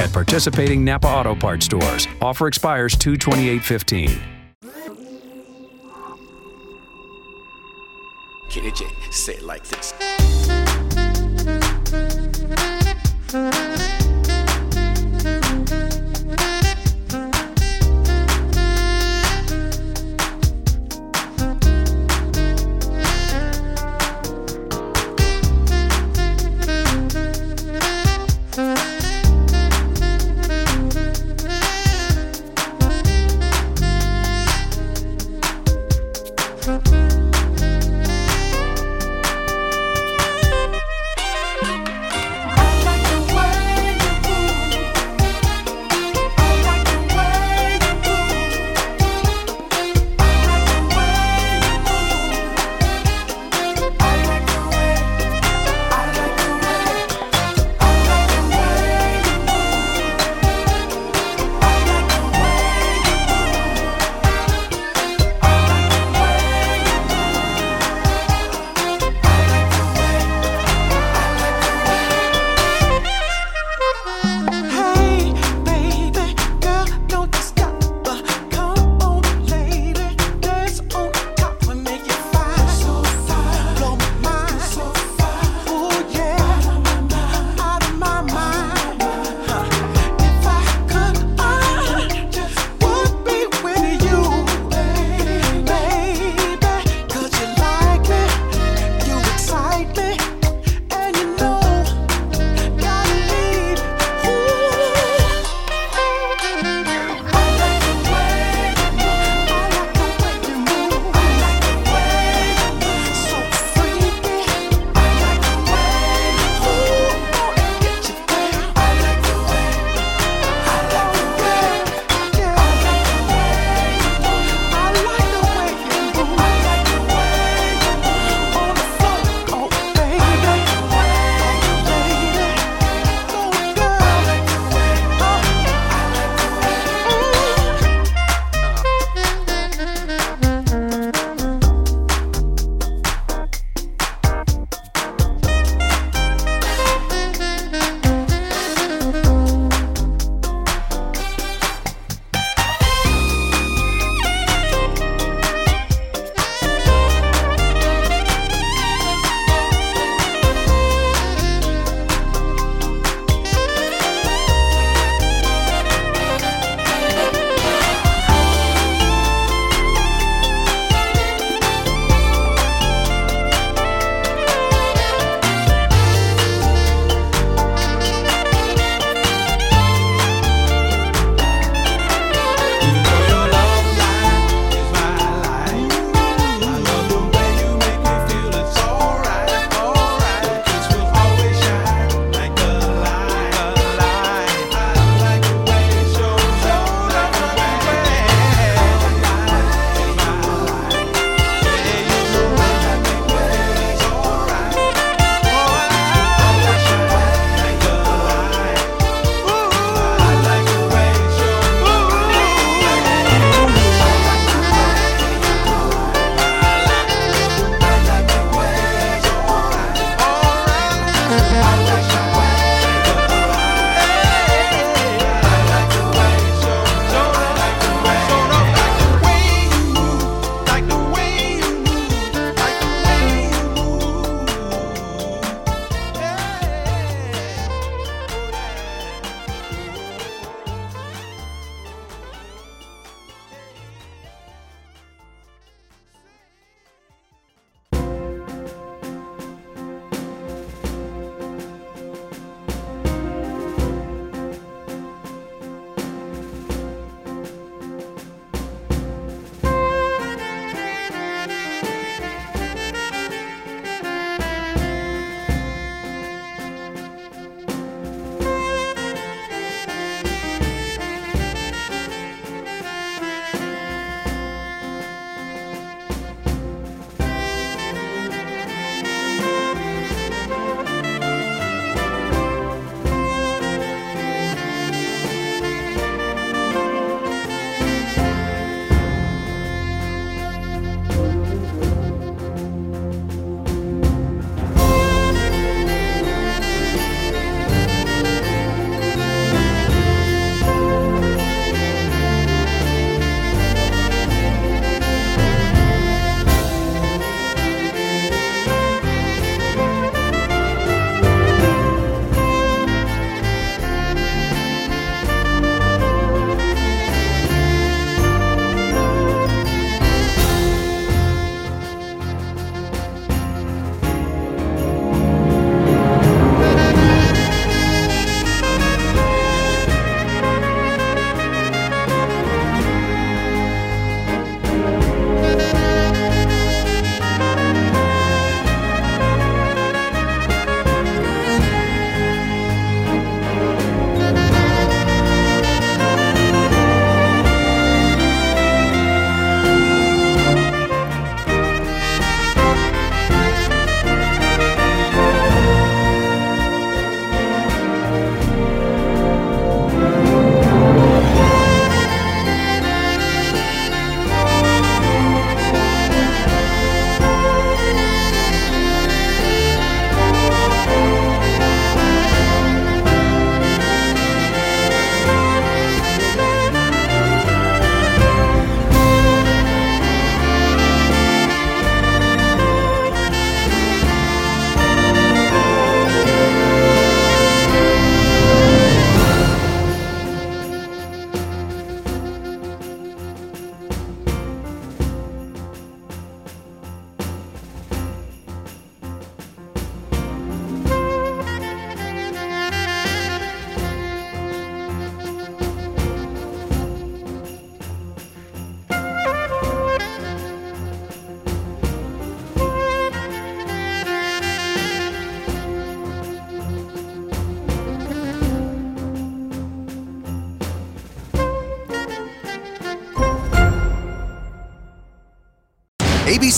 At participating Napa Auto Parts stores, offer expires 22815.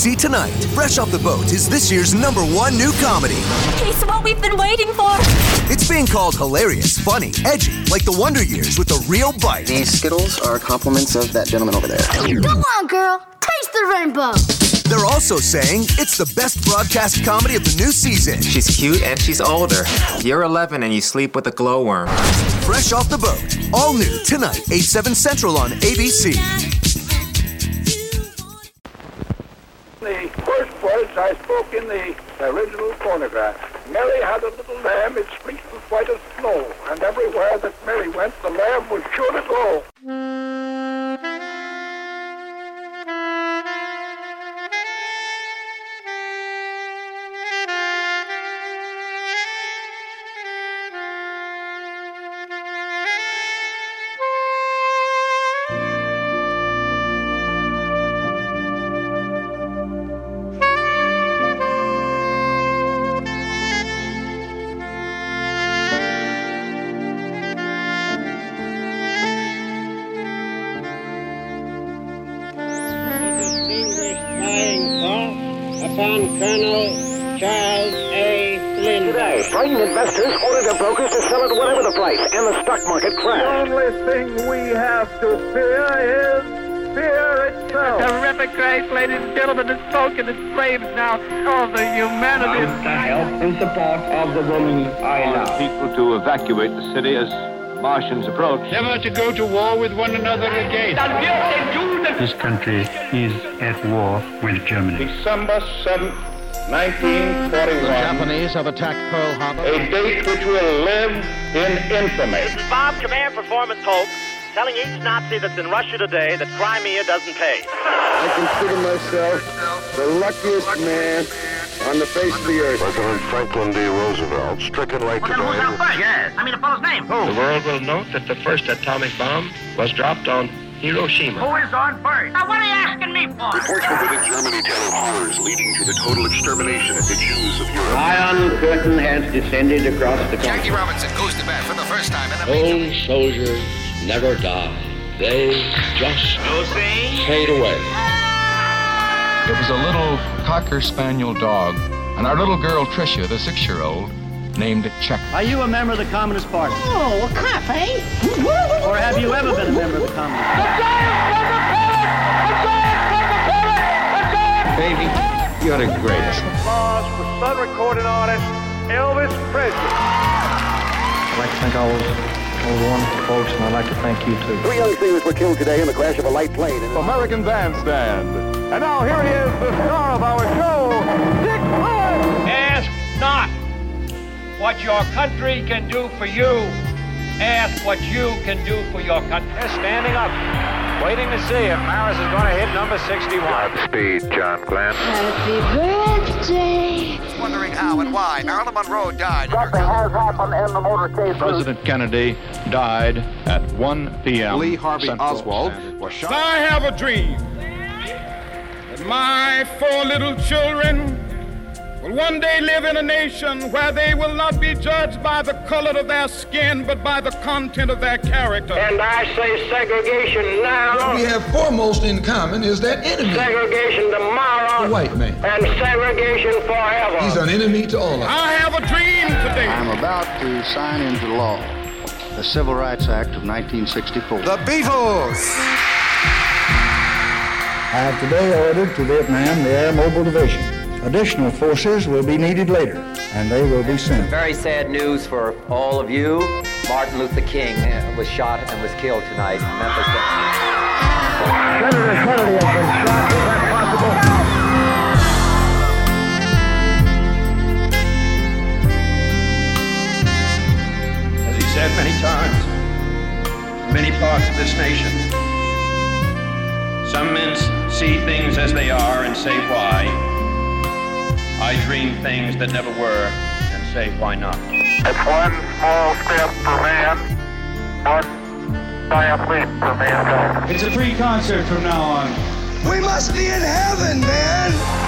ABC Tonight, Fresh Off the Boat is this year's number one new comedy. It's what we've been waiting for. It's being called hilarious, funny, edgy, like the Wonder Years with a real bite. These Skittles are compliments of that gentleman over there. Go on, girl. Taste the rainbow. They're also saying it's the best broadcast comedy of the new season. She's cute and she's older. You're 11 and you sleep with a glowworm. Fresh Off the Boat, all new tonight, 8, 7 Central on ABC. Spoke in the original phonograph. Mary had a little lamb, its fleece was white as snow, and everywhere that Mary went, the lamb was sure to go. City as Martians approach. Never to go to war with one another again. This country is at war with Germany. December 7th, 1941. The Japanese have attacked Pearl Harbor. A date which will live in infamy. This is Bob Command Performance Hope telling each Nazi that's in Russia today that Crimea doesn't pay. I consider myself the luckiest man on the face of the earth. President Franklin D. Roosevelt, stricken late Well, then who's today. on first? Yes. I mean, the fellow's name. Who? The world will note that the first atomic bomb was dropped on Hiroshima. Who is on first? Now, what are you asking me for? Reports from within Germany tell of horrors leading to the total extermination of the Jews of Europe. Iron curtain has descended across the country. Robinson goes to bat for the first time in a Old soldiers never die. They just fade away. It was a little cocker spaniel dog, and our little girl Tricia, the six-year-old, named it Check. Are you a member of the Communist Party? Oh, a cop, eh? Or have you ever been a member of the Communist Party? Baby, you're the greatest. Applause for Sun recording artist Elvis Presley. I'd like to thank all those, all the wonderful folks, and I'd like to thank you too. Three young sailors were killed today in the crash of a light plane. In American Bandstand. And now here he is, the star of our show, Dick Clark. Ask not what your country can do for you. Ask what you can do for your country. They're standing up, waiting to see if Maris is going to hit number 61. Godspeed, John Glenn. Happy birthday. Wondering how and why Marilyn Monroe died. Something has happened in the motorcade. President Kennedy died at 1 p.m. Lee Harvey Central Oswald Standard. was shot. I have a dream that my four little children will one day live in a nation where they will not be judged by the color of their skin, but by the content of their character. And I say segregation now. What we have foremost in common is that enemy, Segregation tomorrow. the white man. And segregation forever. He's an enemy to all of us. I have a dream today. I'm about to sign into law the Civil Rights Act of 1964. The Beatles. I have today ordered to Vietnam the Air Mobile Division. Additional forces will be needed later, and they will be sent. Very sad news for all of you. Martin Luther King uh, was shot and was killed tonight in Memphis. Senator Kennedy has been said many times, many parts of this nation, some men see things as they are and say why. I dream things that never were and say why not. It's one small step for man, one giant leap for mankind. It's a free concert from now on. We must be in heaven, man.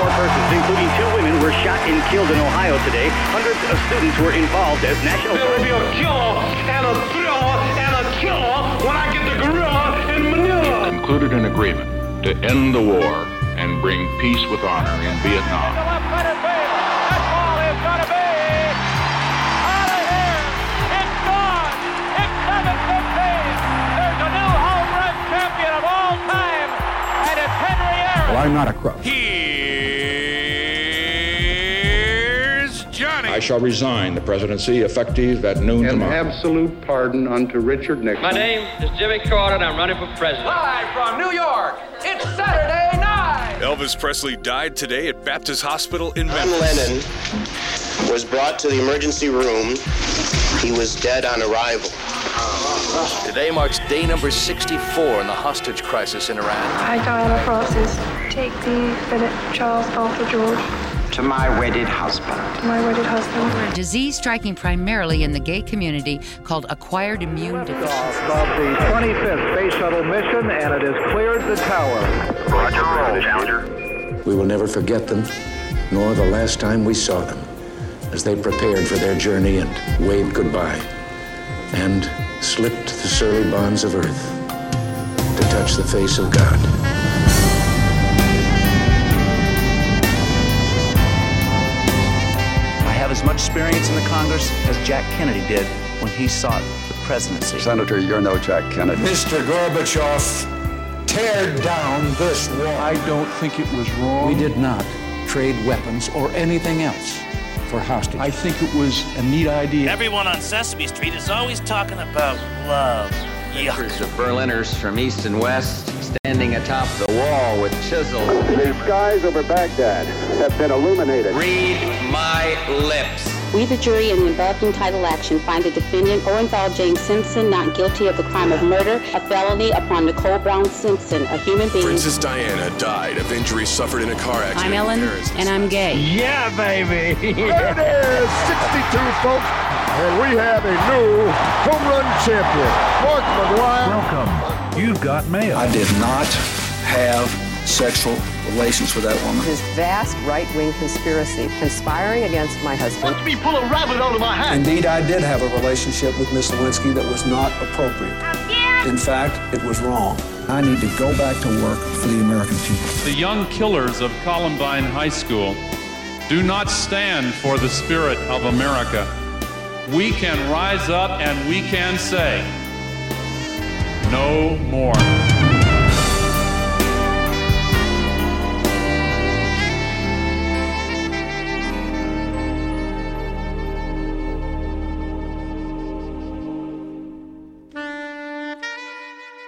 Four persons, including two women, were shot and killed in Ohio today. Hundreds of students were involved as national. There will be a killer and a thriller and a killer when I get the gorilla in Manila. Concluded an agreement to end the war and bring peace with honor in Vietnam. Well, I'm not a crook. Here's I shall resign the presidency effective at noon An tomorrow. absolute pardon unto Richard Nixon. My name is Jimmy Carter, and I'm running for president. Live from New York, it's Saturday night. Elvis Presley died today at Baptist Hospital in John Memphis. Lennon was brought to the emergency room. He was dead on arrival. Today marks day number 64 in the hostage crisis in Iran. I, Diana Frances, take thee, Philip, Charles, Arthur, George, To my wedded husband. my wedded husband. A disease striking primarily in the gay community called acquired immune deficiency. Of the 25th Space Shuttle mission, and it has cleared the tower. Roger, roll, Challenger. We will never forget them, nor the last time we saw them, as they prepared for their journey and waved goodbye, and slipped the surly bonds of earth to touch the face of God. As much experience in the Congress as Jack Kennedy did when he sought the presidency. Senator, you're no Jack Kennedy. Mr. Gorbachev, tear down this wall. I don't think it was wrong. We did not trade weapons or anything else for hostages. I think it was a neat idea. Everyone on Sesame Street is always talking about love. Yuck. Pictures of Berliners from east and west standing atop the wall with chisels. The skies over Baghdad have been illuminated. Read my lips. We, the jury in the above entitled action, find the defendant Orenthal James Simpson not guilty of the crime of murder, a felony upon Nicole Brown Simpson, a human being. Princess Diana died of injuries suffered in a car accident. I'm Ellen, Paris. and I'm gay. Yeah, baby. There it is, 62, folks. And we have a new home run champion, Mark McGwire. Welcome. You've got mail. I did not have sexual relations with that woman. This vast right-wing conspiracy conspiring against my husband. Watch me pull a rabbit out of my hat. Indeed, I did have a relationship with Miss Lewinsky that was not appropriate. In fact, it was wrong. I need to go back to work for the American people. The young killers of Columbine High School do not stand for the spirit of America. We can rise up and we can say, no more.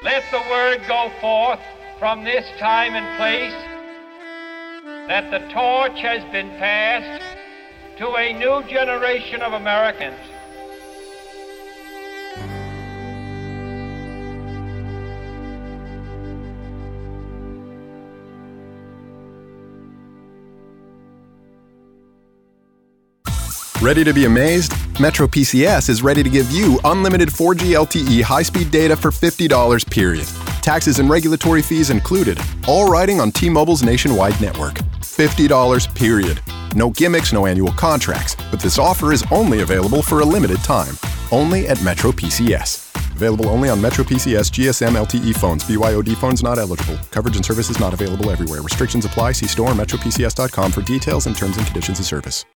Let the word go forth from this time and place that the torch has been passed to a new generation of Americans. Ready to be amazed? Metro PCS is ready to give you unlimited 4G LTE high speed data for $50 period. Taxes and regulatory fees included, all riding on T Mobile's nationwide network. $50 period. No gimmicks, no annual contracts, but this offer is only available for a limited time. Only at Metro PCS. Available only on Metro PCS GSM LTE phones. BYOD phones not eligible. Coverage and services not available everywhere. Restrictions apply. See store or metropcs.com for details and terms and conditions of service.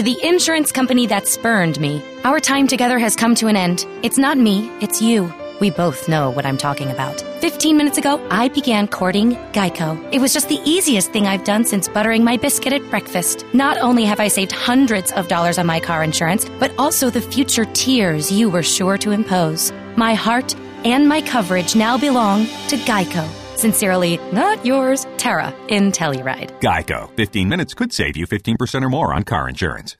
To the insurance company that spurned me, our time together has come to an end. It's not me, it's you. We both know what I'm talking about. 15 minutes ago, I began courting Geico. It was just the easiest thing I've done since buttering my biscuit at breakfast. Not only have I saved hundreds of dollars on my car insurance, but also the future tears you were sure to impose. My heart and my coverage now belong to Geico. Sincerely, not yours, Tara in Telluride. Geico. 15 minutes could save you 15% or more on car insurance.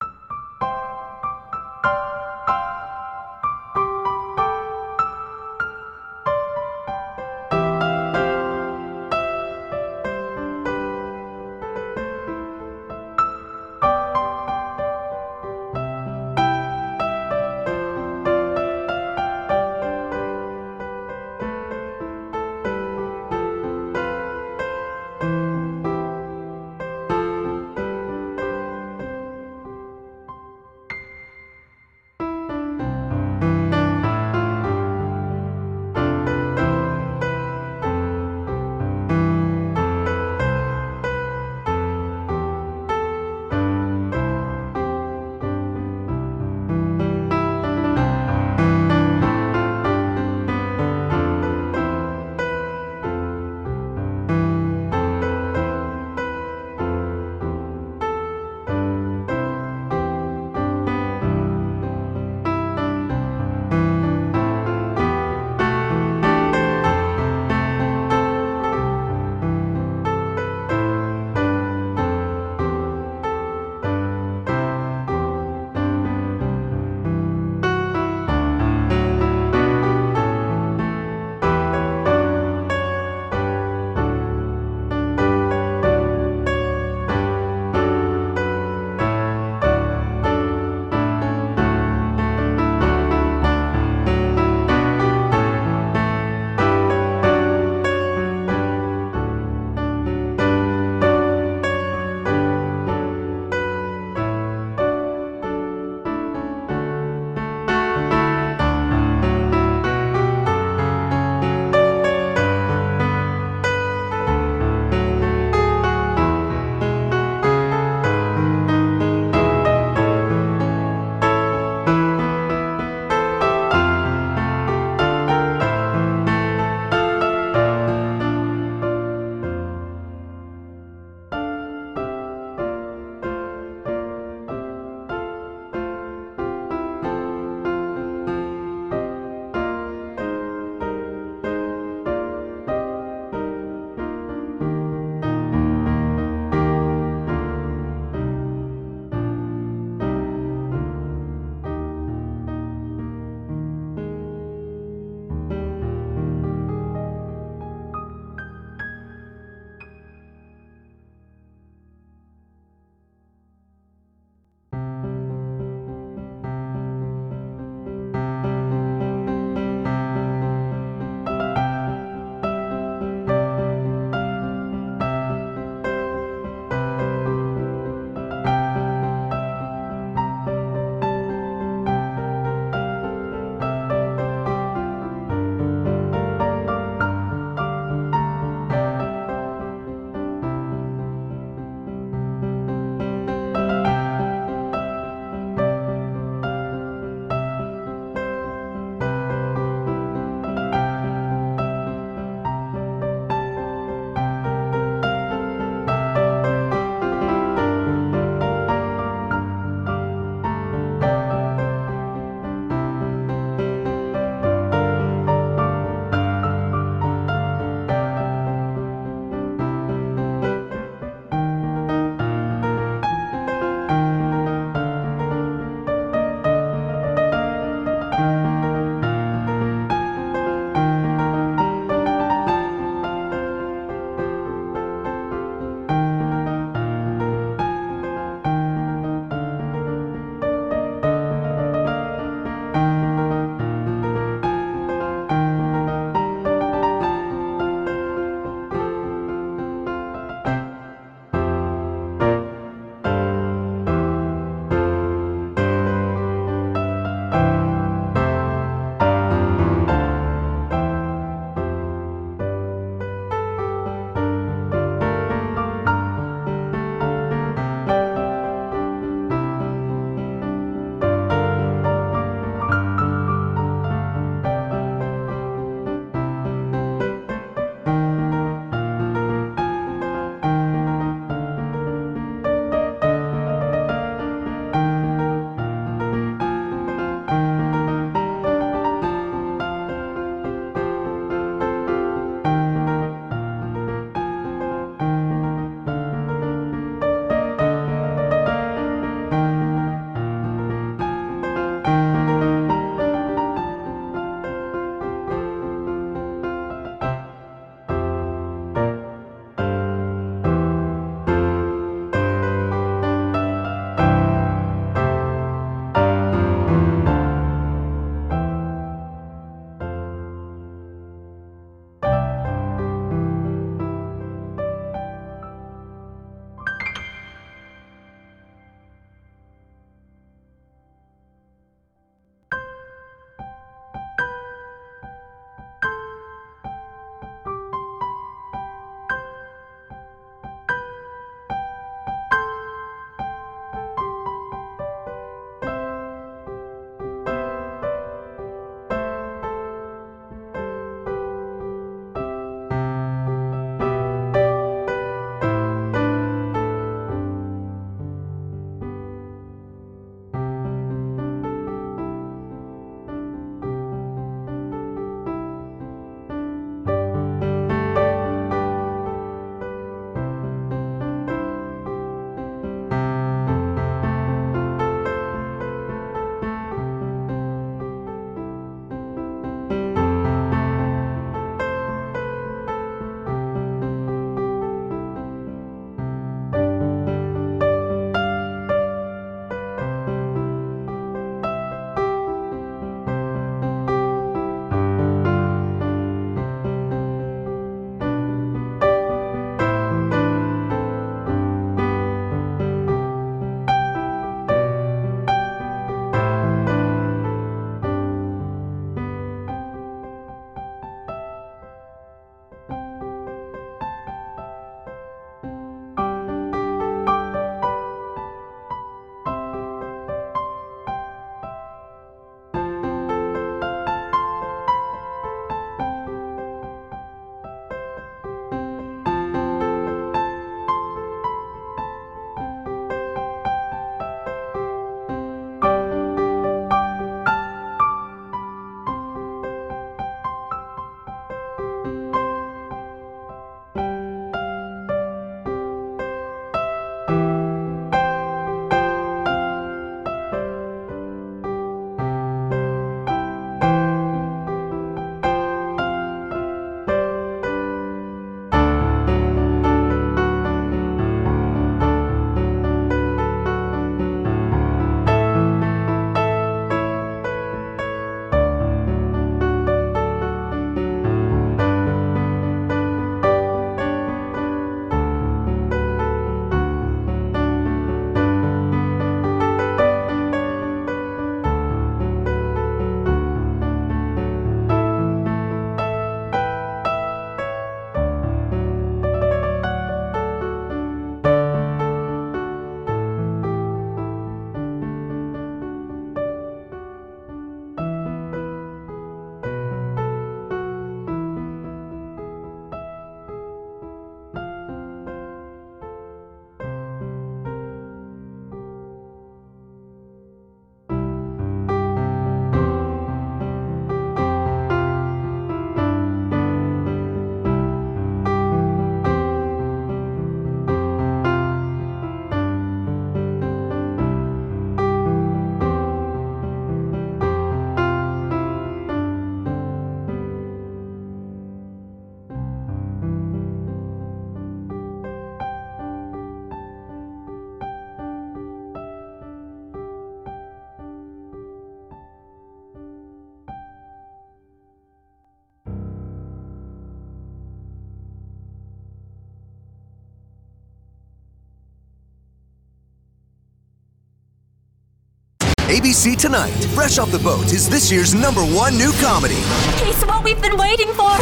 ABC Tonight, Fresh Off the Boat is this year's number one new comedy. It's what we've been waiting for.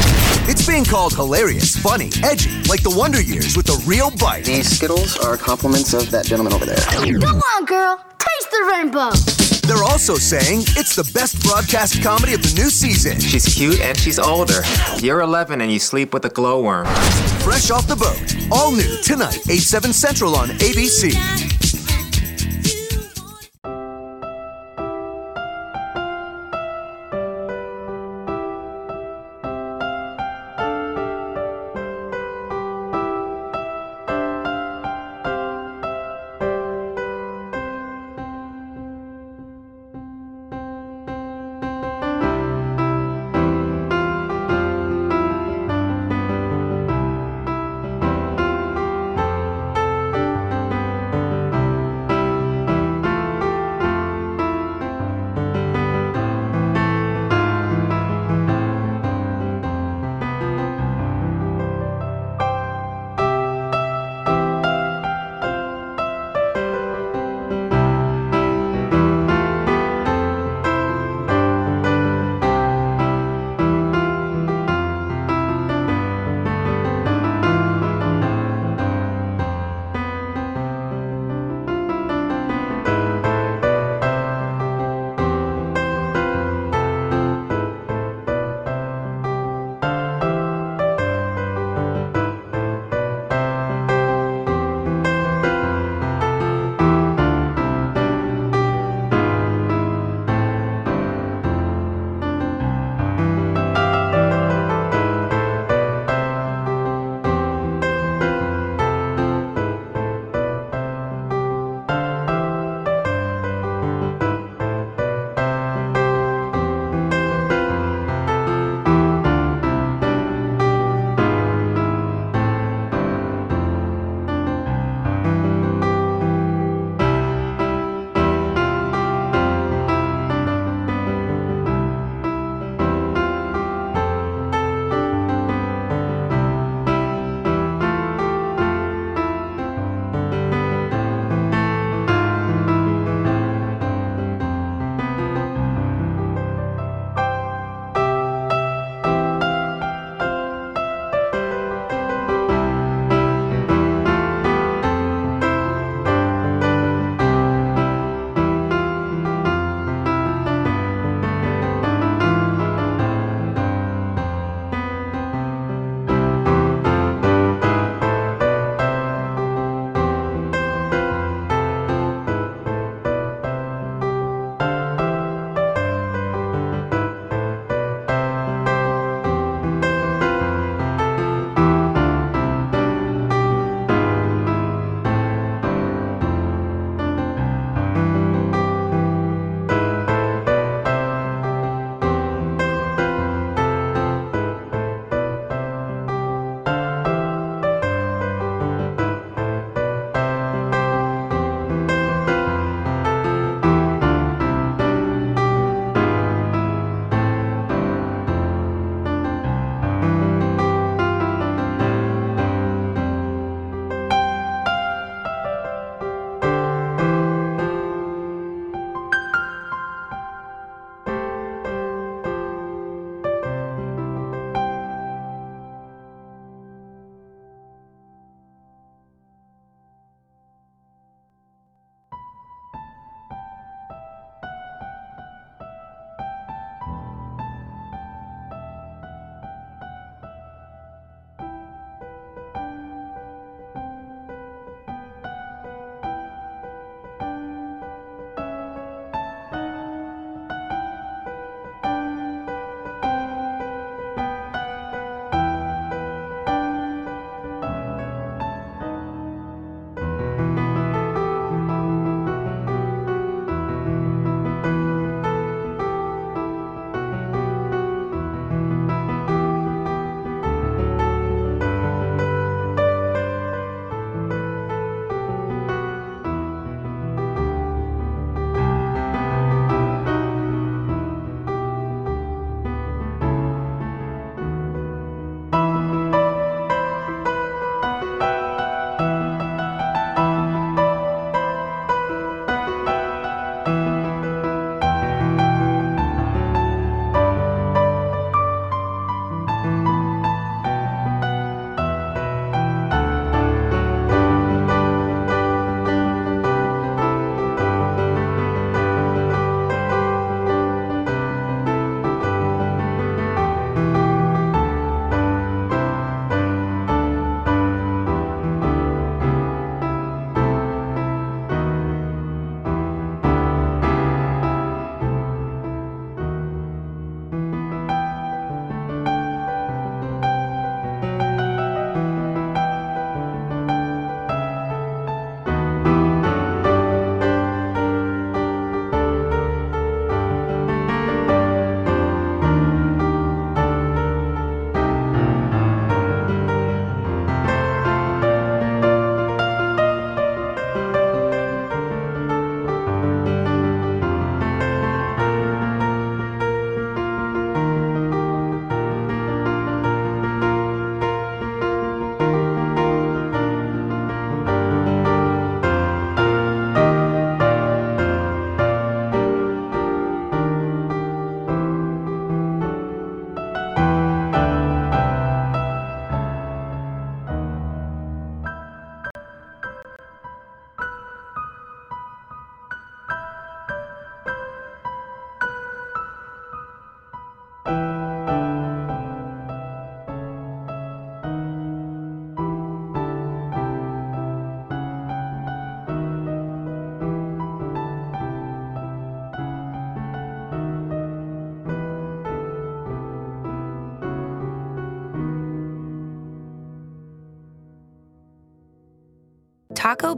It's being called hilarious, funny, edgy, like the Wonder Years with a real bite. These Skittles are compliments of that gentleman over there. Go on, girl. Taste the rainbow. They're also saying it's the best broadcast comedy of the new season. She's cute and she's older. You're 11 and you sleep with a glowworm. Fresh Off the Boat, all new tonight, 8, 7 Central on ABC.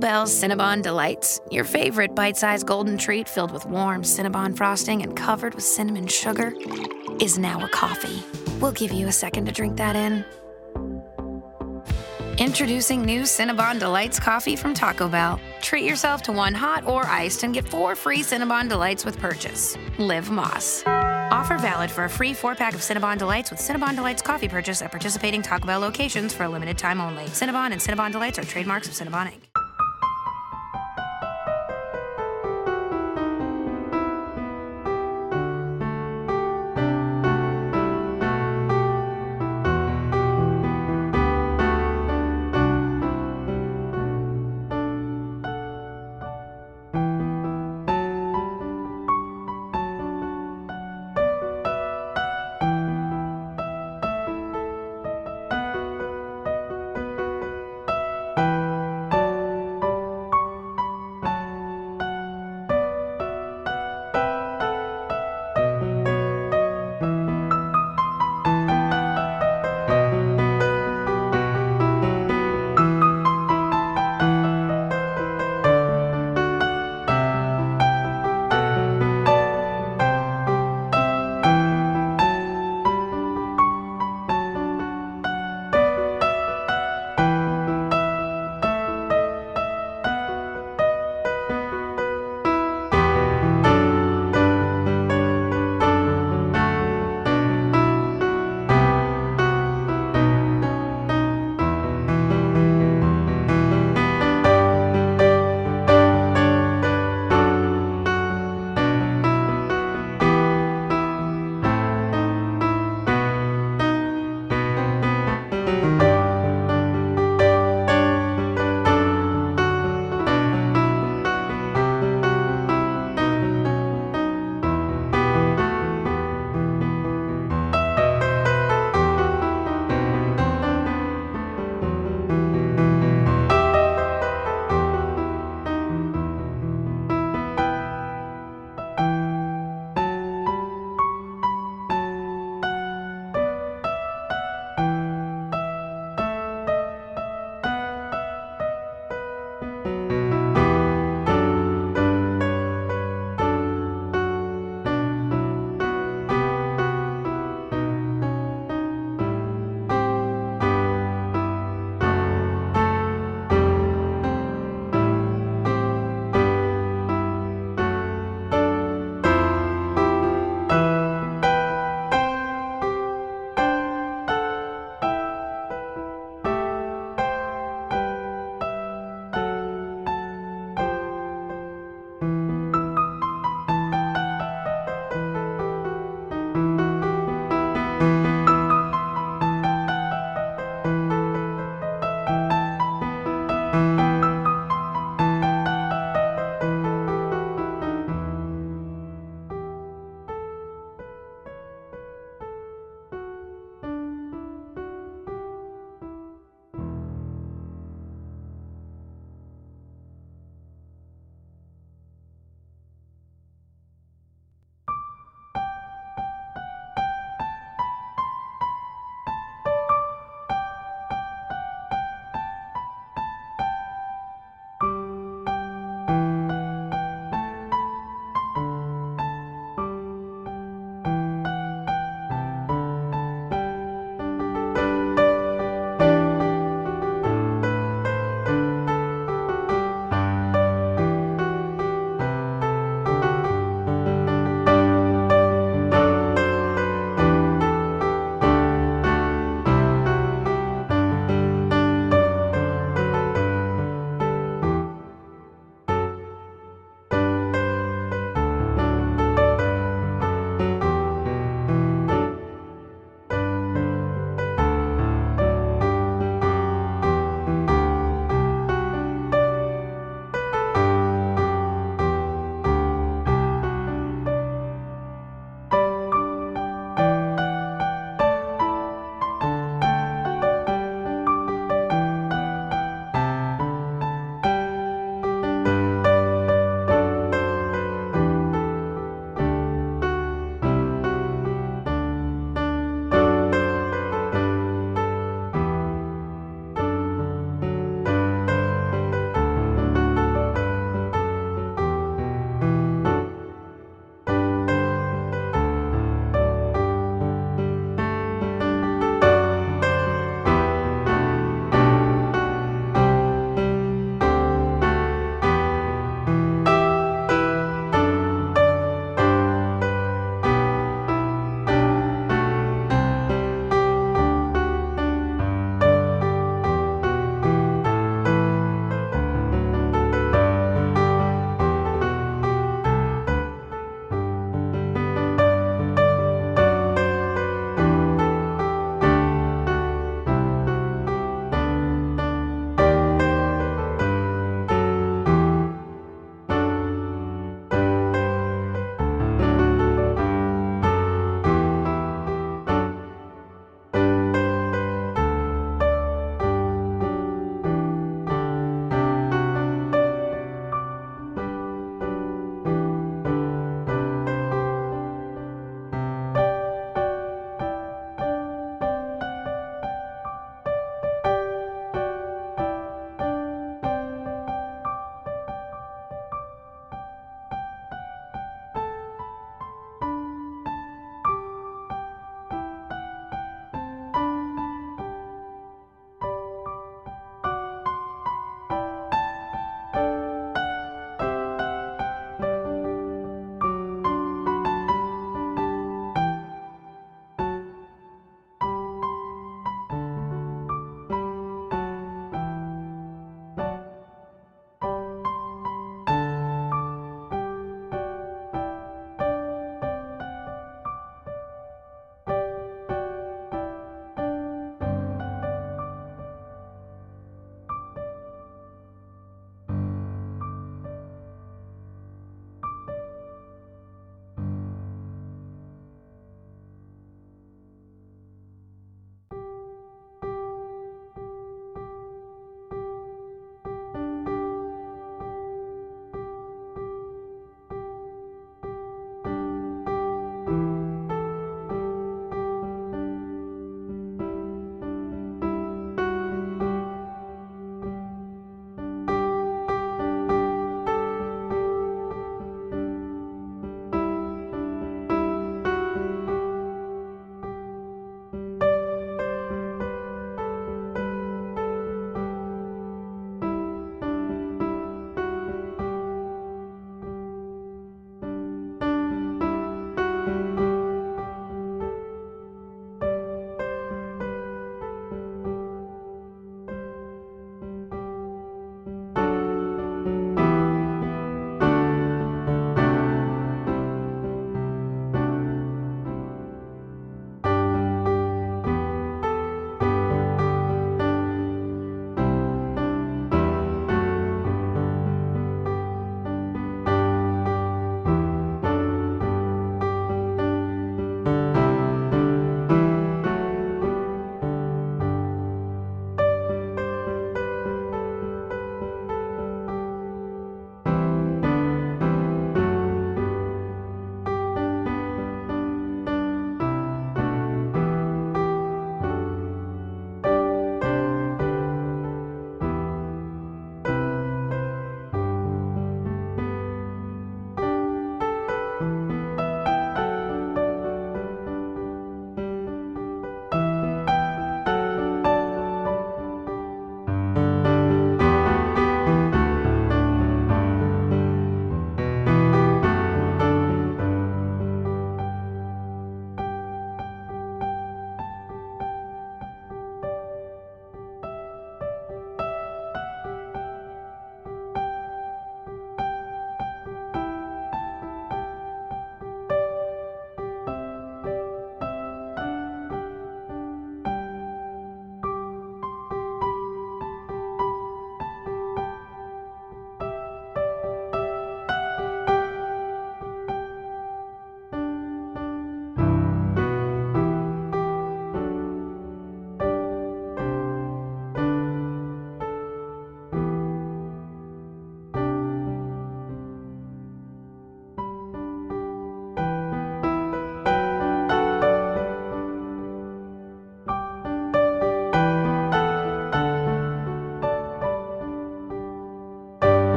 Bell's Cinnabon Delights, your favorite bite sized golden treat filled with warm Cinnabon frosting and covered with cinnamon sugar, is now a coffee. We'll give you a second to drink that in. Introducing new Cinnabon Delights coffee from Taco Bell. Treat yourself to one hot or iced and get four free Cinnabon Delights with purchase. Live Más. Offer valid for a free four pack of Cinnabon Delights with Cinnabon Delights coffee purchase at participating Taco Bell locations for a limited time only. Cinnabon and Cinnabon Delights are trademarks of Cinnabon Inc.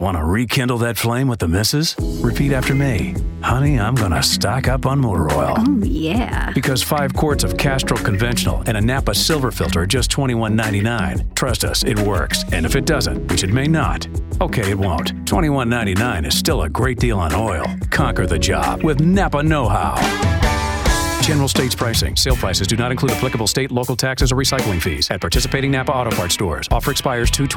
Want to rekindle that flame with the missus? Repeat after me. Honey, I'm going to stock up on motor oil. Oh, yeah. Because five quarts of Castrol Conventional and a Napa Silver Filter are just $21.99. Trust us, it works. And if it doesn't, which it may not, okay, it won't. $21.99 is still a great deal on oil. Conquer the job with Napa Know How. General states pricing. Sale prices do not include applicable state, local taxes, or recycling fees at participating Napa Auto Parts stores. Offer expires 2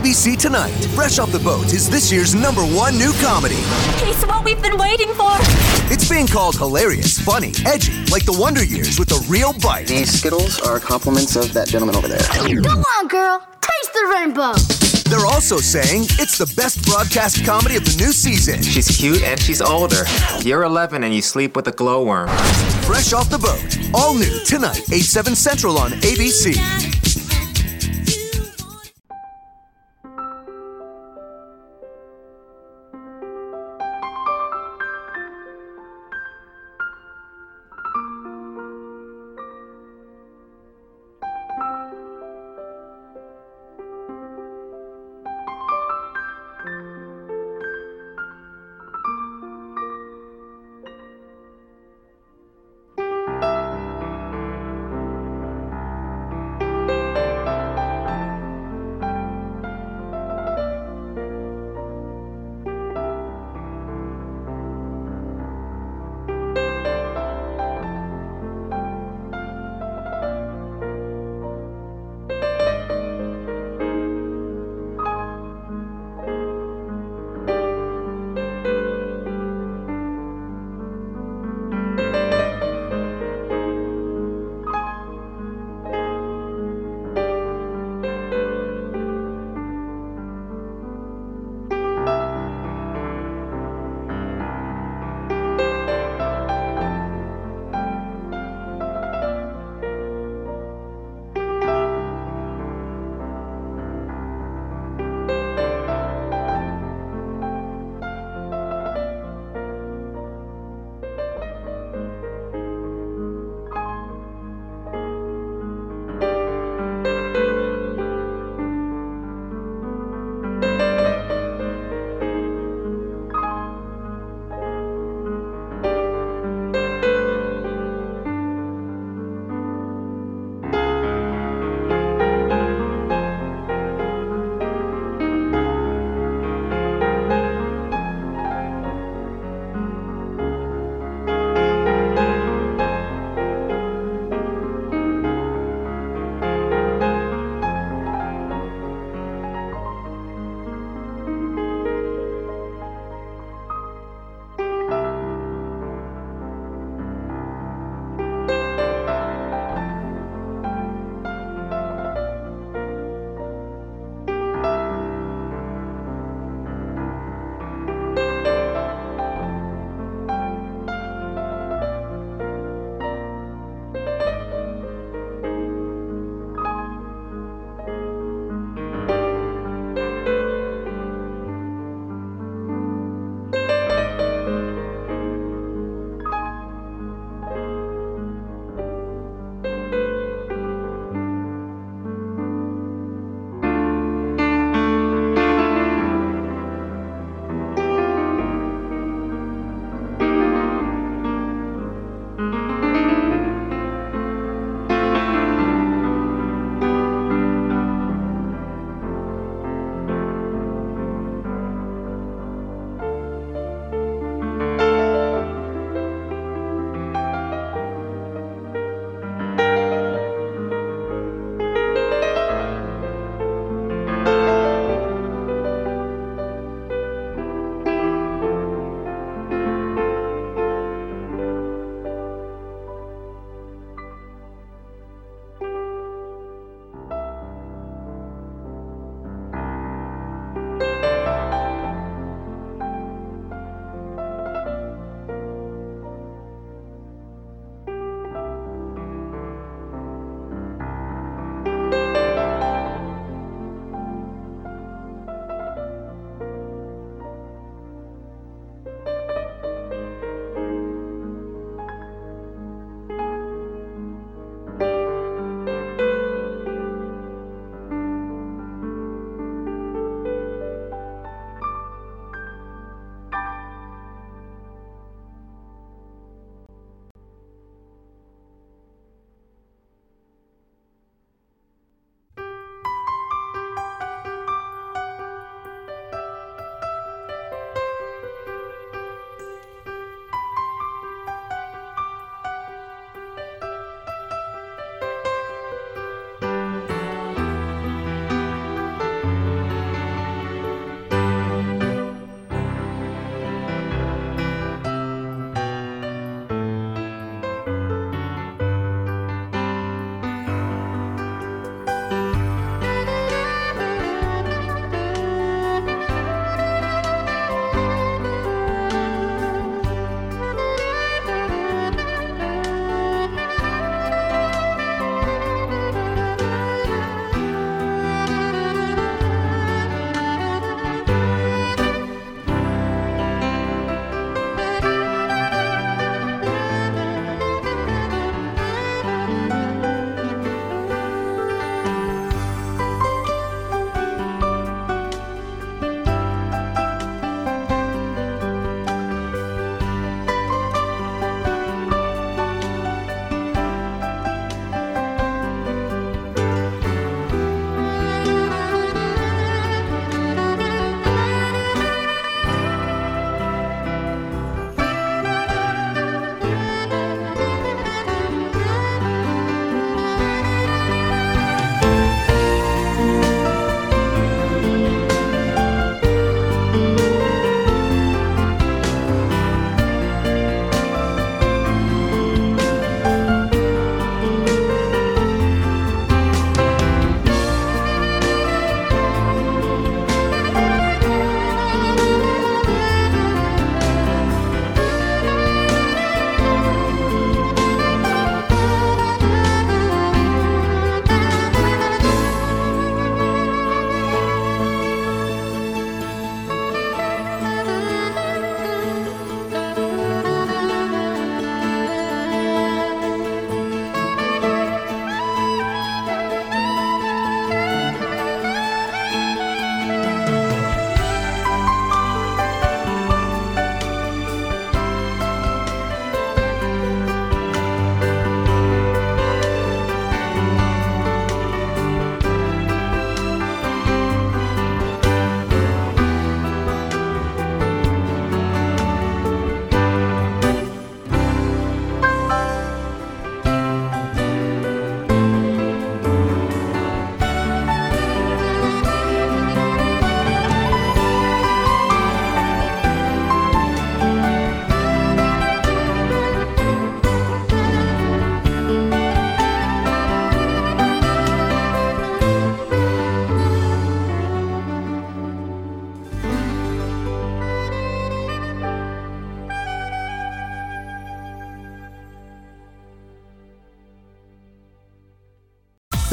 ABC Tonight. Fresh Off the Boat is this year's number one new comedy. It's what we've been waiting for. It's being called hilarious, funny, edgy, like the Wonder Years with a real bite. These Skittles are compliments of that gentleman over there. Go on, girl. Taste the rainbow. They're also saying it's the best broadcast comedy of the new season. She's cute and she's older. You're 11 and you sleep with a glowworm. Fresh Off the Boat. All new tonight, 8, 7 Central on ABC.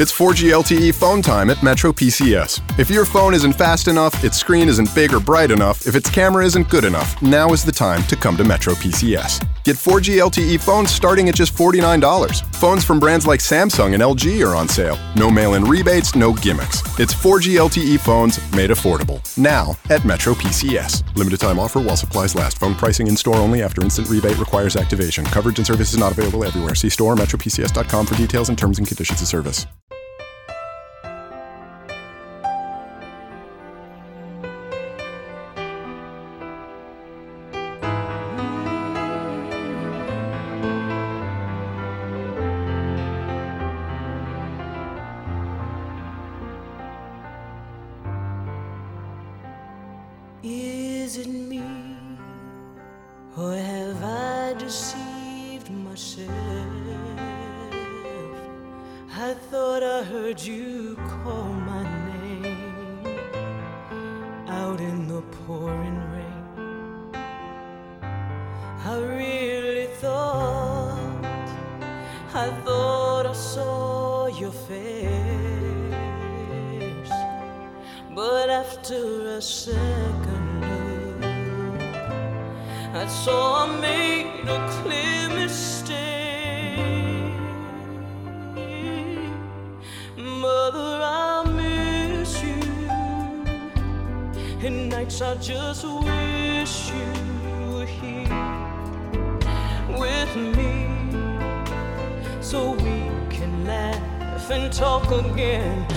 It's 4G LTE phone time at Metro PCS. If your phone isn't fast enough, its screen isn't big or bright enough, if its camera isn't good enough, now is the time to come to Metro PCS. Get 4G LTE phones starting at just $49. Phones from brands like Samsung and LG are on sale. No mail in rebates, no gimmicks. It's 4G LTE phones made affordable. Now at Metro PCS. Limited time offer while supplies last. Phone pricing in store only after instant rebate requires activation. Coverage and service is not available everywhere. See store metropcs.com for details and terms and conditions of service. Again.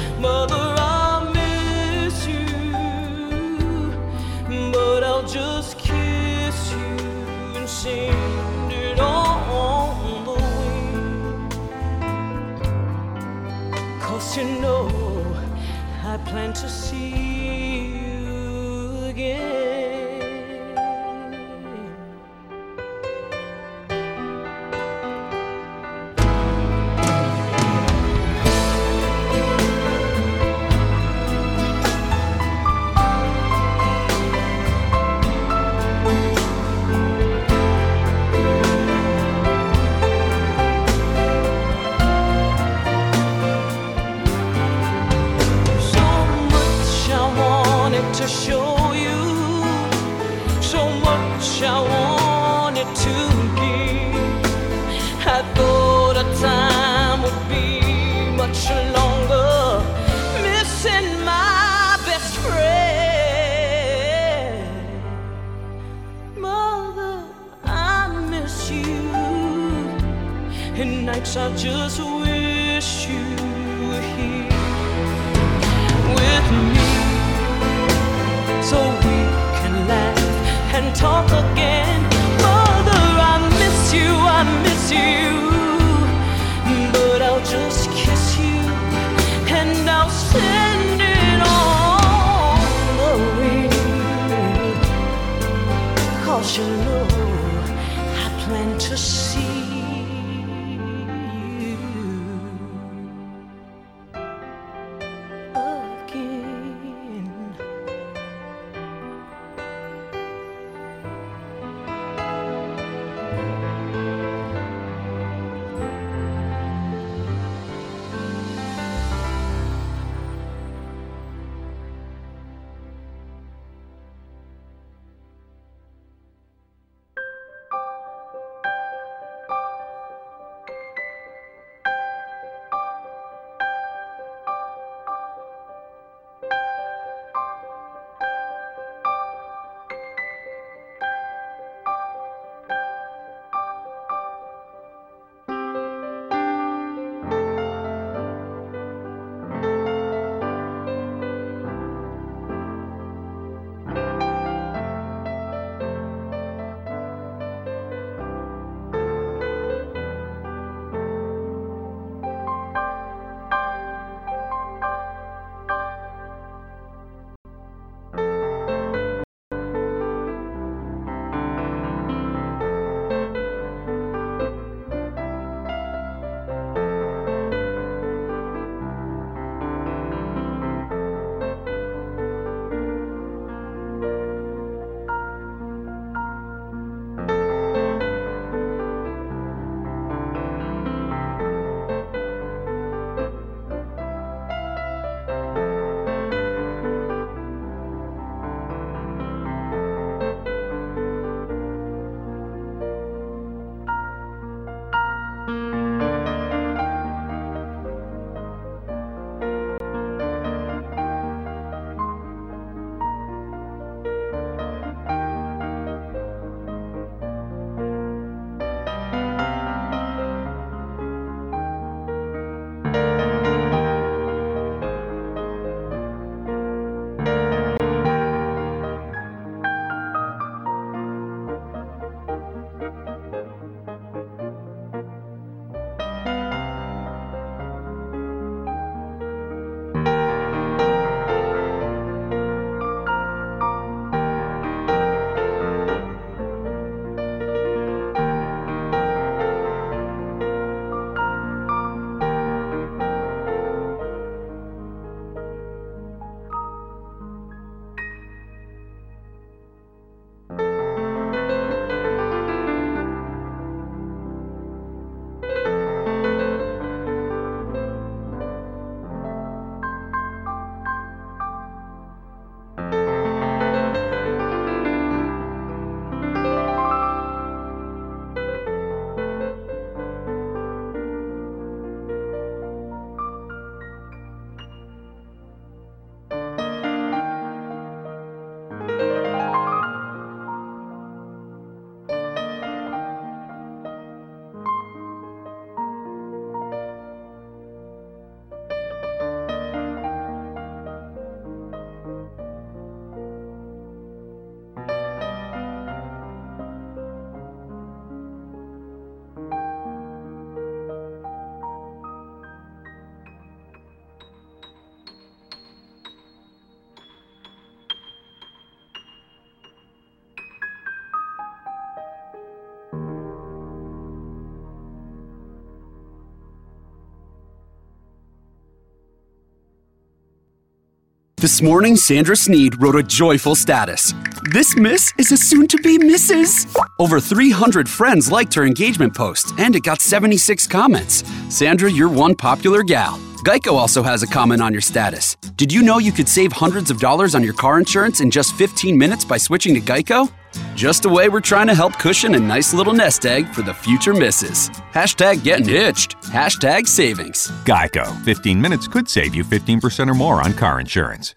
This morning, Sandra Sneed wrote a joyful status. This miss is a soon to be Mrs. Over 300 friends liked her engagement post, and it got 76 comments. Sandra, you're one popular gal. Geico also has a comment on your status. Did you know you could save hundreds of dollars on your car insurance in just 15 minutes by switching to Geico? Just a way we're trying to help cushion a nice little nest egg for the future misses. Hashtag getting hitched. Hashtag savings. Geico. 15 minutes could save you 15% or more on car insurance.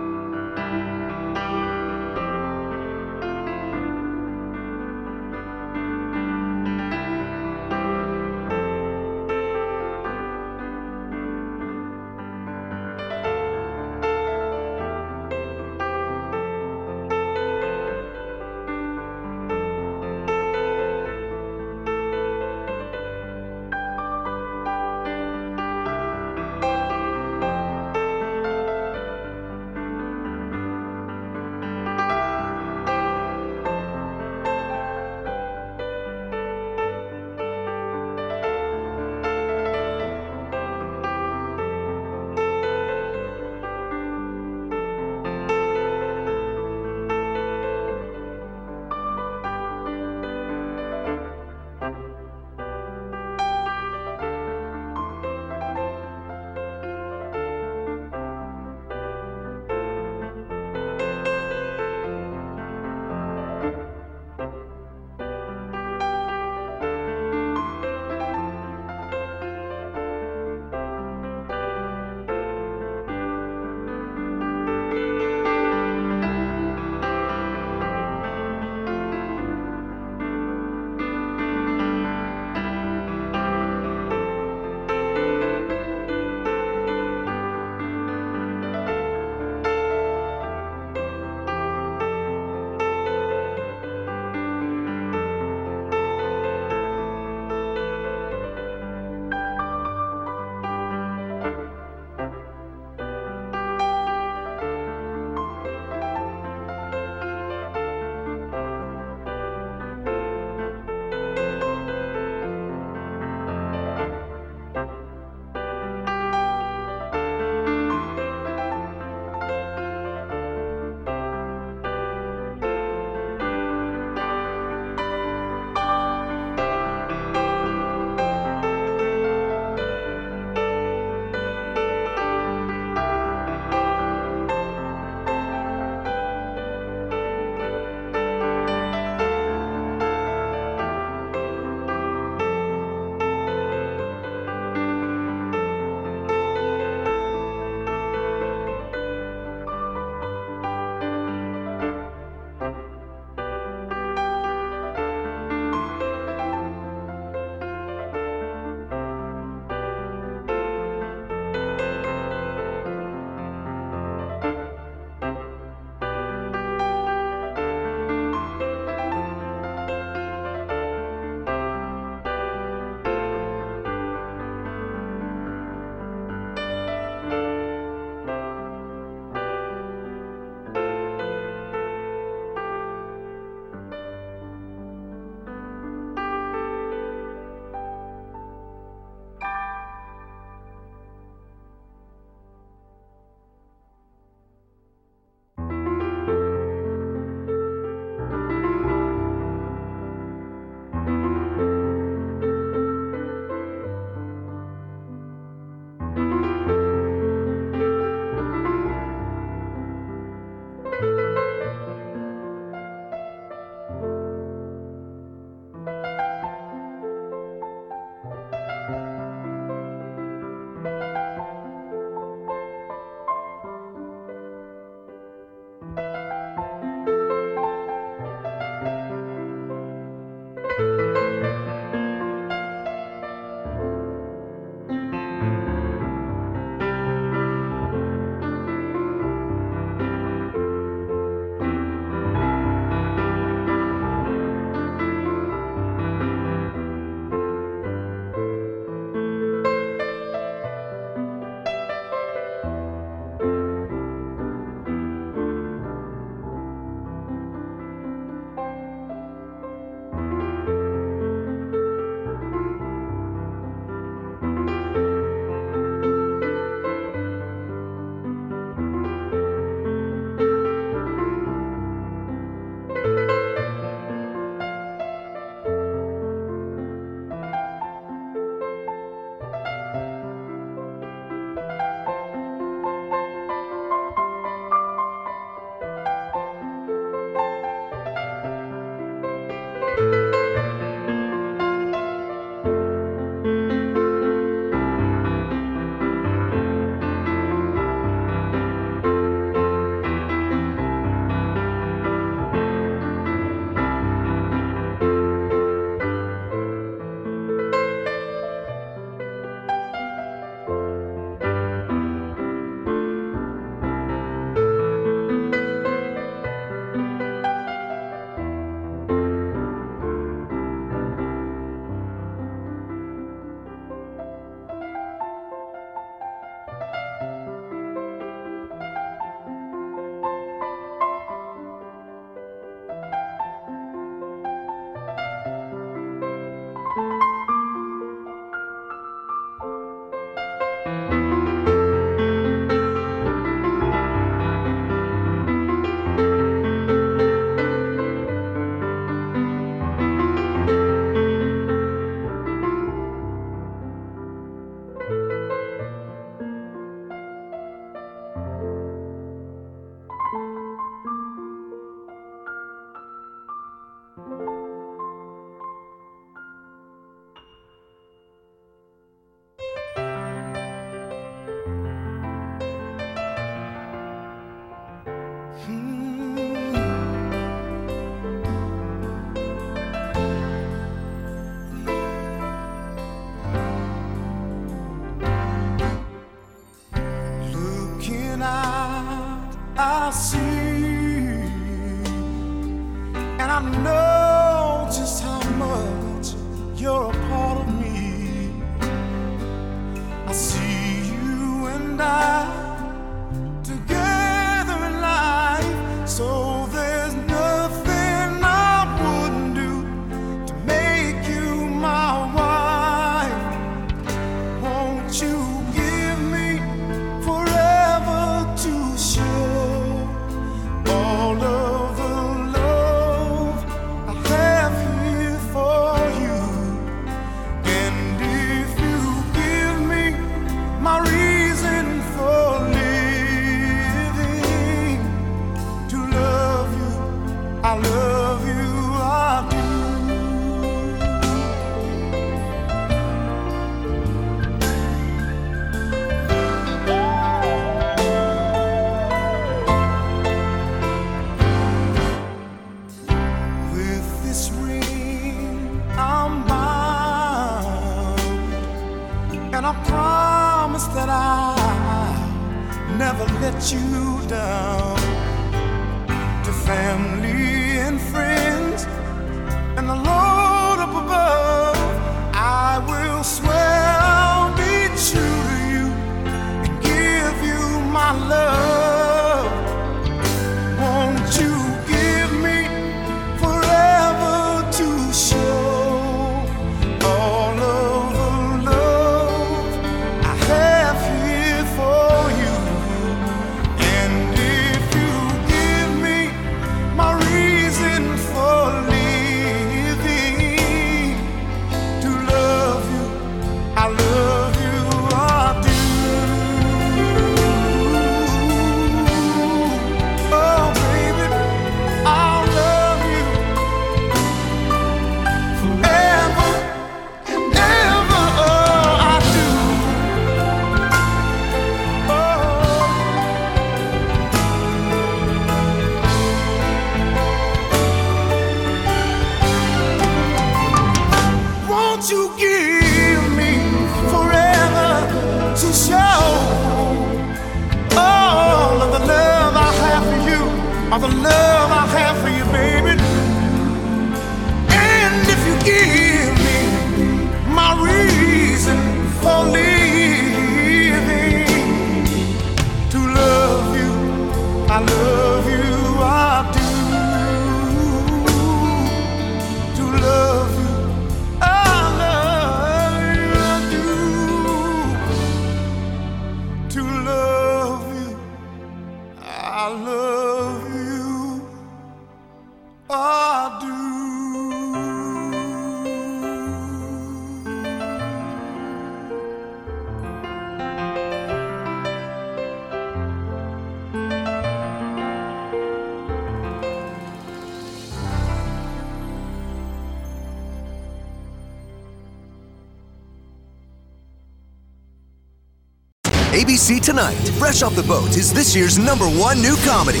ABC Tonight, Fresh Off the Boat, is this year's number one new comedy.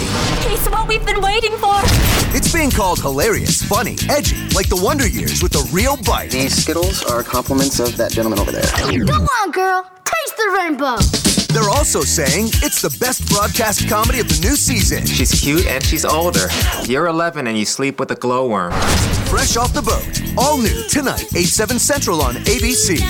It's what we've been waiting for. It's being called hilarious, funny, edgy, like the Wonder Years with a real bite. These Skittles are compliments of that gentleman over there. Go on, girl. Taste the rainbow. They're also saying it's the best broadcast comedy of the new season. She's cute and she's older. You're 11 and you sleep with a glowworm. Fresh Off the Boat, all new tonight, 8, 7 Central on ABC.